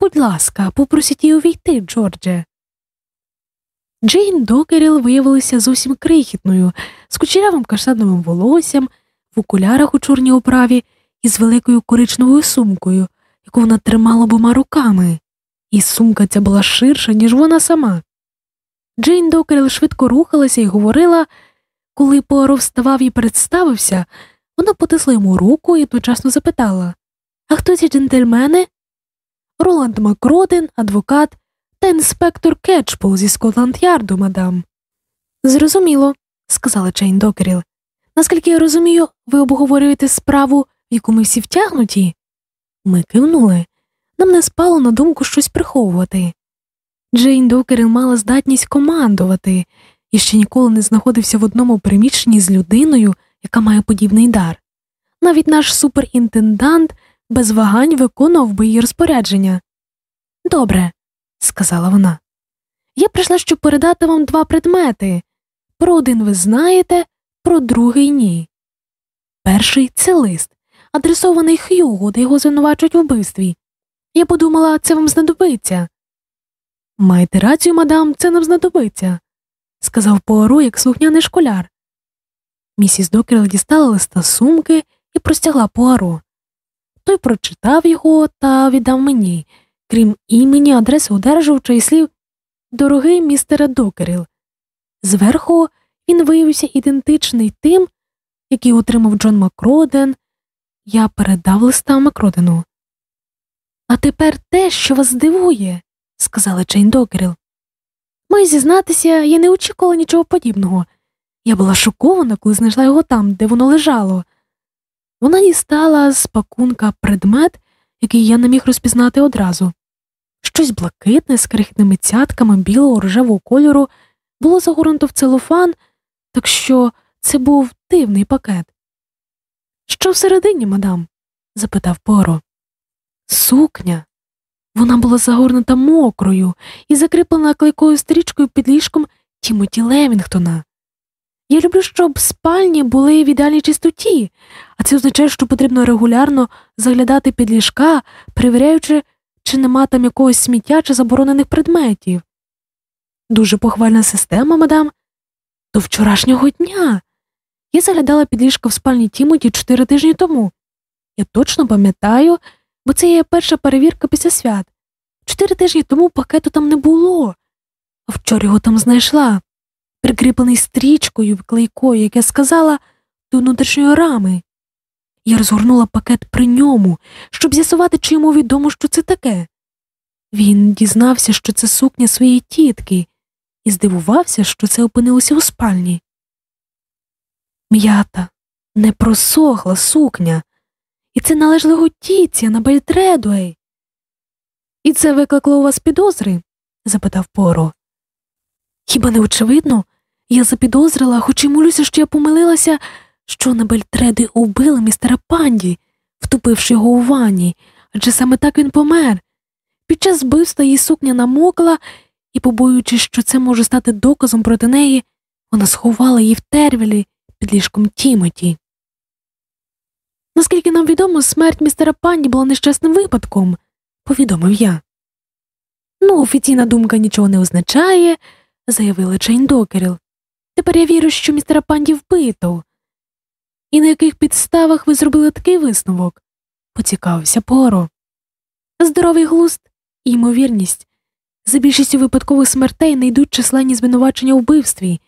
Будь ласка, попросіть її увійти, Джордже. Джейн Докеріл виявилася зовсім крихітною, з кучерявим каштановим волоссям, в окулярах у чорній оправі і з великою коричневою сумкою, яку вона тримала обома руками, і сумка ця була ширша, ніж вона сама. Джейн Докеріл швидко рухалася і говорила, коли Пуаро вставав і представився, вона потисла йому руку і одночасно запитала А хто ці джентльмени? Роланд Макроден, адвокат та інспектор Кетчпол зі Скотланд-Ярду, мадам. Зрозуміло, сказала Джейн Докеріл. Наскільки я розумію, ви обговорюєте справу, в яку ми всі втягнуті? Ми кивнули. Нам не спало на думку щось приховувати. Джейн Докеріл мала здатність командувати і ще ніколи не знаходився в одному приміщенні з людиною, яка має подібний дар. Навіть наш суперінтендант без вагань виконував би її розпорядження. Добре, сказала вона. Я прийшла, щоб передати вам два предмети. Про один ви знаєте, про другий ні. Перший це лист, адресований Х'югу, де його звинувачують в вбивстві. Я подумала, це вам знадобиться. Маєте рацію, мадам, це нам знадобиться, сказав Пуаро, як слухняний школяр. Місіс Докеріл дістала листа з сумки і простягла Пуаро. Той прочитав його та віддав мені, крім імені, адреси одержувача і слів Дорогий містере Докеріл. Зверху він виявився ідентичний тим, який отримав Джон Макроден. Я передав листа Макродену. А тепер те, що вас здивує, сказала Джейн Докеріл. Маю зізнатися, я не очікувала нічого подібного. Я була шокована, коли знайшла його там, де воно лежало. Вона дістала з пакунка предмет, який я не міг розпізнати одразу. Щось блакитне з крихітними цятками білого рожевого кольору було загорнуто в целофан, так що це був дивний пакет. Що всередині, мадам? запитав Поро. Сукня. Вона була загорнута мокрою і закріплена клейкою стрічкою під ліжком Тімоті Левінгтона. Я люблю, щоб спальні були в ідеальній чистоті, а це означає, що потрібно регулярно заглядати під ліжка, перевіряючи, чи нема там якогось сміття чи заборонених предметів. Дуже похвальна система, мадам. До вчорашнього дня. Я заглядала під ліжка в спальні Тімоті чотири тижні тому. Я точно пам'ятаю, бо це є перша перевірка після свят. Чотири тижні тому пакету там не було, а вчора його там знайшла прикріплений стрічкою клейкою, як я сказала, до внутрішньої рами. Я розгорнула пакет при ньому, щоб з'ясувати, чи йому відомо, що це таке. Він дізнався, що це сукня своєї тітки, і здивувався, що це опинилося у спальні. М'ята не просохла сукня, і це належало тітці Анабель Тредуей. І це викликало у вас підозри? запитав Поро. Хіба не очевидно? Я запідозрила, хоч і молюся, що я помилилася, що на Бельтреди убили містера панді, втупивши його у ванні, адже саме так він помер. Під час вбивства її сукня намокла, і, побоюючись, що це може стати доказом проти неї, вона сховала її в тервілі під ліжком Тімоті. Наскільки нам відомо, смерть містера панді була нещасним випадком, повідомив я. Ну, офіційна думка нічого не означає заявила Джейн Докеріл. Тепер я вірю, що містера панді вбито. І на яких підставах ви зробили такий висновок? поцікавився Поро. Здоровий глузд і ймовірність. За більшістю випадкових смертей не йдуть численні звинувачення у вбивстві,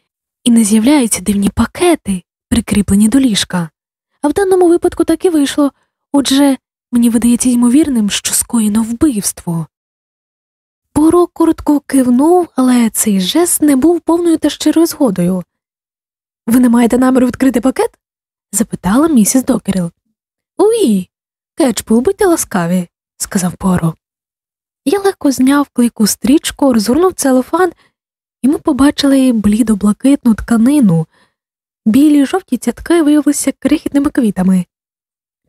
і не з'являються дивні пакети, прикріплені до ліжка. А в даному випадку так і вийшло, отже, мені видається ймовірним, що скоєно вбивство. Поро коротко кивнув, але цей жест не був повною та щирою згодою. Ви не маєте наміру відкрити пакет? запитала місіс Докеріл. Уї, Кетчпул, будьте ласкаві, сказав Поро. Я легко зняв клейку стрічку, розгорнув целофан, і ми побачили блідо блакитну тканину. Білі жовті цятки виявилися крихітними квітами.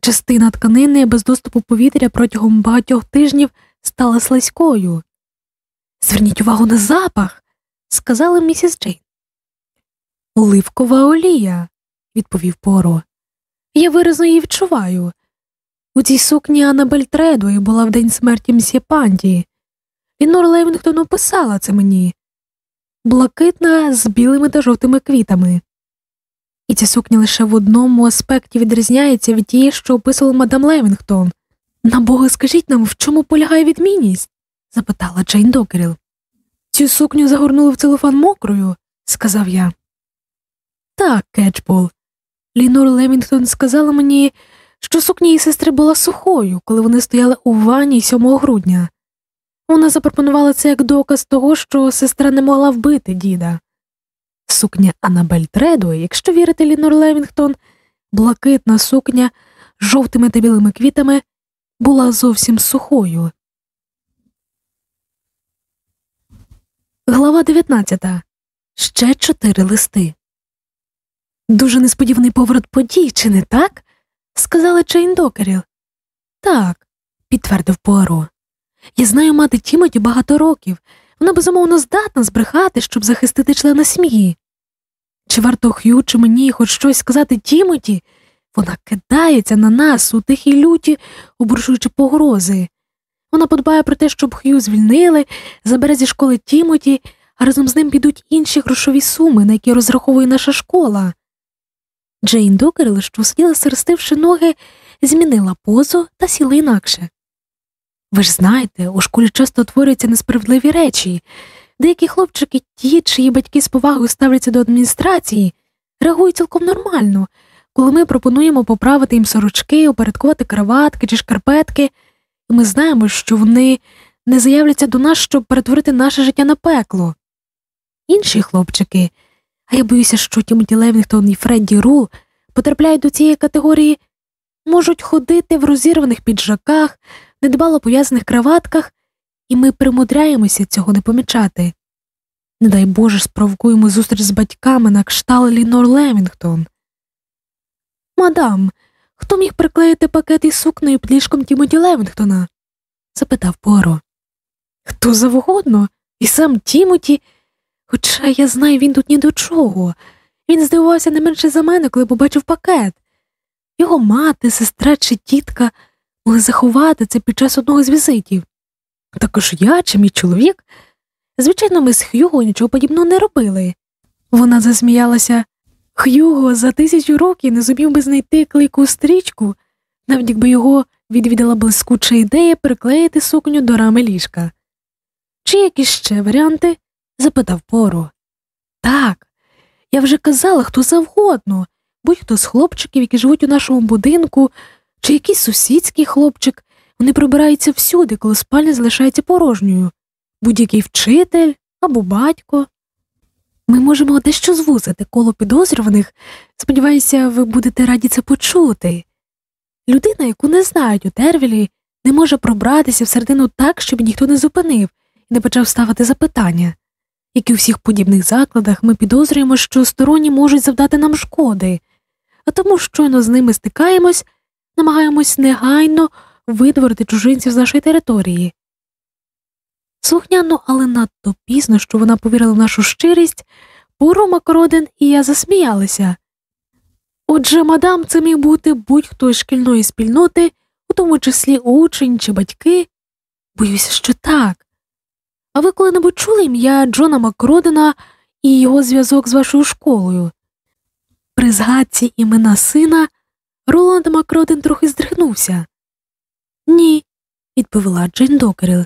Частина тканини без доступу повітря протягом багатьох тижнів стала слизькою. Зверніть увагу на запах, сказала місіс Джейн. Оливкова олія, відповів Поро. Я виразно її відчуваю. У цій сукні Аннабель Тредуей була в день смерті мсьє Панді. Лінор Левінгтон описала це мені блакитна з білими та жовтими квітами. І ця сукня лише в одному аспекті відрізняється від тієї, що описувала мадам Левінгтон. На Бога, скажіть нам, в чому полягає відмінність? запитала Джейн Докеріл. Цю сукню загорнули в целофан мокрою, сказав я. Так, Кетчбол. Лінор Лемінгтон сказала мені, що сукня її сестри була сухою, коли вони стояли у ванні 7 грудня. Вона запропонувала це як доказ того, що сестра не могла вбити діда. Сукня Анабель Тредує, якщо вірити Лінор Левінгтон, блакитна сукня з жовтими та білими квітами була зовсім сухою. Глава 19. Ще чотири листи. Дуже несподіваний поворот подій, чи не так? сказала Джейн Докеріл. Так, підтвердив Пуаро. Я знаю мати Тімоті багато років. Вона безумовно здатна збрехати, щоб захистити члена сім'ї. Чи варто Х'ю, чи мені хоч щось сказати Тімоті? Вона кидається на нас у тихій люті, обрушуючи погрози. Вона подбає про те, щоб Х'ю звільнили, забере зі школи Тімоті, а разом з ним підуть інші грошові суми, на які розраховує наша школа. Джейн Докерл, що сиділа, серстивши ноги, змінила позу та сіла інакше. Ви ж знаєте, у школі часто творюються несправедливі речі. Деякі хлопчики, ті, чиї батьки з повагою ставляться до адміністрації, реагують цілком нормально, коли ми пропонуємо поправити їм сорочки, упорядкувати краватки чи шкарпетки, і ми знаємо, що вони не заявляться до нас, щоб перетворити наше життя на пекло. Інші хлопчики, а я боюся, що Тімоті Левінгтон і Фредді Рул потрапляють до цієї категорії, можуть ходити в розірваних піджаках, недбало пов'язаних краватках, і ми примудряємося цього не помічати. Не дай Боже, спровокуємо зустріч з батьками на кшталт Лінор Левінгтон. Мадам, хто міг приклеїти пакет із сукнею під ліжком Тімоті Левінгтона? запитав Поро. Хто завгодно, і сам Тімоті, хоча я знаю, він тут ні до чого. Він здивувався не менше за мене, коли побачив пакет. Його мати, сестра чи тітка могли заховати це під час одного з візитів. Також я чи мій чоловік. Звичайно, ми з Х'юго нічого подібного не робили. Вона засміялася. Х'юго за тисячу років не зумів би знайти клейку стрічку, навіть якби його відвідала блискуча ідея приклеїти сукню до рами ліжка. Чи якісь ще варіанти? запитав Поро. Так, я вже казала, хто завгодно, будь-хто з хлопчиків, які живуть у нашому будинку, чи якийсь сусідський хлопчик, вони пробираються всюди, коли спальня залишається порожньою, будь-який вчитель або батько. Ми можемо дещо звузити коло підозрюваних, сподіваюся, ви будете раді це почути. Людина, яку не знають у Тервілі, не може пробратися всередину так, щоб ніхто не зупинив і не почав ставити запитання. Як і у всіх подібних закладах, ми підозрюємо, що сторонні можуть завдати нам шкоди, а тому щойно з ними стикаємось, намагаємось негайно видворити чужинців з нашої території. Слухняно, але надто пізно, що вона повірила в нашу щирість, Пуро Макроден і я засміялися. Отже, мадам, це міг бути будь-хто із шкільної спільноти, у тому числі учень чи батьки. Боюся, що так. А ви коли-небудь чули ім'я Джона Макродена і його зв'язок з вашою школою? При згадці імена сина Роланд Макроден трохи здригнувся. Ні, відповіла Джейн Докеріл.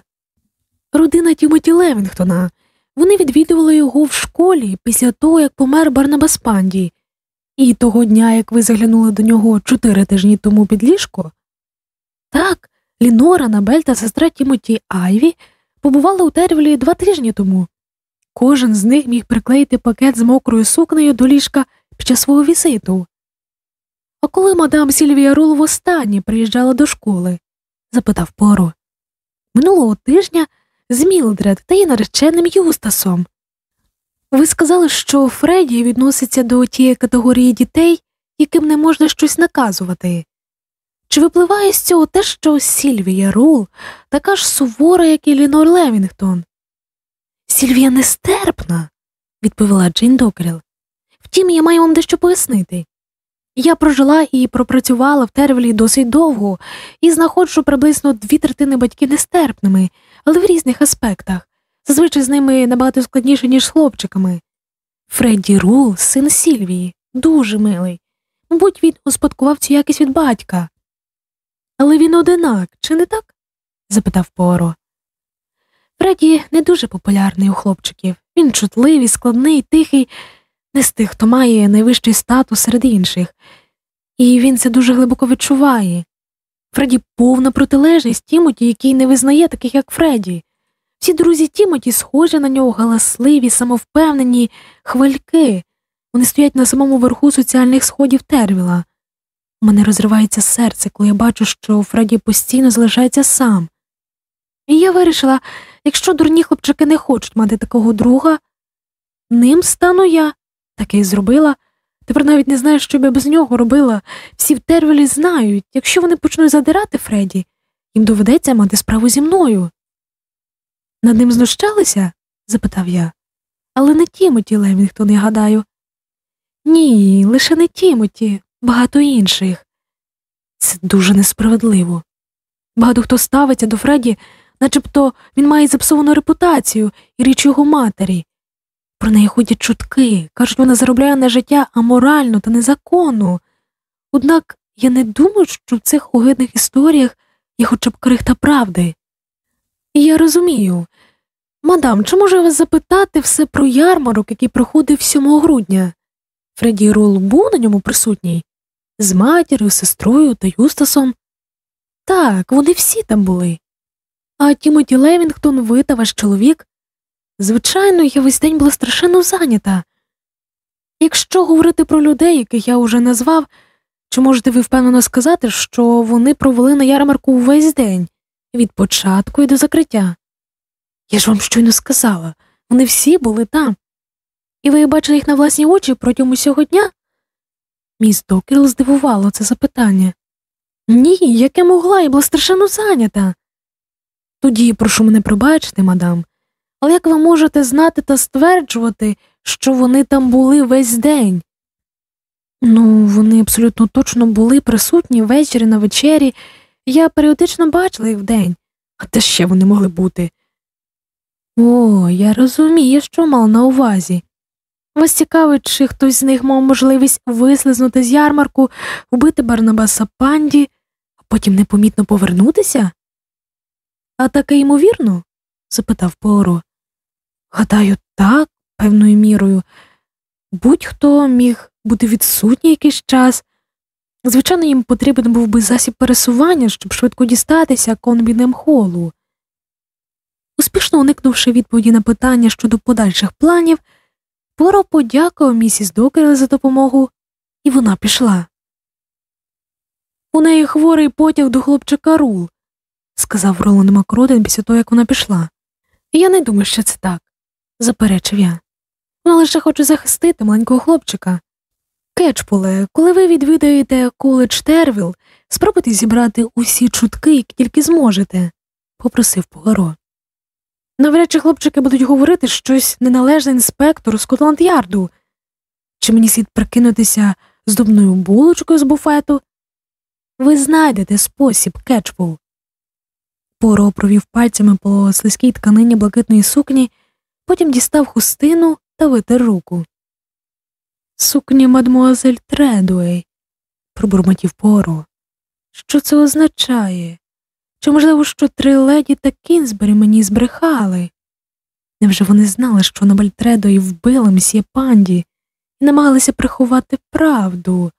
Родина Тімоті Левінгтона. Вони відвідували його в школі після того, як помер Барнабас Панді, і того дня, як ви заглянули до нього чотири тижні тому під ліжко. Так, Лінор, Анабель та сестра Тімоті Айві побували у Тервілі два тижні тому. Кожен з них міг приклеїти пакет з мокрою сукнею до ліжка під час свого візиту. А коли мадам Сільвія Рул востаннє приїжджала до школи? запитав Поро. Минулого тижня з Мілдред та її нареченим Юстасом. Ви сказали, що Фредді відноситься до тієї категорії дітей, яким не можна щось наказувати. Чи випливає з цього те, що Сільвія Рул така ж сувора, як і Лінор Левінгтон? Сільвія нестерпна, відповіла Джейн Докеріл. Втім, я маю вам дещо пояснити. Я прожила і пропрацювала в Тервелі досить довго і знаходжу приблизно дві третини батьків нестерпними, але в різних аспектах. Зазвичай з ними набагато складніше, ніж з хлопчиками. Фредді Рул, син Сільвії, дуже милий. Мабуть, він успадкував цю якість від батька. Але він одинак, чи не так? запитав Поро. Фредді не дуже популярний у хлопчиків. Він чутливий, складний, тихий, не з тих, хто має найвищий статус серед інших. І він це дуже глибоко відчуває. Фредді повна протилежність Тімоті, який не визнає таких, як Фредді. Всі друзі Тімоті схожі на нього галасливі, самовпевнені, хвильки. Вони стоять на самому верху соціальних сходів Тервіла. У мене розривається серце, коли я бачу, що Фредді постійно залишається сам. І я вирішила, якщо дурні хлопчики не хочуть мати такого друга, ним стану я, так і зробила. Тепер навіть не знаю, що б я без нього робила. Всі в Тервілі знають, якщо вони почнуть задирати Фредді, їм доведеться мати справу зі мною. Над ним знущалися? запитав я. Але не Тімоті Левінгтон, я гадаю. Ні, лише не Тімоті, багато інших. Це дуже несправедливо. Багато хто ставиться до Фредді, начебто він має запсовану репутацію і річ його матері. Про неї ходять чутки, кажуть, вона заробляє на життя аморально та незаконно. Однак я не думаю, що в цих огидних історіях є хоча б крихта правди. І я розумію, мадам, чи можу я вас запитати все про ярмарок, який проходив 7 грудня? Фредді Рул був на ньому присутній? З матір'ю, сестрою та Юстасом? Так, вони всі там були. А Тімоті Левінгтон, ви та ваш чоловік? Звичайно, я весь день була страшенно зайнята. Якщо говорити про людей, яких я уже назвав, чи можете ви впевнено сказати, що вони провели на ярмарку увесь день від початку і до закриття? Я ж вам щойно сказала, вони всі були там. І ви бачили їх на власні очі протягом усього дня? Міс Докерл здивувало це запитання. Ні, яке могла, я була страшенно зайнята. Тоді прошу мене пробачити, мадам, але як ви можете знати та стверджувати, що вони там були весь день? Ну, вони абсолютно точно були присутні ввечері на вечері, я періодично бачила їх вдень, а де ще вони могли бути? О, я розумію, що мав на увазі. Вас цікавить, чи хтось з них мав можливість вислизнути з ярмарку, вбити Барнабаса панді, а потім непомітно повернутися? А таке ймовірно? запитав Пуаро. Гадаю, так, певною мірою. Будь-хто міг бути відсутній якийсь час. Звичайно, їм потрібен був би засіб пересування, щоб швидко дістатися конбінем холу. Успішно уникнувши відповіді на питання щодо подальших планів, Поро подякував місіс Докер за допомогу, і вона пішла. У неї хворий потяг до хлопчика Рул, сказав Роланд Макроден після того, як вона пішла. Я не думаю, що це так, заперечив я. Вона лише хоче захистити маленького хлопчика. Кетчпуле, коли ви відвідаєте коледж Тервіл, спробуйте зібрати усі чутки, які тільки зможете, попросив Пугаро. Навряд чи хлопчики будуть говорити щось неналежне інспектору Скотланд Ярду. Чи мені слід прикинутися здобною булочкою з буфету? Ви знайдете спосіб, кетчпул. Поро провів пальцями по слизькій тканині блакитної сукні, потім дістав хустину та витер руку. Сукня мадмуазель Тредуей, пробурмотів Поро. Що це означає? Чи, можливо, що три леді та Кінзбері мені збрехали? Невже вони знали, що на Бальтредої вбила мсьє панді і намагалися приховати правду?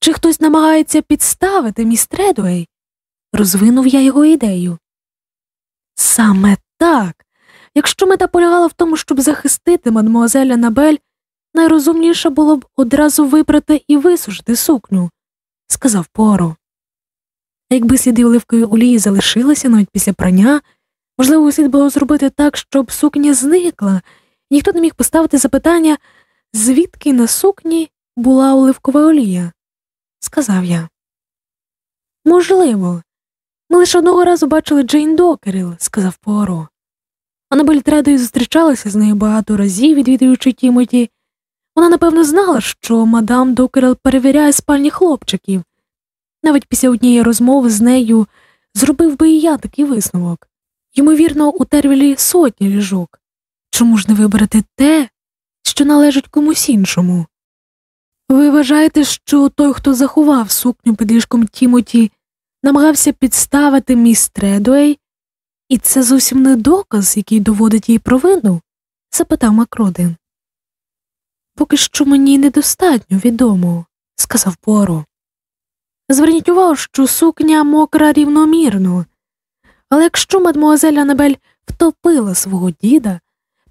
Чи хтось намагається підставити міс Тредуей? Розвинув я його ідею. Саме так. Якщо мета полягала в тому, щоб захистити мадмуазель Анабель, найрозумніше було б одразу вибрати і висушити сукню, сказав Поро. А якби сліди оливкової олії залишилися навіть після прання, можливо, слід було зробити так, щоб сукня зникла, ніхто не міг поставити запитання, звідки на сукні була оливкова олія, сказав я. Можливо, ми лише одного разу бачили Джейн Докеріл, сказав Пуаро. Анабель Тредою зустрічалася з нею багато разів, відвідуючи Тімоті. Вона, напевно, знала, що мадам Докерел перевіряє спальні хлопчиків. Навіть після однієї розмови з нею зробив би і я такий висновок. Ймовірно, у тервілі сотні ліжок. Чому ж не вибрати те, що належить комусь іншому? Ви вважаєте, що той, хто заховав сукню під ліжком Тімоті, намагався підставити міс Тредуей, і це зовсім не доказ, який доводить їй провину? запитав Макродин. Поки що мені недостатньо відомо, сказав Пуаро. Зверніть увагу, що сукня мокра рівномірно. Але якщо мадмуазель Анабель втопила свого діда,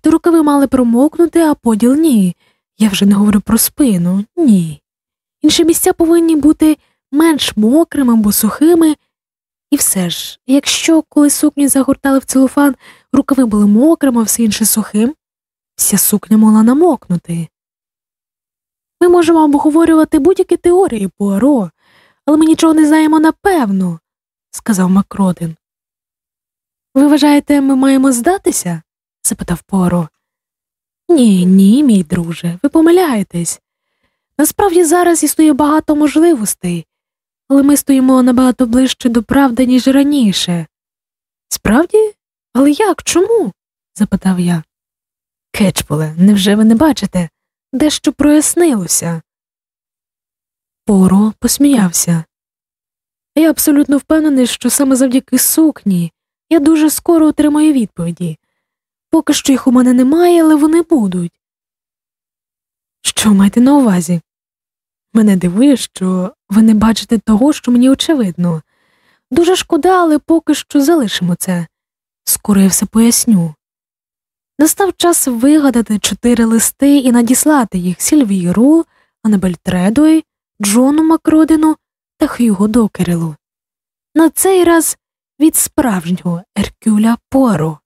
то рукави мали промокнути, а поділ ні. Я вже не говорю про спину, ні. Інші місця повинні бути менш мокрими або сухими. І все ж, якщо коли сукню загортали в целофан, рукави були мокрими, а все інше сухим, вся сукня могла намокнути. Ми можемо обговорювати будь-які теорії Пуаро, але ми нічого не знаємо напевно, сказав Макродин. Ви вважаєте, ми маємо здатися? запитав Пуаро. Ні, ні, мій друже, ви помиляєтесь. Насправді зараз існує багато можливостей, але ми стоїмо набагато ближче до правди, ніж раніше. Справді? Але як? Чому? запитав я. Кетчполе, невже ви не бачите? Дещо прояснилося. Поро посміявся. Я абсолютно впевнений, що саме завдяки сукні я дуже скоро отримаю відповіді. Поки що їх у мене немає, але вони будуть. Що маєте на увазі? Мене дивує, що ви не бачите того, що мені очевидно. Дуже шкода, але поки що залишимо це. Скоро я все поясню. Настав час вигадати чотири листи і надіслати їх Сільвіру, Анабель Тредой, Джону Макродину та Х'юго Докерелу. На цей раз від справжнього Еркюля Пуаро.